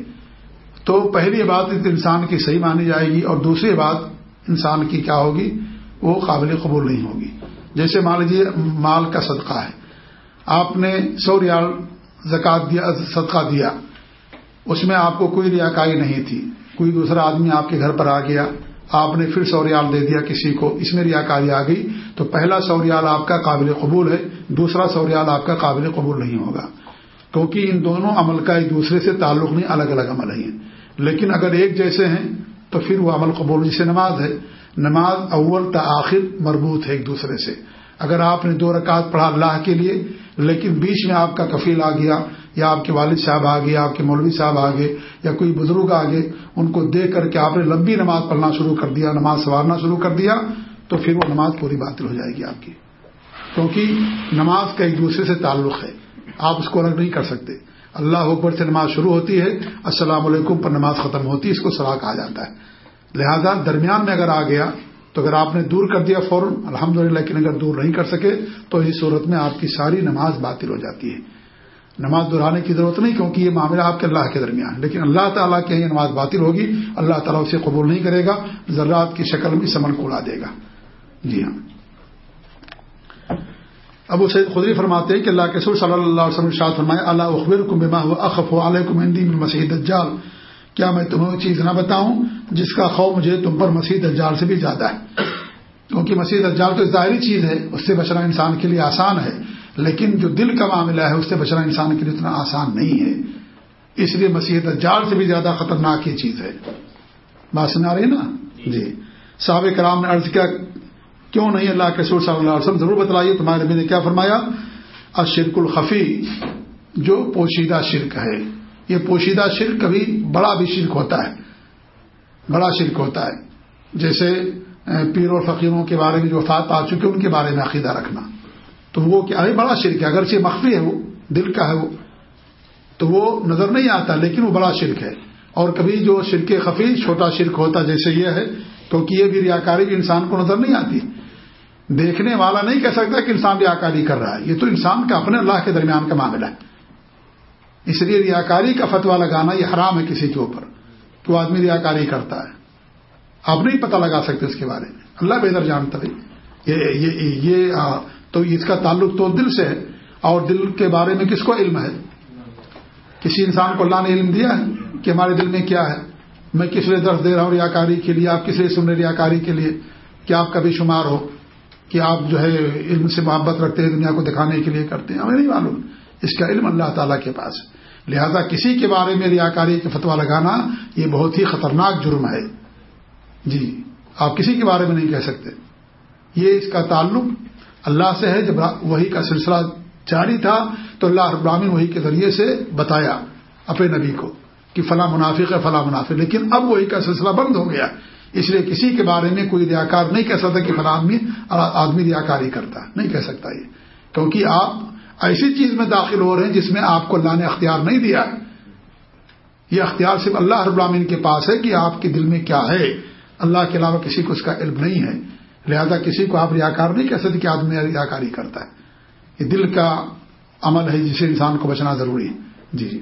تو پہلی عبادت انسان کی صحیح مانی جائے گی اور دوسری بات انسان کی کیا ہوگی؟ وہ قابل قبول نہیں ہوگی۔ جیسے مان لیجیے مال کا صدقہ ہے۔ آپ نے سو ریال زکات دیا، صدقہ دیا، اس میں آپ کو کوئی ریاکاری نہیں تھی۔ کوئی دوسرا آدمی آپ کے گھر پر آ گیا آپ نے پھر سو ریال دے دیا کسی کو، اس میں ریاکاری آ گئی۔ تو پہلا سو ریال آپ کا قابل قبول ہے، دوسرا سو ریال آپ کا قابل قبول نہیں ہوگا۔ کیونکہ ان دونوں عمل کا ایک دوسرے سے تعلق نہیں الگ الگ عمل ہیں۔ لیکن اگر ایک جیسے ہیں، تو پھر وہ عمل قبول جسے نماز ہے۔ نماز اول تا آخر مربوط ہے ایک دوسرے سے۔ اگر آپ نے دو رکعت پڑھا اللہ کے لیے، لیکن بیچ میں آپ کا کفیل آ گیا یا آپ کے والد صاحب آ گئے آپ کے مولوی صاحب آ گئے یا کوئی بزرگ آ گئے ان کو دیکھ کر کے آپ نے لمبی نماز پڑھنا شروع کر دیا، نماز سنوارنا شروع کر دیا، تو پھر وہ نماز پوری باطل ہو جائے گی آپ کی۔ کیونکہ نماز کا ایک دوسرے سے تعلق ہے۔ آپ اس کو الگ نہیں کر سکتے۔ اللہ اکبر سے نماز شروع ہوتی ہے، السلام علیکم پر نماز ختم ہوتی ہے، اس کو سلا کہا جاتا ہے۔ لہذا درمیان میں اگر آ گیا، تو اگر آپ نے دور کر دیا فوراً الحمد لیکن اگر دور نہیں کر سکے، تو اس صورت میں آپ کی ساری نماز باطل ہو جاتی ہے۔ نماز دہرانے کی ضرورت نہیں کیونکہ یہ معاملہ آپ کے اللہ کے درمیان لیکن اللہ تعالیٰ کے یہ نماز باطل ہوگی، اللہ تعالیٰ اسے قبول نہیں کرے گا، ذرات کی شکل میں سمن کو اڑا دے گا۔ جی ہاں۔ ابو سید خدری فرماتے ہیں کہ اللہ کے سور صلی اللہ علیہ وسلم فرمائے اللہ اخبر کو اخف علیہ مسیح دجال کیا میں تمہیں چیز نہ بتاؤں جس کا خوف مجھے تم پر مسیح دجال سے بھی زیادہ ہے؟ کیونکہ مسیح دجال تو ظاہری چیز ہے، اس سے بچنا انسان کے لیے آسان ہے۔ لیکن جو دل کا معاملہ ہے اس سے بچنا انسان کے لیے اتنا آسان نہیں ہے۔ اس لیے مسیح دجال سے بھی زیادہ خطرناک یہ چیز ہے۔ بات سنا رہی نا؟ جی۔ صحابہ کرام نے عرض کیا کیوں نہیں اللہ کے سور صلی اللہ علیہ وسلم ضرور بتلائیے تمہارے نبی نے کیا فرمایا؟ اشرک الخفی جو پوشیدہ شرک ہے۔ یہ پوشیدہ شرک کبھی بڑا بھی شرک ہوتا ہے۔ بڑا شرک ہوتا ہے۔ جیسے پیر اور فقیروں کے بارے میں جو وفات پا چکے ان کے بارے میں عقیدہ رکھنا۔ تو وہ کیا ہے بڑا شرک ہے اگرچہ مخفی ہے وہ دل کا ہے وہ تو وہ نظر نہیں آتا لیکن وہ بڑا شرک ہے۔ اور کبھی جو شرک خفی چھوٹا شرک ہوتا جیسے یہ ہے کیونکہ یہ بھی ریاکاری بھی انسان کو نظر نہیں آتی۔ دیکھنے والا نہیں کہہ سکتا کہ انسان ریاکاری کر رہا ہے۔ یہ تو انسان کا اپنے اللہ کے درمیان کا معاملہ ہے۔ اس لیے ریاکاری کا فتوا لگانا یہ حرام ہے کسی کے اوپر۔ کہ وہ آدمی ریاکاری کرتا ہے۔ آپ نہیں پتہ لگا سکتے اس کے بارے میں۔ اللہ بہتر جانتا ہے۔ یہ یہ, یہ تو اس کا تعلق تو دل سے ہے اور دل کے بارے میں کس کو علم ہے؟ کسی انسان کو اللہ نے علم دیا ہے کہ ہمارے دل میں کیا ہے؟ میں کس لیے درد دے رہا ہوں ریاکاری کے لیے؟ آپ کس لیے سن رہے ریاکاری کے لیے؟ کیا آپ کا بھی شمار ہو کہ آپ جو ہے علم سے محبت رکھتے ہیں، دنیا کو دکھانے کے لیے کرتے ہیں؟ ہمیں نہیں معلوم۔ اس کا علم اللہ تعالیٰ کے پاس لہذا کسی کے بارے میں ریاکاری کا فتوا لگانا یہ بہت ہی خطرناک جرم ہے۔ جی آپ کسی کے بارے میں نہیں کہہ سکتے۔ یہ اس کا تعلق اللہ سے ہے، جب وہی کا سلسلہ جاری تھا تو اللہ ابراہین وہی کے ذریعے سے بتایا اپنے نبی کو کہ فلاں منافق ہے، فلاں منافق۔ لیکن اب وہی کا سلسلہ بند ہو گیا۔ اس لیے کسی کے بارے میں کوئی ریاکار نہیں کہہ سکتا کہ فلاں آدمی آدمی ریاکاری کرتا۔ نہیں کہہ سکتا یہ۔ کیونکہ آپ ایسی چیز میں داخل ہو رہے ہیں جس میں آپ کو اللہ نے اختیار نہیں دیا۔ یہ اختیار صرف اللہ رب العالمین کے پاس ہے کہ آپ کے دل میں کیا ہے۔ اللہ کے علاوہ کسی کو اس کا علم نہیں ہے۔ لہذا کسی کو آپ ریاکار نہیں کہہ سکتے کہ آدمی ریاکاری کرتا ہے۔ یہ دل کا عمل ہے جسے انسان کو بچنا ضروری ہے۔ جی جی۔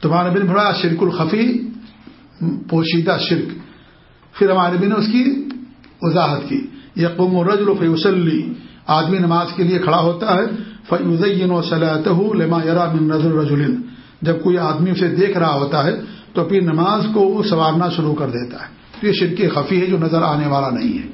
تمہارے بن بڑا شرک الخفی، پوشیدہ شرک۔ پھر ہمارے بھی نے اس کی وضاحت کی۔ یہ قوم و رج آدمی نماز کے لیے کھڑا ہوتا ہے۔ فیوزین و صلاحت لما یرا من نظر رجولن جب کوئی آدمی اسے دیکھ رہا ہوتا ہے تو اپنی نماز کو وہ سنوارنا شروع کر دیتا ہے۔ تو یہ شرک خفی ہے جو نظر آنے والا نہیں ہے۔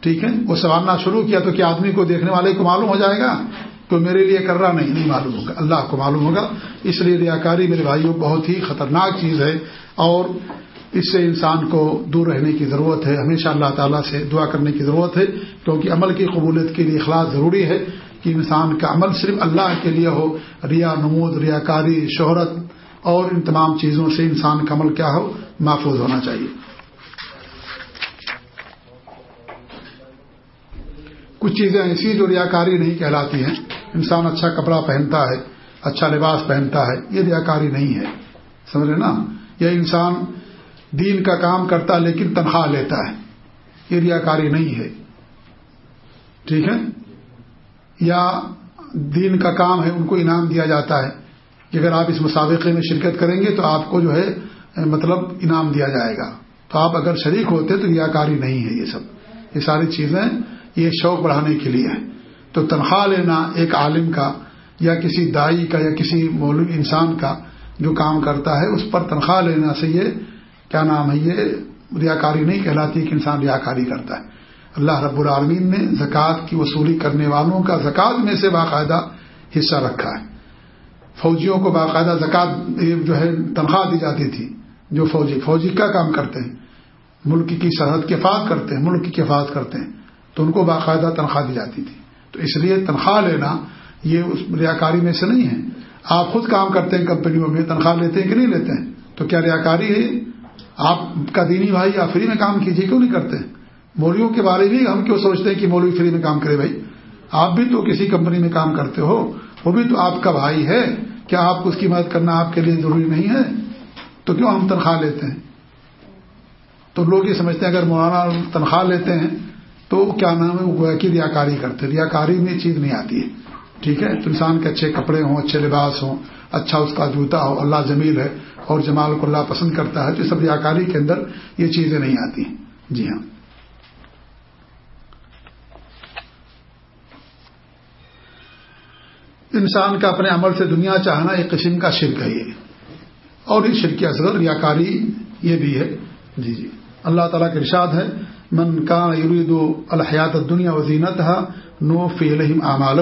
ٹھیک ہے؟ وہ سنوارنا شروع کیا تو کیا آدمی کو دیکھنے والے کو معلوم ہو جائے گا؟ تو میرے لیے کر رہا نہیں نہیں معلوم ہوگا۔ اللہ کو معلوم ہوگا۔ اس لیے ریاکاری میرے بھائیوں بہت ہی خطرناک چیز ہے اور اس سے انسان کو دور رہنے کی ضرورت ہے۔ ہمیشہ اللہ تعالیٰ سے دعا کرنے کی ضرورت ہے کیونکہ عمل کی قبولیت کے لیے اخلاص ضروری ہے کہ انسان کا عمل صرف اللہ کے لیے ہو، ریا، نمود، ریاکاری، شہرت اور ان تمام چیزوں سے انسان کا عمل کیا ہو، محفوظ ہونا چاہیے۔ کچھ چیزیں ایسی جو ریاکاری نہیں کہلاتی ہیں۔ انسان اچھا کپڑا پہنتا ہے اچھا لباس پہنتا ہے، یہ ریاکاری نہیں ہے۔ سمجھ رہے نا؟ یہ انسان دین کا کام کرتا لیکن تنخواہ لیتا ہے۔ یہ ریاکاری نہیں ہے۔ ٹھیک ہے؟ یا دین کا کام ہے، ان کو انعام دیا جاتا ہے۔ کہ اگر آپ اس مسابقے میں شرکت کریں گے تو آپ کو جو ہے مطلب انعام دیا جائے گا۔ تو آپ اگر شریک ہوتے تو ریاکاری نہیں ہے یہ سب۔ یہ ساری چیزیں یہ شوق بڑھانے کے لیے ہے تو تنخواہ لینا ایک عالم کا یا کسی دائی کا یا کسی مولوی انسان کا جو کام کرتا ہے، اس پر تنخواہ لینا سے یہ کیا نام ہے، یہ ریاکاری نہیں کہلاتی کہ انسان ریاکاری کرتا ہے۔ اللہ رب العالمین نے زکوٰۃ کی وصولی کرنے والوں کا زکوٰۃ میں سے باقاعدہ حصہ رکھا ہے۔ فوجیوں کو باقاعدہ زکوٰۃ جو ہے تنخواہ دی جاتی تھی، جو فوجی فوجی کا کام کرتے ہیں؟ ملک کی سرحد کی حفاظت کرتے ہیں، ملک کی حفاظت کرتے ہیں۔ تو ان کو باقاعدہ تنخواہ دی جاتی تھی۔ تو اس لیے تنخواہ لینا یہ اس ریاکاری میں سے نہیں ہے۔ آپ خود کام کرتے ہیں کمپنیوں میں، تنخواہ لیتے ہیں کہ نہیں لیتے ہیں؟ تو کیا ریاکاری ہے؟ آپ کا دینی بھائی آپ فری میں کام کیجیے کیوں نہیں کرتے؟ مولویوں کے بارے میں ہم کیوں سوچتے ہیں کہ مولوی فری میں کام کرے بھائی؟ آپ بھی تو کسی کمپنی میں کام کرتے ہو، وہ بھی تو آپ کا بھائی ہے۔ کیا آپ کو اس کی مدد کرنا آپ کے لیے ضروری نہیں ہے؟ تو کیوں ہم تنخواہ لیتے ہیں؟ تو لوگ یہ سمجھتے ہیں اگر مولانا تنخواہ لیتے ہیں تو کیا نام ہے، وہ گویا کی ریاکاری کرتے ریاکاری میں چیز نہیں آتی ہے۔ ٹھیک ہے؟ تو انسان کے اچھے کپڑے ہوں، اچھے لباس ہوں اچھا اس کا جوتا ہو، اللہ جمیل ہے اور جمال کو اللہ پسند کرتا ہے، تو سب ریاکاری کے اندر یہ چیزیں نہیں آتی۔ جی ہاں۔ انسان کا اپنے عمل سے دنیا چاہنا ایک قسم کا شرک ہے یہ۔ اور اس شرک اصغر ریاکاری یہ بھی ہے۔ جی جی۔ اللہ تعالیٰ کے ارشاد ہے من کا یرید الحیات دنیا وزینت نو فی الحم اعمال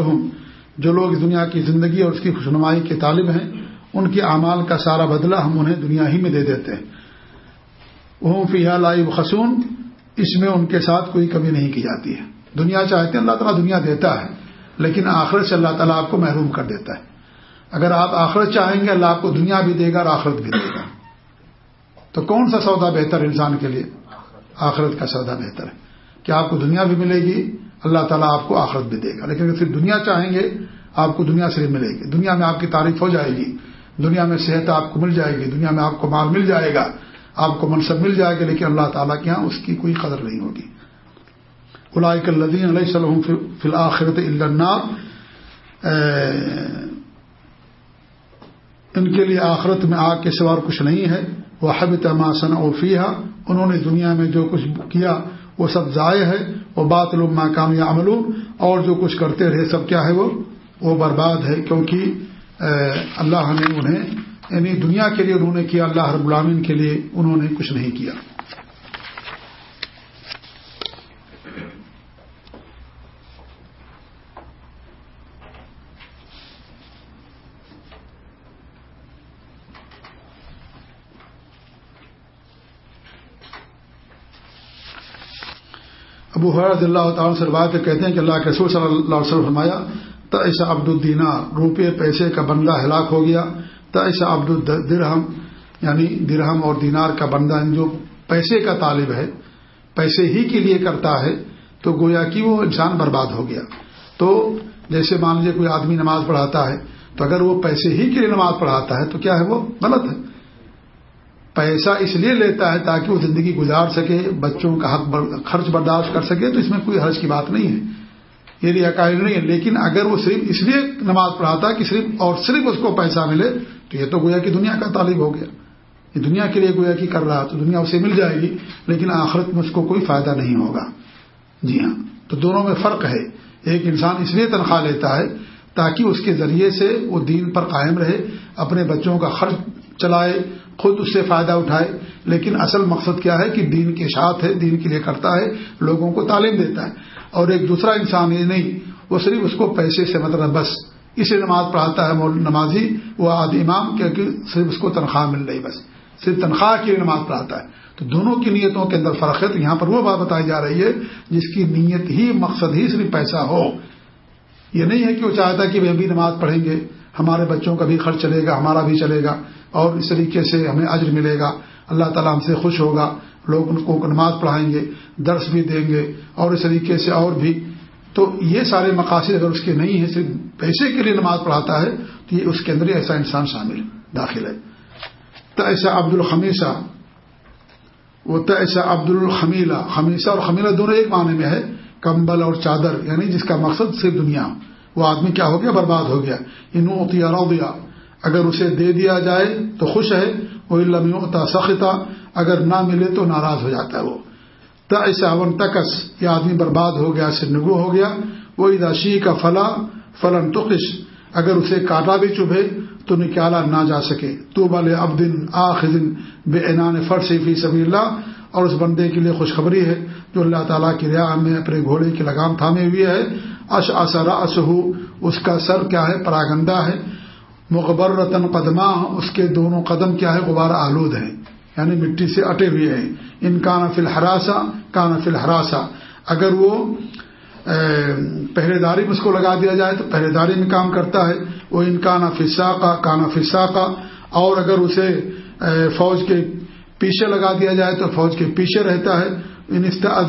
جو لوگ دنیا کی زندگی اور اس کی خوشنمائی کے طالب ہیں، ان کے اعمال کا سارا بدلہ ہم انہیں دنیا ہی میں دے دیتے ہیں۔ وہ فی لائی خسون اس میں ان کے ساتھ کوئی کمی نہیں کی جاتی ہے۔ دنیا چاہتے ہیں اللہ تعالیٰ دنیا دیتا ہے، لیکن آخرت سے اللہ تعالیٰ آپ کو محروم کر دیتا ہے۔ اگر آپ آخرت چاہیں گے، اللہ آپ کو دنیا بھی دے گا اور آخرت بھی دے گا۔ تو کون سا سودا بہتر انسان کے لیے؟ آخرت کا سودا بہتر ہے۔ کہ آپ کو دنیا بھی ملے گی؟ اللہ تعالیٰ آپ کو آخرت بھی دے گا۔ لیکن اگر صرف دنیا چاہیں گے، آپ کو دنیا صرف ملے گی۔ دنیا میں آپ کی تعریف ہو جائے گی۔ دنیا میں صحت آپ کو مل جائے گی۔ دنیا میں آپ کو مال مل جائے گا۔ آپ کو منصب مل جائے گا، لیکن اللہ تعالیٰ کے یہاں اس کی کوئی قدر نہیں ہوگی۔ الائک الدین علیہ السلم فی الآخرت اللہ ان کے لیے آخرت میں آگ کے سوار کچھ نہیں ہے۔ وہ حب تماسن اوفیہ انہوں نے دنیا میں جو کچھ کیا وہ سب ضائع ہے، وہ بات لوگ کام یا اور جو کچھ کرتے رہے سب کیا ہے وہ وہ برباد ہے، کیونکہ اللہ نے انہیں یعنی دنیا کے لیے انہوں نے کیا، اللہ رب العالمین کے لیے انہوں نے کچھ نہیں کیا۔ ابو حرض اللہ تعالیٰ سے روایت کہتے ہیں کہ اللہ کے رسول صلی اللہ علیہ وسلم فرمایا تو عبد الدینار، روپے، پیسے کا بندہ ہلاک ہو گیا تو ایسا عبد الدرہم یعنی درہم اور دینار کا بندہ یعنی جو پیسے کا طالب ہے، پیسے ہی کے لیے کرتا ہے، تو گویا کہ وہ انسان برباد ہو گیا۔ تو جیسے مان لیجیے کوئی آدمی نماز پڑھاتا ہے، تو اگر وہ پیسے ہی کے لیے نماز پڑھاتا ہے، تو کیا ہے وہ غلط ہے۔ پیسہ اس لیے لیتا ہے تاکہ وہ زندگی گزار سکے، بچوں کا حق خرچ برداشت کر سکے، تو اس میں کوئی حرض کی بات نہیں ہے۔ یہ ریاکاری نہیں ہے۔ لیکن اگر وہ صرف اس لیے نماز پڑھاتا ہے کہ صرف اور صرف اس کو پیسہ ملے، تو یہ تو گویا کہ دنیا کا طالب ہو گیا۔ یہ دنیا کے لیے گویا کی کر رہا تو دنیا اسے مل جائے گی، لیکن آخرت میں اس کو کوئی فائدہ نہیں ہوگا۔ جی ہاں تو دونوں میں فرق ہے۔ ایک انسان اس لیے تنخواہ لیتا ہے تاکہ اس کے ذریعے سے وہ دین پر قائم رہے، اپنے بچوں کا خرچ چلائے خود اس سے فائدہ اٹھائے، لیکن اصل مقصد کیا ہے کہ دین کے ساتھ ہے، دین کے لیے کرتا ہے، لوگوں کو تعلیم دیتا ہے۔ اور ایک دوسرا انسان یہ نہیں، وہ صرف اس کو پیسے سے مطلب بس، اسے نماز پڑھاتا ہے نمازی، وہ آدھ امام، کیونکہ صرف اس کو تنخواہ مل رہی بس۔ صرف تنخواہ کے لیے نماز پڑھاتا ہے۔ تو دونوں کی نیتوں کے اندر فرق ہے۔ تو یہاں پر وہ بات بتائی جا رہی ہے، جس کی نیت ہی، مقصد ہی صرف پیسہ ہو۔ یہ نہیں ہے کہ وہ چاہتا ہے کہ وہ بھی نماز پڑھیں گے، ہمارے بچوں کا بھی خرچ چلے گا، ہمارا بھی چلے گا۔ اور اس طریقے سے ہمیں عجر ملے گا۔ اللہ تعالیٰ ہم سے خوش ہوگا۔ لوگ ان کو نماز پڑھائیں گے، درس بھی دیں گے۔ اور اس طریقے سے اور بھی۔ تو یہ سارے مقاصد اگر اس کے نہیں ہیں، صرف پیسے کے لیے نماز پڑھاتا ہے، تو یہ اس کے اندر ایسا انسان شامل داخل ہے۔ تو ایسا عبد الخمیسہ وہ تو ایسا عبد الخمیلہ خمیسہ اور خمیلہ دونوں ایک معنی میں ہے۔ کمبل اور چادر یعنی جس کا مقصد صرف دنیا۔ وہ آدمی کیا ہو گیا؟ برباد ہو گیا۔ انو رو دیا اگر اسے دے دیا جائے تو خوش ہے، وہ لمتا سختا اگر نہ ملے تو ناراض ہو جاتا ہے وہ۔ ایسا ون تکس، یہ آدمی برباد ہو گیا نگو ہو گیا۔ وہ اداشی کا فلا، فلن تقش۔ اگر اسے کاٹا بھی چبھے تو نکالا نہ جا سکے۔ تو بال اب دن آخن بے عنان فرش فی سبھی اللہ اور اس بندے کے لیے خوشخبری ہے جو اللہ تعالیٰ کی ریا میں اپنے گھوڑے کی لگام تھامے ہوئے ہے۔ اش اثر اس کا سر کیا ہے؟ پراگندہ ہے۔ مغبر رتن قدمہ اس کے دونوں قدم کیا ہے؟ غبارہ آلود ہیں یعنی مٹی سے اٹے ہوئے ہیں۔ ان کا نفل ہراسا کا نفل ہراسا اگر وہ پہرے داری میں اس کو لگا دیا جائے تو پہرے داری میں کام کرتا ہے۔ وہ ان کا نفسا کا کانا فسا کا اور اگر اسے فوج کے پیچھے لگا دیا جائے تو فوج کے پیچھے رہتا ہے۔ انستا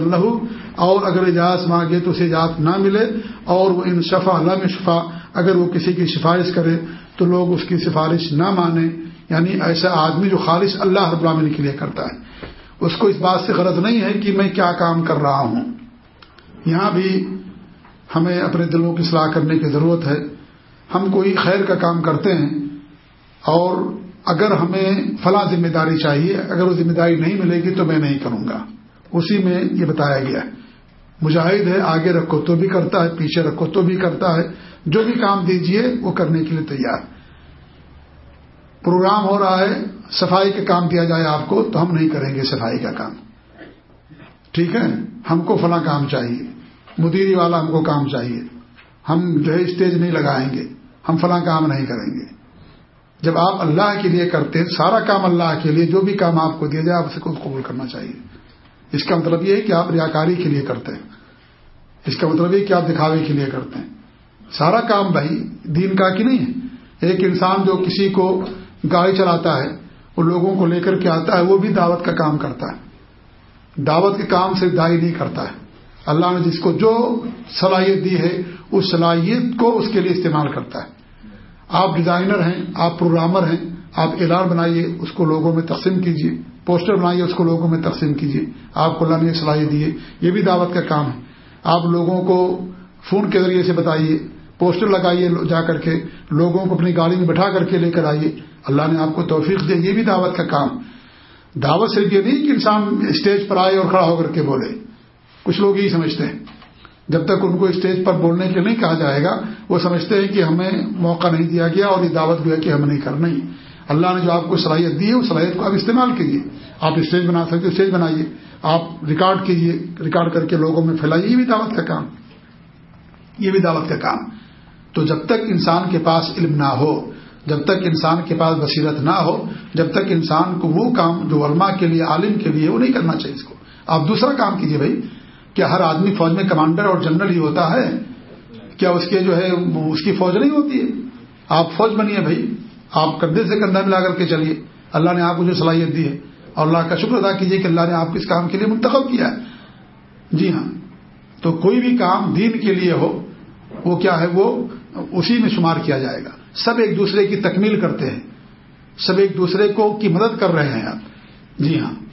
لہو اور اگر اجازت مانگے تو اسے اجازت نہ ملے، اور وہ ان شفا علم شفا اگر وہ کسی کی سفارش کرے تو لوگ اس کی سفارش نہ مانیں یعنی ایسا آدمی جو خالص اللہ رب العالمین کے لیے کرتا ہے۔ اس کو اس بات سے غرض نہیں ہے کہ میں کیا کام کر رہا ہوں۔ یہاں بھی ہمیں اپنے دلوں کی صلاح کرنے کی ضرورت ہے۔ ہم کوئی خیر کا کام کرتے ہیں اور اگر ہمیں فلاں ذمہ داری چاہیے، اگر وہ ذمہ داری نہیں ملے گی تو میں نہیں کروں گا۔ اسی میں یہ بتایا گیا ہے۔ مجاہد ہے، آگے رکھو تو بھی کرتا ہے، پیچھے رکھو تو بھی کرتا ہے۔ جو بھی کام دیجیے وہ کرنے کے لیے تیار۔ پروگرام ہو رہا ہے، صفائی کا کام دیا جائے آپ کو، تو ہم نہیں کریں گے صفائی کا کام۔ ٹھیک ہے؟ ہم کو فلاں کام چاہیے۔ مدیری والا ہم کو کام چاہیے۔ ہم جو ہے، اسٹیج نہیں لگائیں گے۔ ہم فلاں کام نہیں کریں گے۔ جب آپ اللہ کے لیے کرتے ہیں، سارا کام اللہ کے لیے، جو بھی کام آپ کو دیا جائے، آپ اسے کو قبول کرنا چاہیے۔ اس کا مطلب یہ ہے کہ آپ ریاکاری کے لیے کرتے ہیں۔ اس کا مطلب یہ کہ آپ دکھاوے کے لیے کرتے ہیں۔ سارا کام بھائی دین کا کی نہیں ہے؟ ایک انسان جو کسی کو گاڑی چلاتا ہے، وہ لوگوں کو لے کر کے آتا ہے، وہ بھی دعوت کا کام کرتا ہے۔ دعوت کے کام سے دائی نہیں کرتا ہے۔ اللہ نے جس کو جو صلاحیت دی ہے، اس صلاحیت کو اس کے لیے استعمال کرتا ہے۔ آپ ڈیزائنر ہیں، آپ پروگرامر ہیں، آپ اعلان بنائیے، اس کو لوگوں میں تقسیم کیجیے پوسٹر بنائیے، اس کو لوگوں میں تقسیم کیجیے۔ آپ کو اللہ نے صلاحیت دیے یہ بھی دعوت کا کام ہے۔ آپ لوگوں کو فون کے ذریعے سے بتائیے پوسٹر لگائیے جا کر کے، لوگوں کو اپنی گاڑی میں بٹھا کر کے لے کر آئیے۔ اللہ نے آپ کو توفیق دیا یہ بھی دعوت کا کام۔ دعوت صرف یہ نہیں کہ انسان اسٹیج پر آئے اور کھڑا ہو کر کے بولے۔ کچھ لوگ یہی سمجھتے ہیں۔ جب تک ان کو اسٹیج پر بولنے کے لیے نہیں کہا جائے گا، وہ سمجھتے ہیں کہ ہمیں موقع نہیں دیا گیا اور یہ دعوت بھی ہے کہ ہم نہیں کرنا ہی اللہ نے جو آپ کو صلاحیت دی ہے، اس صلاحیت کو آپ استعمال کیجیے آپ اسٹیج بنا سکتے اسٹیج بنائیے۔ آپ ریکارڈ کیجیے ریکارڈ کر کے لوگوں میں پھیلائیے۔ یہ بھی دعوت کا کام۔ یہ بھی دعوت کا کام۔ تو جب تک انسان کے پاس علم نہ ہو، جب تک انسان کے پاس بصیرت نہ ہو، جب تک انسان کو وہ کام جو علماء کے لیے، عالم کے لیے، وہ نہیں کرنا چاہیے اس کو۔ آپ دوسرا کام کیجیے بھائی۔ کیا ہر آدمی فوج میں کمانڈر اور جنرل ہی ہوتا ہے، کیا اس کے جو ہے اس کی فوج نہیں ہوتی ہے؟ آپ فوج بنیے بھائی، آپ کندھے سے کندھا ملا کر کے چلیے۔ اللہ نے آپ کو جو صلاحیت دی ہے۔ اور اللہ کا شکر ادا کیجیے کہ اللہ نے آپ کس کام کے لیے منتخب کیا ہے۔ جی ہاں۔ تو کوئی بھی کام دین کے لیے ہو، وہ کیا ہے، وہ اسی میں شمار کیا جائے گا۔ سب ایک دوسرے کی تکمیل کرتے ہیں۔ سب ایک دوسرے کو کی مدد کر رہے ہیں آپ۔ جی ہاں۔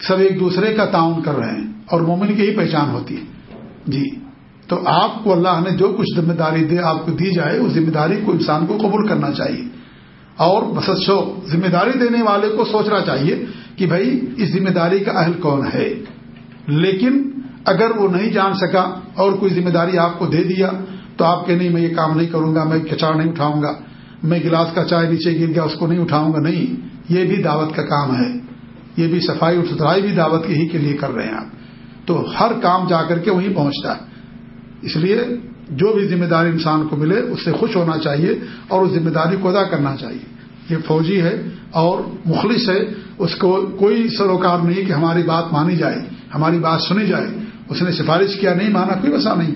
سب ایک دوسرے کا تعاون کر رہے ہیں اور مومن کی ہی پہچان ہوتی ہے۔ جی۔ تو آپ کو اللہ نے جو کچھ ذمہ داری دے، آپ کو دی جائے، اس ذمہ داری کو انسان کو قبول کرنا چاہیے۔ اور بس شو ذمہ داری دینے والے کو سوچنا چاہیے کہ بھائی، اس ذمہ داری کا اہل کون ہے؟ لیکن اگر وہ نہیں جان سکا اور کوئی ذمہ داری آپ کو دے دیا، تو آپ کہ نہیں، میں یہ کام نہیں کروں گا، میں کچڑا نہیں اٹھاؤں گا، میں گلاس کا چائے نیچے گر گیا، اس کو نہیں اٹھاؤں گا۔ نہیں، یہ بھی دعوت کا کام ہے۔ یہ بھی صفائی اور ستھرائی بھی دعوت ہی کے لیے کر رہے ہیں آپ۔ تو ہر کام جا کر کے وہیں پہنچتا ہے۔ اس لیے جو بھی ذمہ داری انسان کو ملے، اس سے خوش ہونا چاہیے اور اس ذمہ داری کو ادا کرنا چاہیے۔ یہ فوجی ہے اور مخلص ہے۔ اس کو کوئی سروکار نہیں کہ ہماری بات مانی جائے، ہماری بات سنی جائے۔ اس نے سفارش کیا، نہیں مانا، کوئی وسا نہیں۔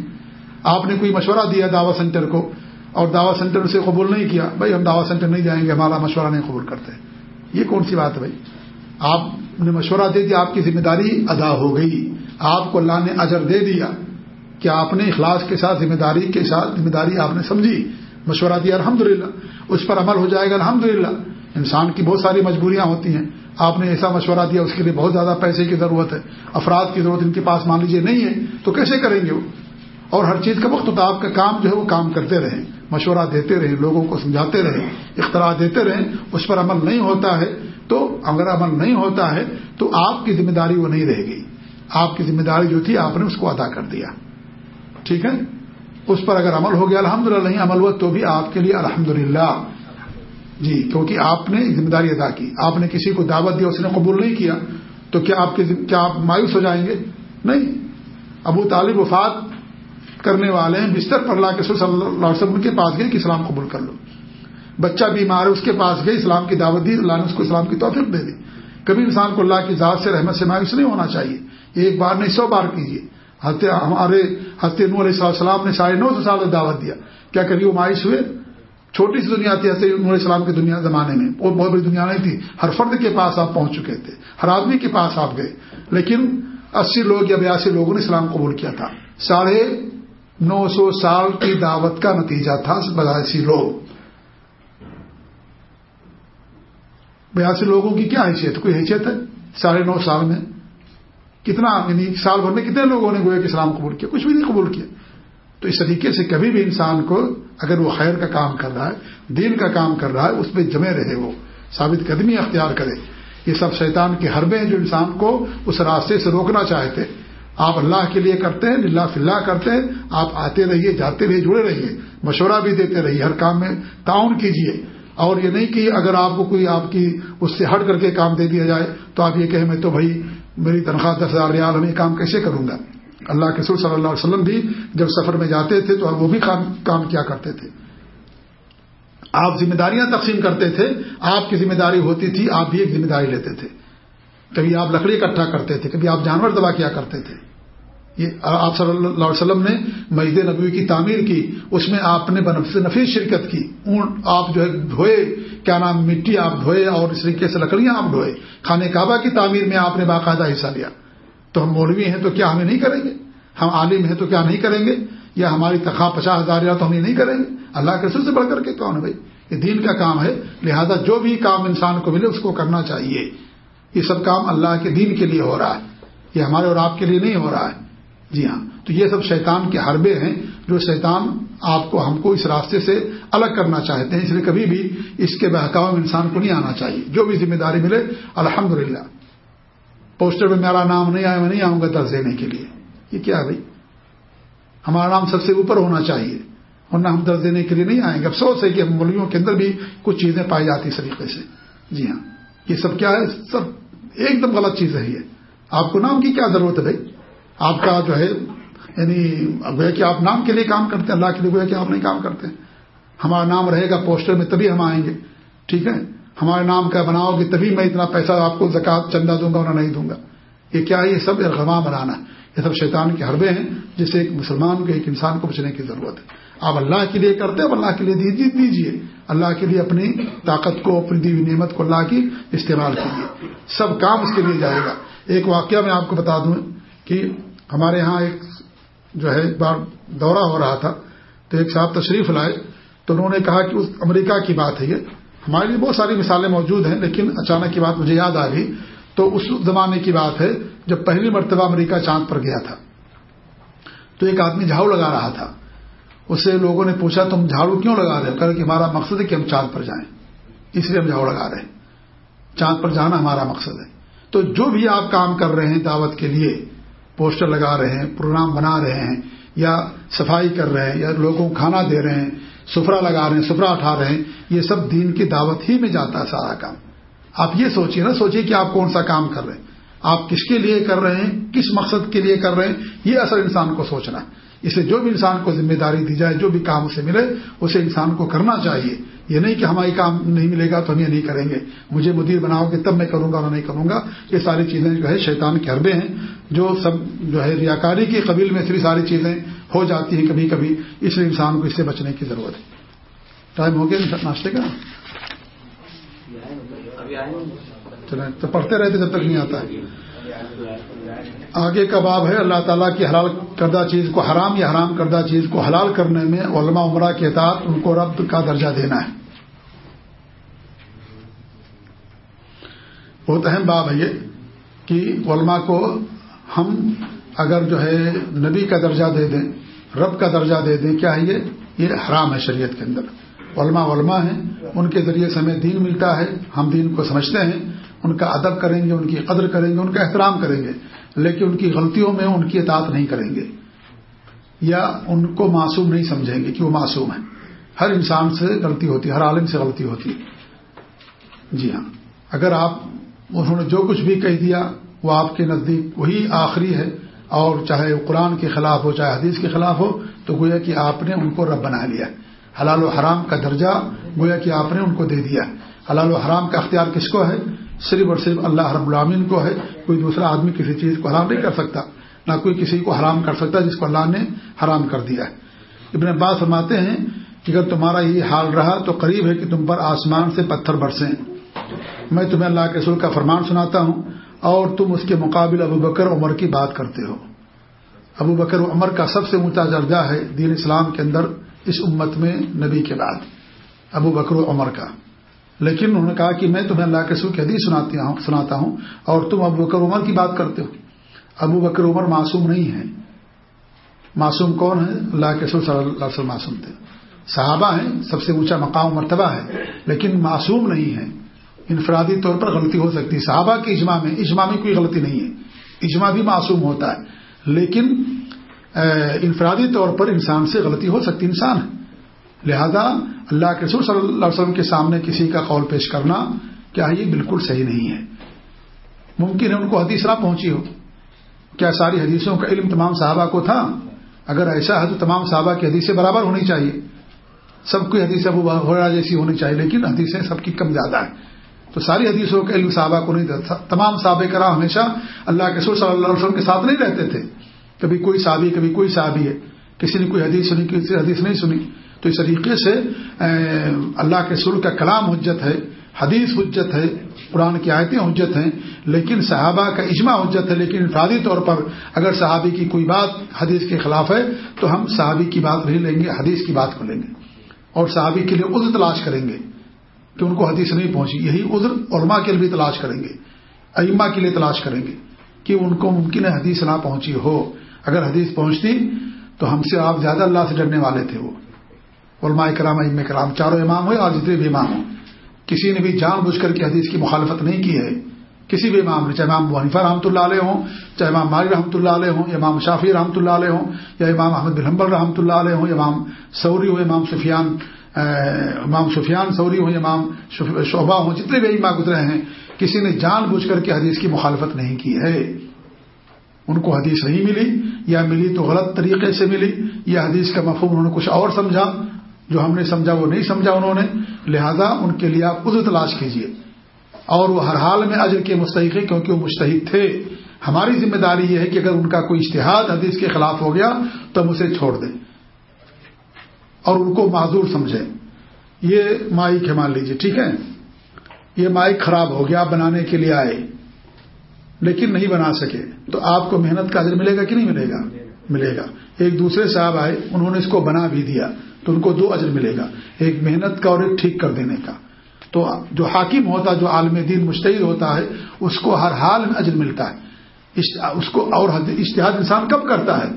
آپ نے کوئی مشورہ دیا دعوی سینٹر کو اور دعوی سینٹر سے قبول نہیں کیا، بھائی ہم دعوی سینٹر نہیں جائیں گے، ہمارا مشورہ نہیں قبول کرتے۔ یہ کون سی بات ہے بھائی؟ آپ نے مشورہ دے دیا، آپ کی ذمہ داری ادا ہو گئی۔ آپ کو اللہ نے اجر دے دیا۔ کہ آپ نے اخلاص کے ساتھ، ذمہ داری کے ساتھ ذمہ داری آپ نے سمجھی؟ مشورہ دیا الحمد اس پر عمل ہو جائے گا الحمد انسان کی بہت ساری مجبوریاں ہوتی ہیں۔ آپ نے ایسا مشورہ دیا، اس کے لیے بہت زیادہ پیسے کی ضرورت ہے۔ افراد کی ضرورت ان کے پاس، مان لیجیے نہیں ہے۔ تو کیسے کریں گے وہ؟ اور ہر چیز کا وقت ہوتا آپ کا کام جو ہے وہ کام کرتے رہیں۔ مشورہ دیتے رہیں لوگوں کو سمجھاتے رہیں اختراع دیتے رہیں اس پر عمل نہیں ہوتا ہے، تو اگر عمل نہیں ہوتا ہے، تو آپ کی ذمہ داری وہ نہیں رہے گی۔ آپ کی ذمہ داری جو تھی، آپ نے اس کو ادا کر دیا۔ ٹھیک ہے؟ اس پر اگر عمل ہو گیا الحمد نہیں عمل ہوا، تو بھی آپ کے لیے الحمد جی کیونکہ آپ نے ذمہ داری ادا کی۔ آپ نے کسی کو دعوت دیا اس نے قبول نہیں کیا، تو کیا آپ کیا آپ مایوس ہو جائیں گے؟ نہیں۔ ابو طالب وفات کرنے والے ہیں، بستر پر اللہ کے صلی اللہ علیہ وسلم کے پاس گئے کہ اسلام قبول کر لو۔ بچہ بیمار ہے، اس کے پاس گئے، اسلام کی دعوت دی، اللہ نے اس کو اسلام کی توفیق دے دی۔ کبھی انسان کو اللہ کی ذات سے رحمت سے مایوس نہیں ہونا چاہیے۔ ایک بار نہیں، سو بار کیجیے۔ ہمارے ہفتے نور علیہ السلام نے ساڑھے نو سو سال دعوت دیا۔ کیا کبھی جی وہ مایوس ہوئے؟ چھوٹی سی دنیا تھی ایسے نور السلام کی دنیا زمانے میں۔ وہ بہت بڑی دنیا نہیں تھی۔ ہر فرد کے پاس آپ پہنچ چکے تھے۔ ہر آدمی کے پاس آپ گئے۔ لیکن اسی لوگ یا بیاسی لوگوں نے اسلام قبول کیا تھا۔ ساڑھے نو سو سال کی دعوت کا نتیجہ تھا، بیاسی لوگ۔ بیاسی لوگوں کی کیا حیثیت؟ کوئی حیثیت ہے؟ ساڑھے نو سال میں۔ کتنا یعنی سال بھر میں کتنے لوگوں نے گویا کہ اسلام قبول کیا؟ کچھ بھی نہیں قبول کیا۔ تو اس طریقے سے کبھی بھی انسان کو اگر وہ خیر کا کام کر رہا ہے، دین کا کام کر رہا ہے، اس پہ جمے رہے وہ۔ ثابت قدمی اختیار کرے۔ یہ سب شیطان کے حربے ہیں جو انسان کو اس راستے سے روکنا چاہتے۔ آپ اللہ کے لیے کرتے ہیں اللہ فلّہ کرتے ہیں، آپ آتے رہیے، جاتے رہیے، جڑے رہیے، مشورہ بھی دیتے رہیے ہر کام میں، تعاون کیجیے اور یہ نہیں کہ اگر آپ کو کوئی آپ کی اس سے ہٹ کر کے کام دے دیا جائے تو آپ یہ کہیں میں تو بھائی میری تنخواہ دس ہزار ریال ہم یہ کام کیسے کروں گا؟ اللہ کے سر صلی اللہ علیہ وسلم بھی جب سفر میں جاتے تھے تو وہ بھی کام کیا کرتے تھے۔ آپ ذمہ داریاں تقسیم کرتے تھے، آپ کی ذمہ داری ہوتی تھی، آپ بھی ایک ذمہ داری لیتے تھے۔ کبھی آپ لکڑی اکٹھا کرتے تھے، کبھی آپ جانور دبا کیا کرتے تھے۔ یہ آپ صلی اللہ علیہ وسلم نے مسجد نبوی کی تعمیر کی، اس میں آپ نے نفیس شرکت کی۔ اون آپ جو ہے دھوئے، کیا نام، مٹی آپ دھوئے اور اس طریقے سے لکڑیاں آپ دھوئے۔ خانے کعبہ کی تعمیر میں آپ نے باقاعدہ حصہ لیا۔ تو ہم مولوی ہیں تو کیا ہمیں نہیں کریں گے؟ ہم عالم ہیں تو کیا نہیں کریں گے؟ یا ہماری تخواہ پچاس ہزار یا تو ہم یہ نہیں کریں گے؟ اللہ کے سر سے بڑھ کر کے کون ہے بھائی؟ یہ دین کا کام ہے۔ لہذا جو بھی کام انسان کو ملے اس کو کرنا چاہیے۔ یہ سب کام اللہ کے دین کے لیے ہو رہا ہے۔ یہ ہمارے اور آپ کے لیے نہیں ہو رہا ہے۔ جی ہاں۔ تو یہ سب شیطان کے حربے ہیں جو شیطان آپ کو ہم کو اس راستے سے الگ کرنا چاہتے ہیں۔ اس لیے کبھی بھی اس کے بہکاؤ میں انسان کو نہیں آنا چاہیے۔ جو بھی ذمہ داری ملے الحمد پوسٹر میں میرا نام نہیں آیا، میں نہیں آؤں گا درج دینے کے لیے۔ یہ کیا ہے بھائی؟ ہمارا نام سب سے اوپر ہونا چاہیے۔ ورنہ ہم درج دینے کے لیے نہیں آئیں گے۔ افسوس ہے کہ مولویوں کے اندر بھی کچھ چیزیں پائی جاتی اس طریقے سے۔ جی ہاں۔ یہ سب کیا ہے؟ سب ایک دم غلط چیز ہے۔ یہ آپ کو نام کی کیا ضرورت ہے بھائی؟ آپ کا جو ہے یعنی گویا کہ آپ نام کے لیے کام کرتے ہیں، اللہ کے لیے گویا کہ آپ نہیں کام کرتے ہمارا نام رہے گا پوسٹر میں تبھی ہم آئیں گے، ٹھیک ہے؟ ہمارے نام کا بناؤ گے تبھی میں اتنا پیسہ آپ کو زکات چندہ دوں گا اور نہیں دوں گا۔ یہ کیا ہے؟ یہ سب ارغما بنانا ہے۔ یہ سب شیطان کے حربے ہیں جسے ایک مسلمان کو، ایک انسان کو بچنے کی ضرورت ہے۔ آپ اللہ کے لیے کرتے ہیں اللہ کے لیے جی- دیجیے اللہ کے لیے اپنی طاقت کو، اپنی دیوی نعمت کو اللہ کی استعمال کیجیے سب کام اس کے لیے جائے گا۔ ایک واقعہ میں آپ کو بتا دوں کہ ہمارے ہاں ایک جو ہے بار دورہ ہو رہا تھا۔ تو ایک صاحب تشریف لائے۔ تو انہوں نے کہا کہ اس امریکہ کی بات ہے یہ۔ ہمارے لیے بہت ساری مثالیں موجود ہیں، لیکن اچانک کی بات مجھے یاد آ گئی۔ تو اس زمانے کی بات ہے، جب پہلی مرتبہ امریکہ چاند پر گیا تھا۔ تو ایک آدمی جھاڑو لگا رہا تھا۔ اس سے لوگوں نے پوچھا، تم جھاڑو کیوں لگا رہے ہو؟ کہ ہمارا مقصد ہے کہ ہم چاند پر جائیں۔ اس لیے ہم جھاڑو لگا رہے ہیں۔ چاند پر جانا ہمارا مقصد ہے۔ تو جو بھی آپ کام کر رہے ہیں دعوت کے لیے، پوسٹر لگا رہے ہیں، پروگرام بنا رہے ہیں، یا صفائی کر رہے ہیں، یا لوگوں کو کھانا دے رہے ہیں سفرا لگا رہے ہیں سفرا اٹھا رہے ہیں، یہ سب دین کی دعوت ہی میں جاتا ہے سارا کام۔ آپ یہ سوچیے نا، سوچیے کہ آپ کون سا کام کر رہے ہیں۔ آپ کس کے لیے کر رہے ہیں؟ کس مقصد کے لیے کر رہے ہیں؟ یہ اصل انسان کو سوچنا ہے۔ اسے جو بھی انسان کو ذمہ داری دی جائے، جو بھی کام اسے ملے، اسے انسان کو کرنا چاہیے۔ یہ نہیں کہ ہماری کام نہیں ملے گا تو ہم یہ نہیں کریں گے۔ مجھے مدیر بناؤ گے تب میں کروں گا اور نہیں کروں گا۔ یہ ساری چیزیں جو ہے شیطان کے حربے ہیں۔ جو سب جو ہے ریاکاری کے قبیل میں اتنی ساری چیزیں ہو جاتی ہیں کبھی کبھی، اس لیے انسان کو اس سے بچنے کی ضرورت ہے۔ ٹائم ہو گیا ناشتے کا؟ چلیں، تو پڑھتے رہتے جب تک نہیں آتا ہے۔ آگے کا باب ہے اللہ تعالیٰ کی حلال کردہ چیز کو حرام یا حرام کردہ چیز کو حلال کرنے میں علماء عمرہ کے اطاعت ان کو رب کا درجہ دینا ہے۔ بہت اہم باب ہے یہ کہ علماء کو ہم اگر جو ہے نبی کا درجہ دے دیں، رب کا درجہ دے دیں، کیا ہے یہ؟ یہ حرام ہے شریعت کے اندر۔ علماء علماء ہیں، ان کے ذریعے سے ہمیں دین ملتا ہے، ہم دین کو سمجھتے ہیں، ان کا ادب کریں گے، ان کی قدر کریں گے، ان کا احترام کریں گے۔ لیکن ان کی غلطیوں میں ان کی اطاعت نہیں کریں گے یا ان کو معصوم نہیں سمجھیں گے کہ وہ معصوم ہے ہر انسان سے غلطی ہوتی ہے، ہر عالم سے غلطی ہوتی ہے۔ جی ہاں۔ اگر آپ، انہوں نے جو کچھ بھی کہہ دیا، وہ آپ کے نزدیک وہی آخری ہے، اور چاہے وہ قرآن کے خلاف ہو، چاہے حدیث کے خلاف ہو، تو گویا کہ آپ نے ان کو رب بنا لیا حلال و حرام کا درجہ گویا کہ آپ نے ان کو دے دیا حلال و حرام کا اختیار کس کو ہے؟ صرف اور صرف اللہ رب العامین کو ہے، کوئی دوسرا آدمی کسی چیز کو حرام نہیں کر سکتا، نہ کوئی کسی کو حرام کر سکتا جس کو اللہ نے حرام کر دیا ہے۔ ابن عباس فرماتے ہیں کہ اگر تمہارا یہ حال رہا تو قریب ہے کہ تم پر آسمان سے پتھر برسیں۔ میں تمہیں اللہ کے رسول کا فرمان سناتا ہوں اور تم اس کے مقابل ابو بکر عمر کی بات کرتے ہو۔ ابو بکر عمر کا سب سے اونچا درجہ ہے دین اسلام کے اندر اس امت میں نبی کے بعد، ابو بکر عمر کا۔ لیکن انہوں نے کہا کہ میں تمہیں اللہ کے سو کی حدیث سناتا ہوں اور تم ابو بکر عمر کی بات کرتے ہو۔ ابو بکر عمر معصوم نہیں ہے معصوم کون ہے اللہ کے سور صلی اللہ علیہ وسلم معصوم تھے۔ صحابہ ہیں، سب سے اونچا مقام مرتبہ ہے، لیکن معصوم نہیں ہے انفرادی طور پر غلطی ہو سکتی ہے۔ صحابہ کے اجماع میں اجماع میں کوئی غلطی نہیں ہے۔ اجماع بھی معصوم ہوتا ہے۔ لیکن انفرادی طور پر انسان سے غلطی ہو سکتی، انسان ہے۔ لہذا اللہ کے رسول صلی اللہ علیہ وسلم کے سامنے کسی کا قول پیش کرنا کیا یہ بالکل صحیح نہیں ہے۔ ممکن ہے ان کو حدیث نہ پہنچی ہو۔ کیا ساری حدیثوں کا علم تمام صحابہ کو تھا؟ اگر ایسا ہے تو تمام صحابہ کی حدیثیں برابر ہونی چاہیے۔ سب کی حدیث ابو ہوا جیسی ہونی چاہیے، لیکن حدیثیں سب کی کم زیادہ ہیں۔ تو ساری حدیثوں کا علم صحابہ کو نہیں تھا۔ تمام صحابہ کرام ہمیشہ اللہ کے سور صلی اللہ علیہ وسلم کے ساتھ نہیں رہتے تھے۔ کبھی کوئی صحابی، کبھی کوئی صحابی ہے۔ کسی نے کوئی حدیث سنی، کسی حدیث نہیں سنی۔ تو اس طریقے سے اللہ کے سر کا کلام حجت ہے، حدیث حجت ہے، قرآن کی آیتیں حجت ہیں، لیکن صحابہ کا اجماع حجت ہے، لیکن انفرادی طور پر اگر صحابی کی کوئی بات حدیث کے خلاف ہے، تو ہم صحابی کی بات نہیں لیں گے، حدیث کی بات کو لیں گے۔ اور صحابی کے لیے عذر تلاش کریں گے کہ ان کو حدیث نہیں پہنچی، یہی عذر علماء کے لیے بھی تلاش کریں گے، ائمہ کے لیے تلاش کریں گے کہ ان کو ممکن ہے حدیث نہ پہنچی ہو۔ اگر حدیث پہنچتی تو ہم سے آپ زیادہ اللہ سے ڈرنے والے تھے وہ۔ علماء کرام ام کرام، چاروں امام ہوئے اور جتنے بھی امام ہوں کسی نے بھی جان بوجھ کر کے حدیث کی مخالفت نہیں کی ہے۔ کسی بھی امام نے، چاہے امام حنیفہ رحمۃ اللہ علیہ ہوں، چاہے امام مالی رحمۃ اللہ علیہ ہوں امام شافی رحمۃ اللہ علیہ ہوں، یا امام احمد بن حمبل رحمۃ اللہ علیہ ہوں امام سوری ہو امام سفیان امام سفیان سوری ہوں امام شعبہ ہوں، جتنے بھی امام گزرے ہیں، کسی نے جان بوجھ کر کے حدیث کی مخالفت نہیں کی ہے۔ ان کو حدیث نہیں ملی، یا ملی تو غلط طریقے سے ملی، یا حدیث کا مفہوم انہوں نے کچھ اور سمجھا جو ہم نے سمجھا وہ نہیں سمجھا انہوں نے، لہذا ان کے لیے آپ خود تلاش کیجیے اور وہ ہر حال میں اجر کے مستحق ہیں کیونکہ وہ مستحق تھے۔ ہماری ذمہ داری یہ ہے کہ اگر ان کا کوئی اشتہاد حدیث کے خلاف ہو گیا تو ہم اسے چھوڑ دیں۔ اور ان کو معذور سمجھیں۔ یہ مائک ہے، مان لیجیے ٹھیک ہے؟ یہ مائک خراب ہو گیا، آپ بنانے کے لیے آئے، لیکن نہیں بنا سکے۔ تو آپ کو محنت کا اجر ملے گا کہ نہیں ملے گا؟ ملے گا۔ ایک دوسرے صاحب آئے، انہوں نے اس کو بنا بھی دیا۔ تو ان کو دو اجر ملے گا، ایک محنت کا اور ایک ٹھیک کر دینے کا۔ تو جو حاکم ہوتا، جو عالم دین مشتعد ہوتا ہے، اس کو ہر حال میں اجر ملتا ہے۔ اس کو اور اشتہاد انسان کب کرتا ہے؟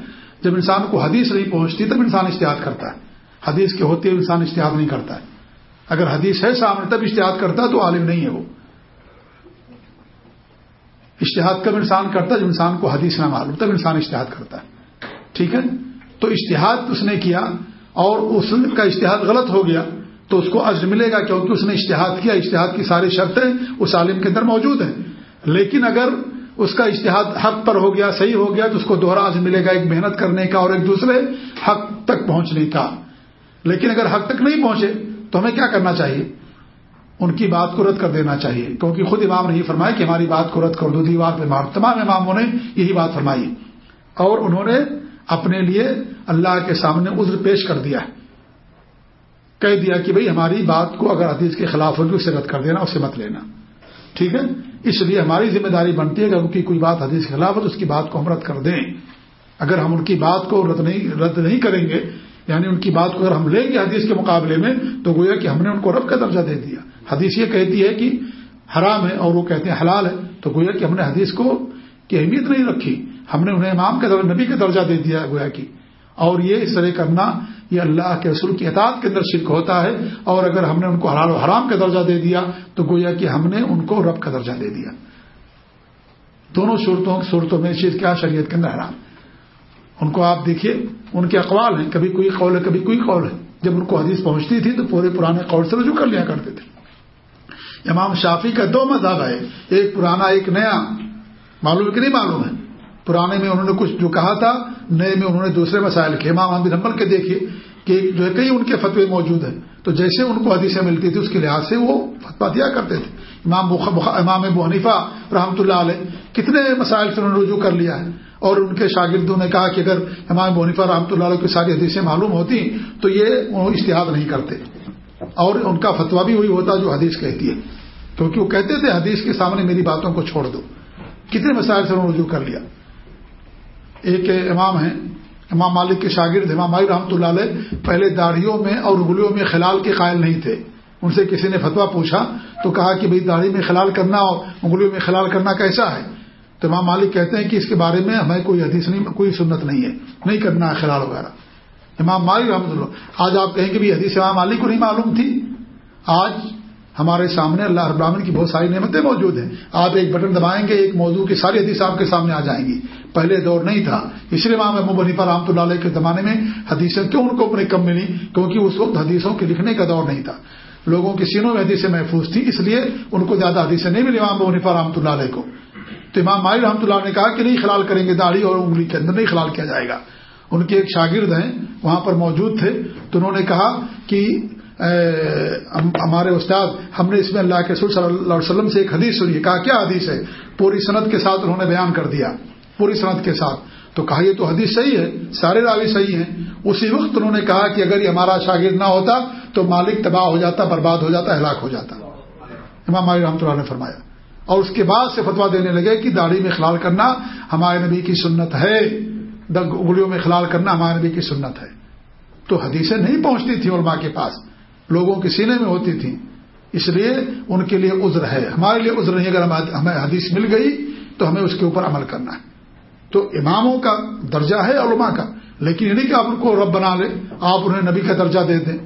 جب انسان کو حدیث نہیں پہنچتی، تب انسان اشتہاد کرتا ہے۔ حدیث کے ہوتے ہوئے انسان اشتہاد نہیں کرتا ہے۔ اگر حدیث ہے سامنے، تب اشتہاد کرتا ہے تو عالم نہیں ہے وہ۔ اشتہاد کب انسان کرتا؟ ہے جب انسان کو حدیث نہ معلوم، تب انسان اشتہاد کرتا ہے۔ ٹھیک ہے؟ تو اشتہاد اس نے کیا اور اس کا اشتہاد غلط ہو گیا تو اس کو عزر ملے گا کیونکہ اس نے اشتہاد کیا۔ اشتہاد کی ساری شرطیں اس عالم کے اندر موجود ہیں۔ لیکن اگر اس کا اشتہاد حق پر ہو گیا، صحیح ہو گیا، تو اس کو دوہرا عزم ملے گا ایک محنت کرنے کا اور ایک دوسرے حق تک پہنچنے کا۔ لیکن اگر حق تک نہیں پہنچے، تو ہمیں کیا کرنا چاہیے؟ ان کی بات کو رد کر دینا چاہیے۔ کیونکہ خود امام نے یہ فرمایا کہ ہماری بات کو رد کر دو۔ دیوار پہ مار تمام اماموں نے یہی بات فرمائی۔ اور انہوں نے اپنے لیے اللہ کے سامنے عذر پیش کر دیا کہہ دیا کہ بھئی ہماری بات کو اگر حدیث کے خلاف ہوگی اسے رد کر دینا، اسے مت لینا۔ ٹھیک ہے؟ اس لیے ہماری ذمہ داری بنتی ہے کہ ان کی کوئی بات حدیث کے خلاف ہے تو اس کی بات کو ہم رد کر دیں۔ اگر ہم ان کی بات کو رد نہیں رد نہیں کریں گے یعنی ان کی بات کو اگر ہم لیں گے حدیث کے مقابلے میں، تو گویا کہ ہم نے ان کو رب کا درجہ دے دیا۔ حدیث یہ کہتی ہے کہ حرام ہے اور وہ کہتے ہیں حلال ہے، تو گویا کہ ہم نے حدیث کو، کی اہمیت نہیں رکھی۔ ہم نے انہیں امام کے نبی کا درجہ دے دیا گویا کی اور یہ اس طرح کرنا، یہ اللہ کے رسول کی اطاعت کے اندر شرک ہوتا ہے۔ اور اگر ہم نے ان کو حلال و حرام کا درجہ دے دیا، تو گویا کہ ہم نے ان کو رب کا درجہ دے دیا۔ دونوں صورتوں صورتوں میں چیز کیا؟ شریعت کے اندر حرام۔ ان کو آپ دیکھیے، ان کے اقوال ہیں۔ کبھی کوئی قول ہے، کبھی کوئی قول ہے۔ جب ان کو حدیث پہنچتی تھی، تو پورے پرانے قول سے رجوع کر لیا کرتے تھے۔ امام شافی کا دو مذہب ہے ایک پرانا، ایک نیا۔ معلوم کہ نہیں معلوم ہے؟ پرانے میں انہوں نے کچھ جو کہا تھا، نئے میں انہوں نے دوسرے مسائل کے امام احمد حمل کے دیکھیے کہ جو ہے کئی ان کے فتوے موجود ہیں۔ تو جیسے ان کو حدیثیں ملتی تھی اس کے لحاظ سے وہ فتوا دیا کرتے تھے۔ امام امام ابو حنیفہ رحمۃ اللہ علیہ کتنے مسائل سے انہوں نے رجوع کر لیا ہے۔ اور ان کے شاگردوں نے کہا کہ اگر امام ابو حنیفہ رحمۃ اللہ علیہ کی ساری حدیثیں معلوم ہوتی تو یہ اشتہاد نہیں کرتے۔ اور ان کا فتوا بھی وہی ہوتا جو حدیث کہتی ہے۔ کیونکہ وہ کہتے تھے، حدیث کے سامنے میری باتوں کو چھوڑ دو۔ کتنے مسائل سے انہوں نے رجوع کر لیا۔ ایک امام ہیں، امام مالک کے شاگرد، امام مائی رحمۃ اللہ علیہ، پہلے داڑھیوں میں اور اگلیوں میں خلال کے قائل نہیں تھے۔ ان سے کسی نے فتوا پوچھا تو کہا کہ بھئی داڑھی میں خلال کرنا اور انگلیوں میں خلال کرنا کیسا ہے؟ تو امام مالک کہتے ہیں کہ اس کے بارے میں ہمیں کوئی حدیث نہیں، کوئی سنت نہیں ہے، نہیں کرنا ہے خلال وغیرہ۔ امام مالک رحمۃ اللہ، آج آپ کہیں کہ بھی حدیث امام مالک کو نہیں معلوم تھی؟ آج ہمارے سامنے اللہ ابراہین کی بہت ساری نعمتیں موجود ہیں۔ آپ ایک بٹن دبائیں گے، ایک موضوع کی ساری حدیث آپ کے سامنے آ جائیں گی۔ پہلے دور نہیں تھا۔ اس لیے امام ابو بنیفا رحمۃ اللہ علیہ کے زمانے میں حدیثیں کیوں ان کو اپنے کم ملی، کیونکہ اس وقت حدیثوں کے لکھنے کا دور نہیں تھا۔ لوگوں کی سینوں میں حدیثیں محفوظ تھی اس لیے ان کو زیادہ حدیثیں نہیں ملی امام بنیفا رحمۃ اللہ علیہ کو۔ تو امام مائی رحمۃ اللہ نے کہا کہ نہیں، خلال کریں گے داڑھی اور انگلی کے اندر نہیں خلال کیا جائے گا۔ ان کے ایک شاگرد ہیں، وہاں پر موجود تھے۔ تو انہوں نے کہا کہ ہمارے استاد، ہم نے اس میں اللہ کے سر صلی اللہ علیہ وسلم سے ایک حدیث سنی کہا، کیا حدیث ہے؟ پوری صنعت کے ساتھ انہوں نے بیان کر دیا۔ پوری صنعت کے ساتھ۔ تو کہا یہ تو حدیث صحیح ہے، سارے راوی صحیح ہیں۔ اسی وقت انہوں نے کہا کہ اگر یہ ہمارا شاگرد نہ ہوتا تو مالک تباہ ہو جاتا، برباد ہو جاتا، ہلاک ہو جاتا۔ امام علی رحمۃ اللہ نے فرمایا۔ اور اس کے بعد سے فتوا دینے لگے کہ داڑھی میں خلال کرنا ہمارے نبی کی سنت ہے۔ انگلیوں میں خلال کرنا ہمارے نبی کی سنت ہے۔ تو حدیثیں نہیں پہنچتی تھیں علماء کے پاس۔ لوگوں کے سینے میں ہوتی تھیں۔ اس لیے ان کے لیے عذر ہے۔ ہمارے لیے عذر نہیں، اگر ہمیں حدیث مل گئی تو ہمیں اس کے اوپر عمل کرنا ہے۔ تو اماموں کا درجہ ہے علماء کا، لیکن یہ نہیں کہ آپ ان کو رب بنا لیں، آپ انہیں نبی کا درجہ دے دیں۔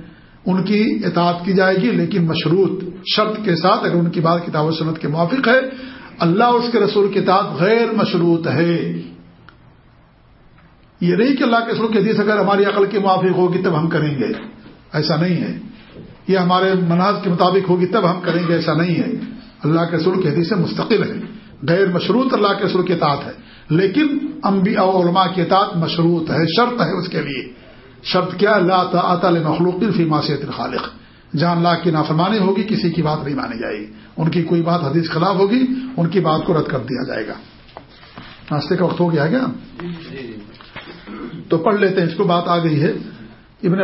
ان کی اطاعت کی جائے گی، لیکن مشروط شرط کے ساتھ اگر ان کی بات کتاب و سنت کے موافق ہے، اللہ اس کے رسول کی اطاعت غیر مشروط ہے۔ یہ نہیں کہ اللہ کے رسول کی حدیث اگر ہماری عقل کے موافق ہوگی تب ہم کریں گے۔ ایسا نہیں ہے۔ یہ ہمارے مناظ کے مطابق ہوگی تب ہم کریں گے، ایسا نہیں ہے۔ اللہ کے رسول کی حدیث مستقل ہے۔ غیر مشروط اللہ کے رسول کی اطاعت ہے۔ لیکن انبیاء و علماء کی اطاعت مشروط ہے شرط ہے اس کے لیے۔ شرط کیا؟ اللہ مخلوق فی معصیت الخالق۔ جہاں اللہ کی نافرمانی ہوگی کسی کی بات نہیں مانی جائے گی۔ ان کی کوئی بات حدیث خلاف ہوگی ان کی بات کو رد کر دیا جائے گا۔ ناشتے کا وقت ہو گیا کیا؟ تو پڑھ لیتے ہیں اس کو بات آ گئی ہے۔ ابن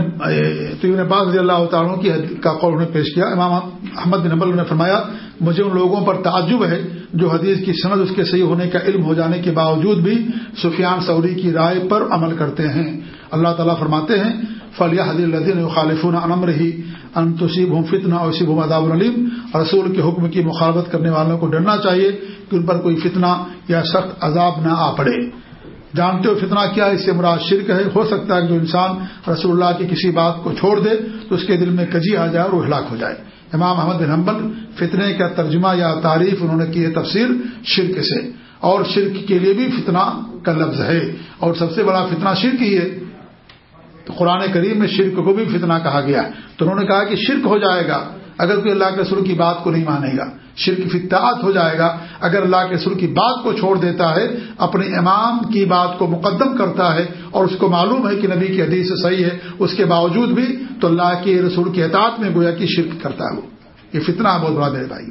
تو ابن باز رضی اللہ تعالیٰ کی کا قول نے پیش کیا۔ امام احمد بن نبل نے فرمایا مجھے ان لوگوں پر تعجب ہے جو حدیث کی سند اس کے صحیح ہونے کا علم ہو جانے کے باوجود بھی سفیان سوری کی رائے پر عمل کرتے ہیں۔ اللہ تعالیٰ فرماتے ہیں فلیہ حدی الدین خالفون انم رہی ان تصیب ہوں فتنا اوسیب ہوں اداب العلیم رسول کے حکم کی مخالفت کرنے والوں کو ڈرنا چاہیے کہ ان پر کوئی فتنہ یا سخت عذاب نہ آ پڑے۔ جانتے ہو فتنہ کیا اس سے مراد شرک ہے۔ ہو سکتا ہے کہ جو انسان رسول اللہ کی کسی بات کو چھوڑ دے تو اس کے دل میں کجی آ جائے اور وہ ہلاک ہو جائے۔ امام احمد بن حنبل فتنے کا ترجمہ یا تعریف انہوں نے کی ہے تفسیر شرک سے، اور شرک کے لیے بھی فتنہ کا لفظ ہے۔ اور سب سے بڑا فتنہ شرک ہی ہے۔ تو قرآن کریم میں شرک کو بھی فتنہ کہا گیا ہے۔ تو انہوں نے کہا کہ شرک ہو جائے گا اگر کوئی اللہ کے رسول کی بات کو نہیں مانے گا۔ شرک فتاعت ہو جائے گا۔ اگر اللہ کے رسول کی بات کو چھوڑ دیتا ہے، اپنے امام کی بات کو مقدم کرتا ہے اور اس کو معلوم ہے کہ نبی کی حدیث صحیح ہے، اس کے باوجود بھی تو اللہ کے رسول کے اطاعت میں گویا کہ شرک کرتا ہے۔ وہ یہ فتنہ بہت بڑا میرے بھائی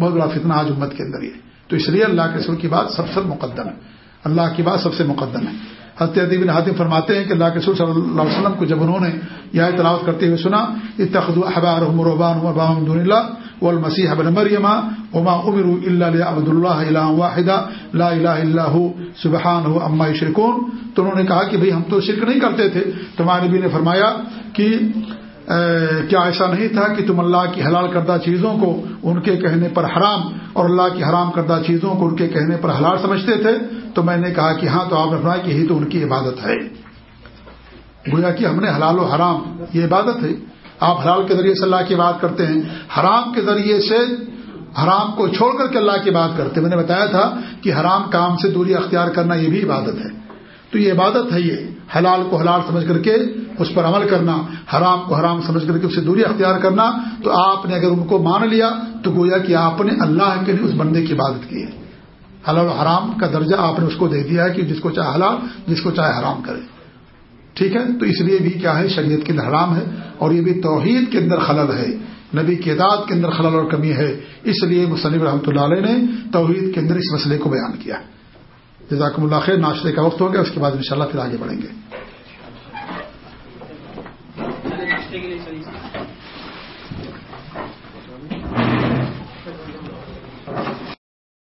بہت بڑا فتنہ آج امت کے اندر یہ تو اس لیے اللہ کے رسول کی بات سب سے مقدم ہے۔ اللہ کی بات سب سے مقدم ہے۔ حضرت ادیب حاتم فرماتے ہیں کہ اللہ کے رسول صلی اللہ علیہ وسلم کو جب انہوں نے یہ تلاوت کرتے ہوئے سنا اتخذ والمسیح ابن مریم وما امروا الا ليعبد الله الا واحدا لا اله الا هو سبحانه عما يشركون تو انہوں نے کہا کہ بھئی ہم تو شرک نہیں کرتے تھے تو ہمارے نبی نے فرمایا کہ کیا ایسا نہیں تھا کہ تم اللہ کی حلال کردہ چیزوں کو ان کے کہنے پر حرام اور اللہ کی حرام کردہ چیزوں کو ان کے کہنے پر حلال سمجھتے تھے؟ تو میں نے کہا کہ ہاں تو آپ نے فرمایا کہ یہی تو ان کی عبادت ہے۔ گویا کہ ہم نے حلال و حرام، یہ عبادت ہے۔ آپ حلال کے ذریعے سے اللہ کی بات کرتے ہیں، حرام کے ذریعے سے حرام کو چھوڑ کر کے اللہ کی بات کرتے ہیں۔ میں نے بتایا تھا کہ حرام کام سے دوری اختیار کرنا یہ بھی عبادت ہے۔ تو یہ عبادت ہے یہ، حلال کو حلال سمجھ کر کے اس پر عمل کرنا، حرام کو حرام سمجھ کر کے اس سے دوری اختیار کرنا۔ تو آپ نے اگر ان کو مان لیا تو گویا کہ آپ نے اللہ کے لیے اس بندے کی عبادت کی ہے۔ حلال و حرام کا درجہ آپ نے اس کو دے دیا ہے کہ جس کو چاہے حلال، جس کو چاہے حرام کرے۔ ٹھیک ہے؟ تو اس لیے بھی کیا ہے؟ شریعت کے اندر حرام ہے اور یہ بھی توحید کے اندر خلل ہے۔ نبی کی اعداد کے اندر خلل اور کمی ہے۔ اس لیے مصنف رحمۃ اللہ علیہ نے توحید کے اندر اس مسئلے کو بیان کیا۔ جزاکم اللہ خیر، ناشتے کا وقت ہو گیا، اس کے بعد انشاءاللہ پھر آگے بڑھیں گے۔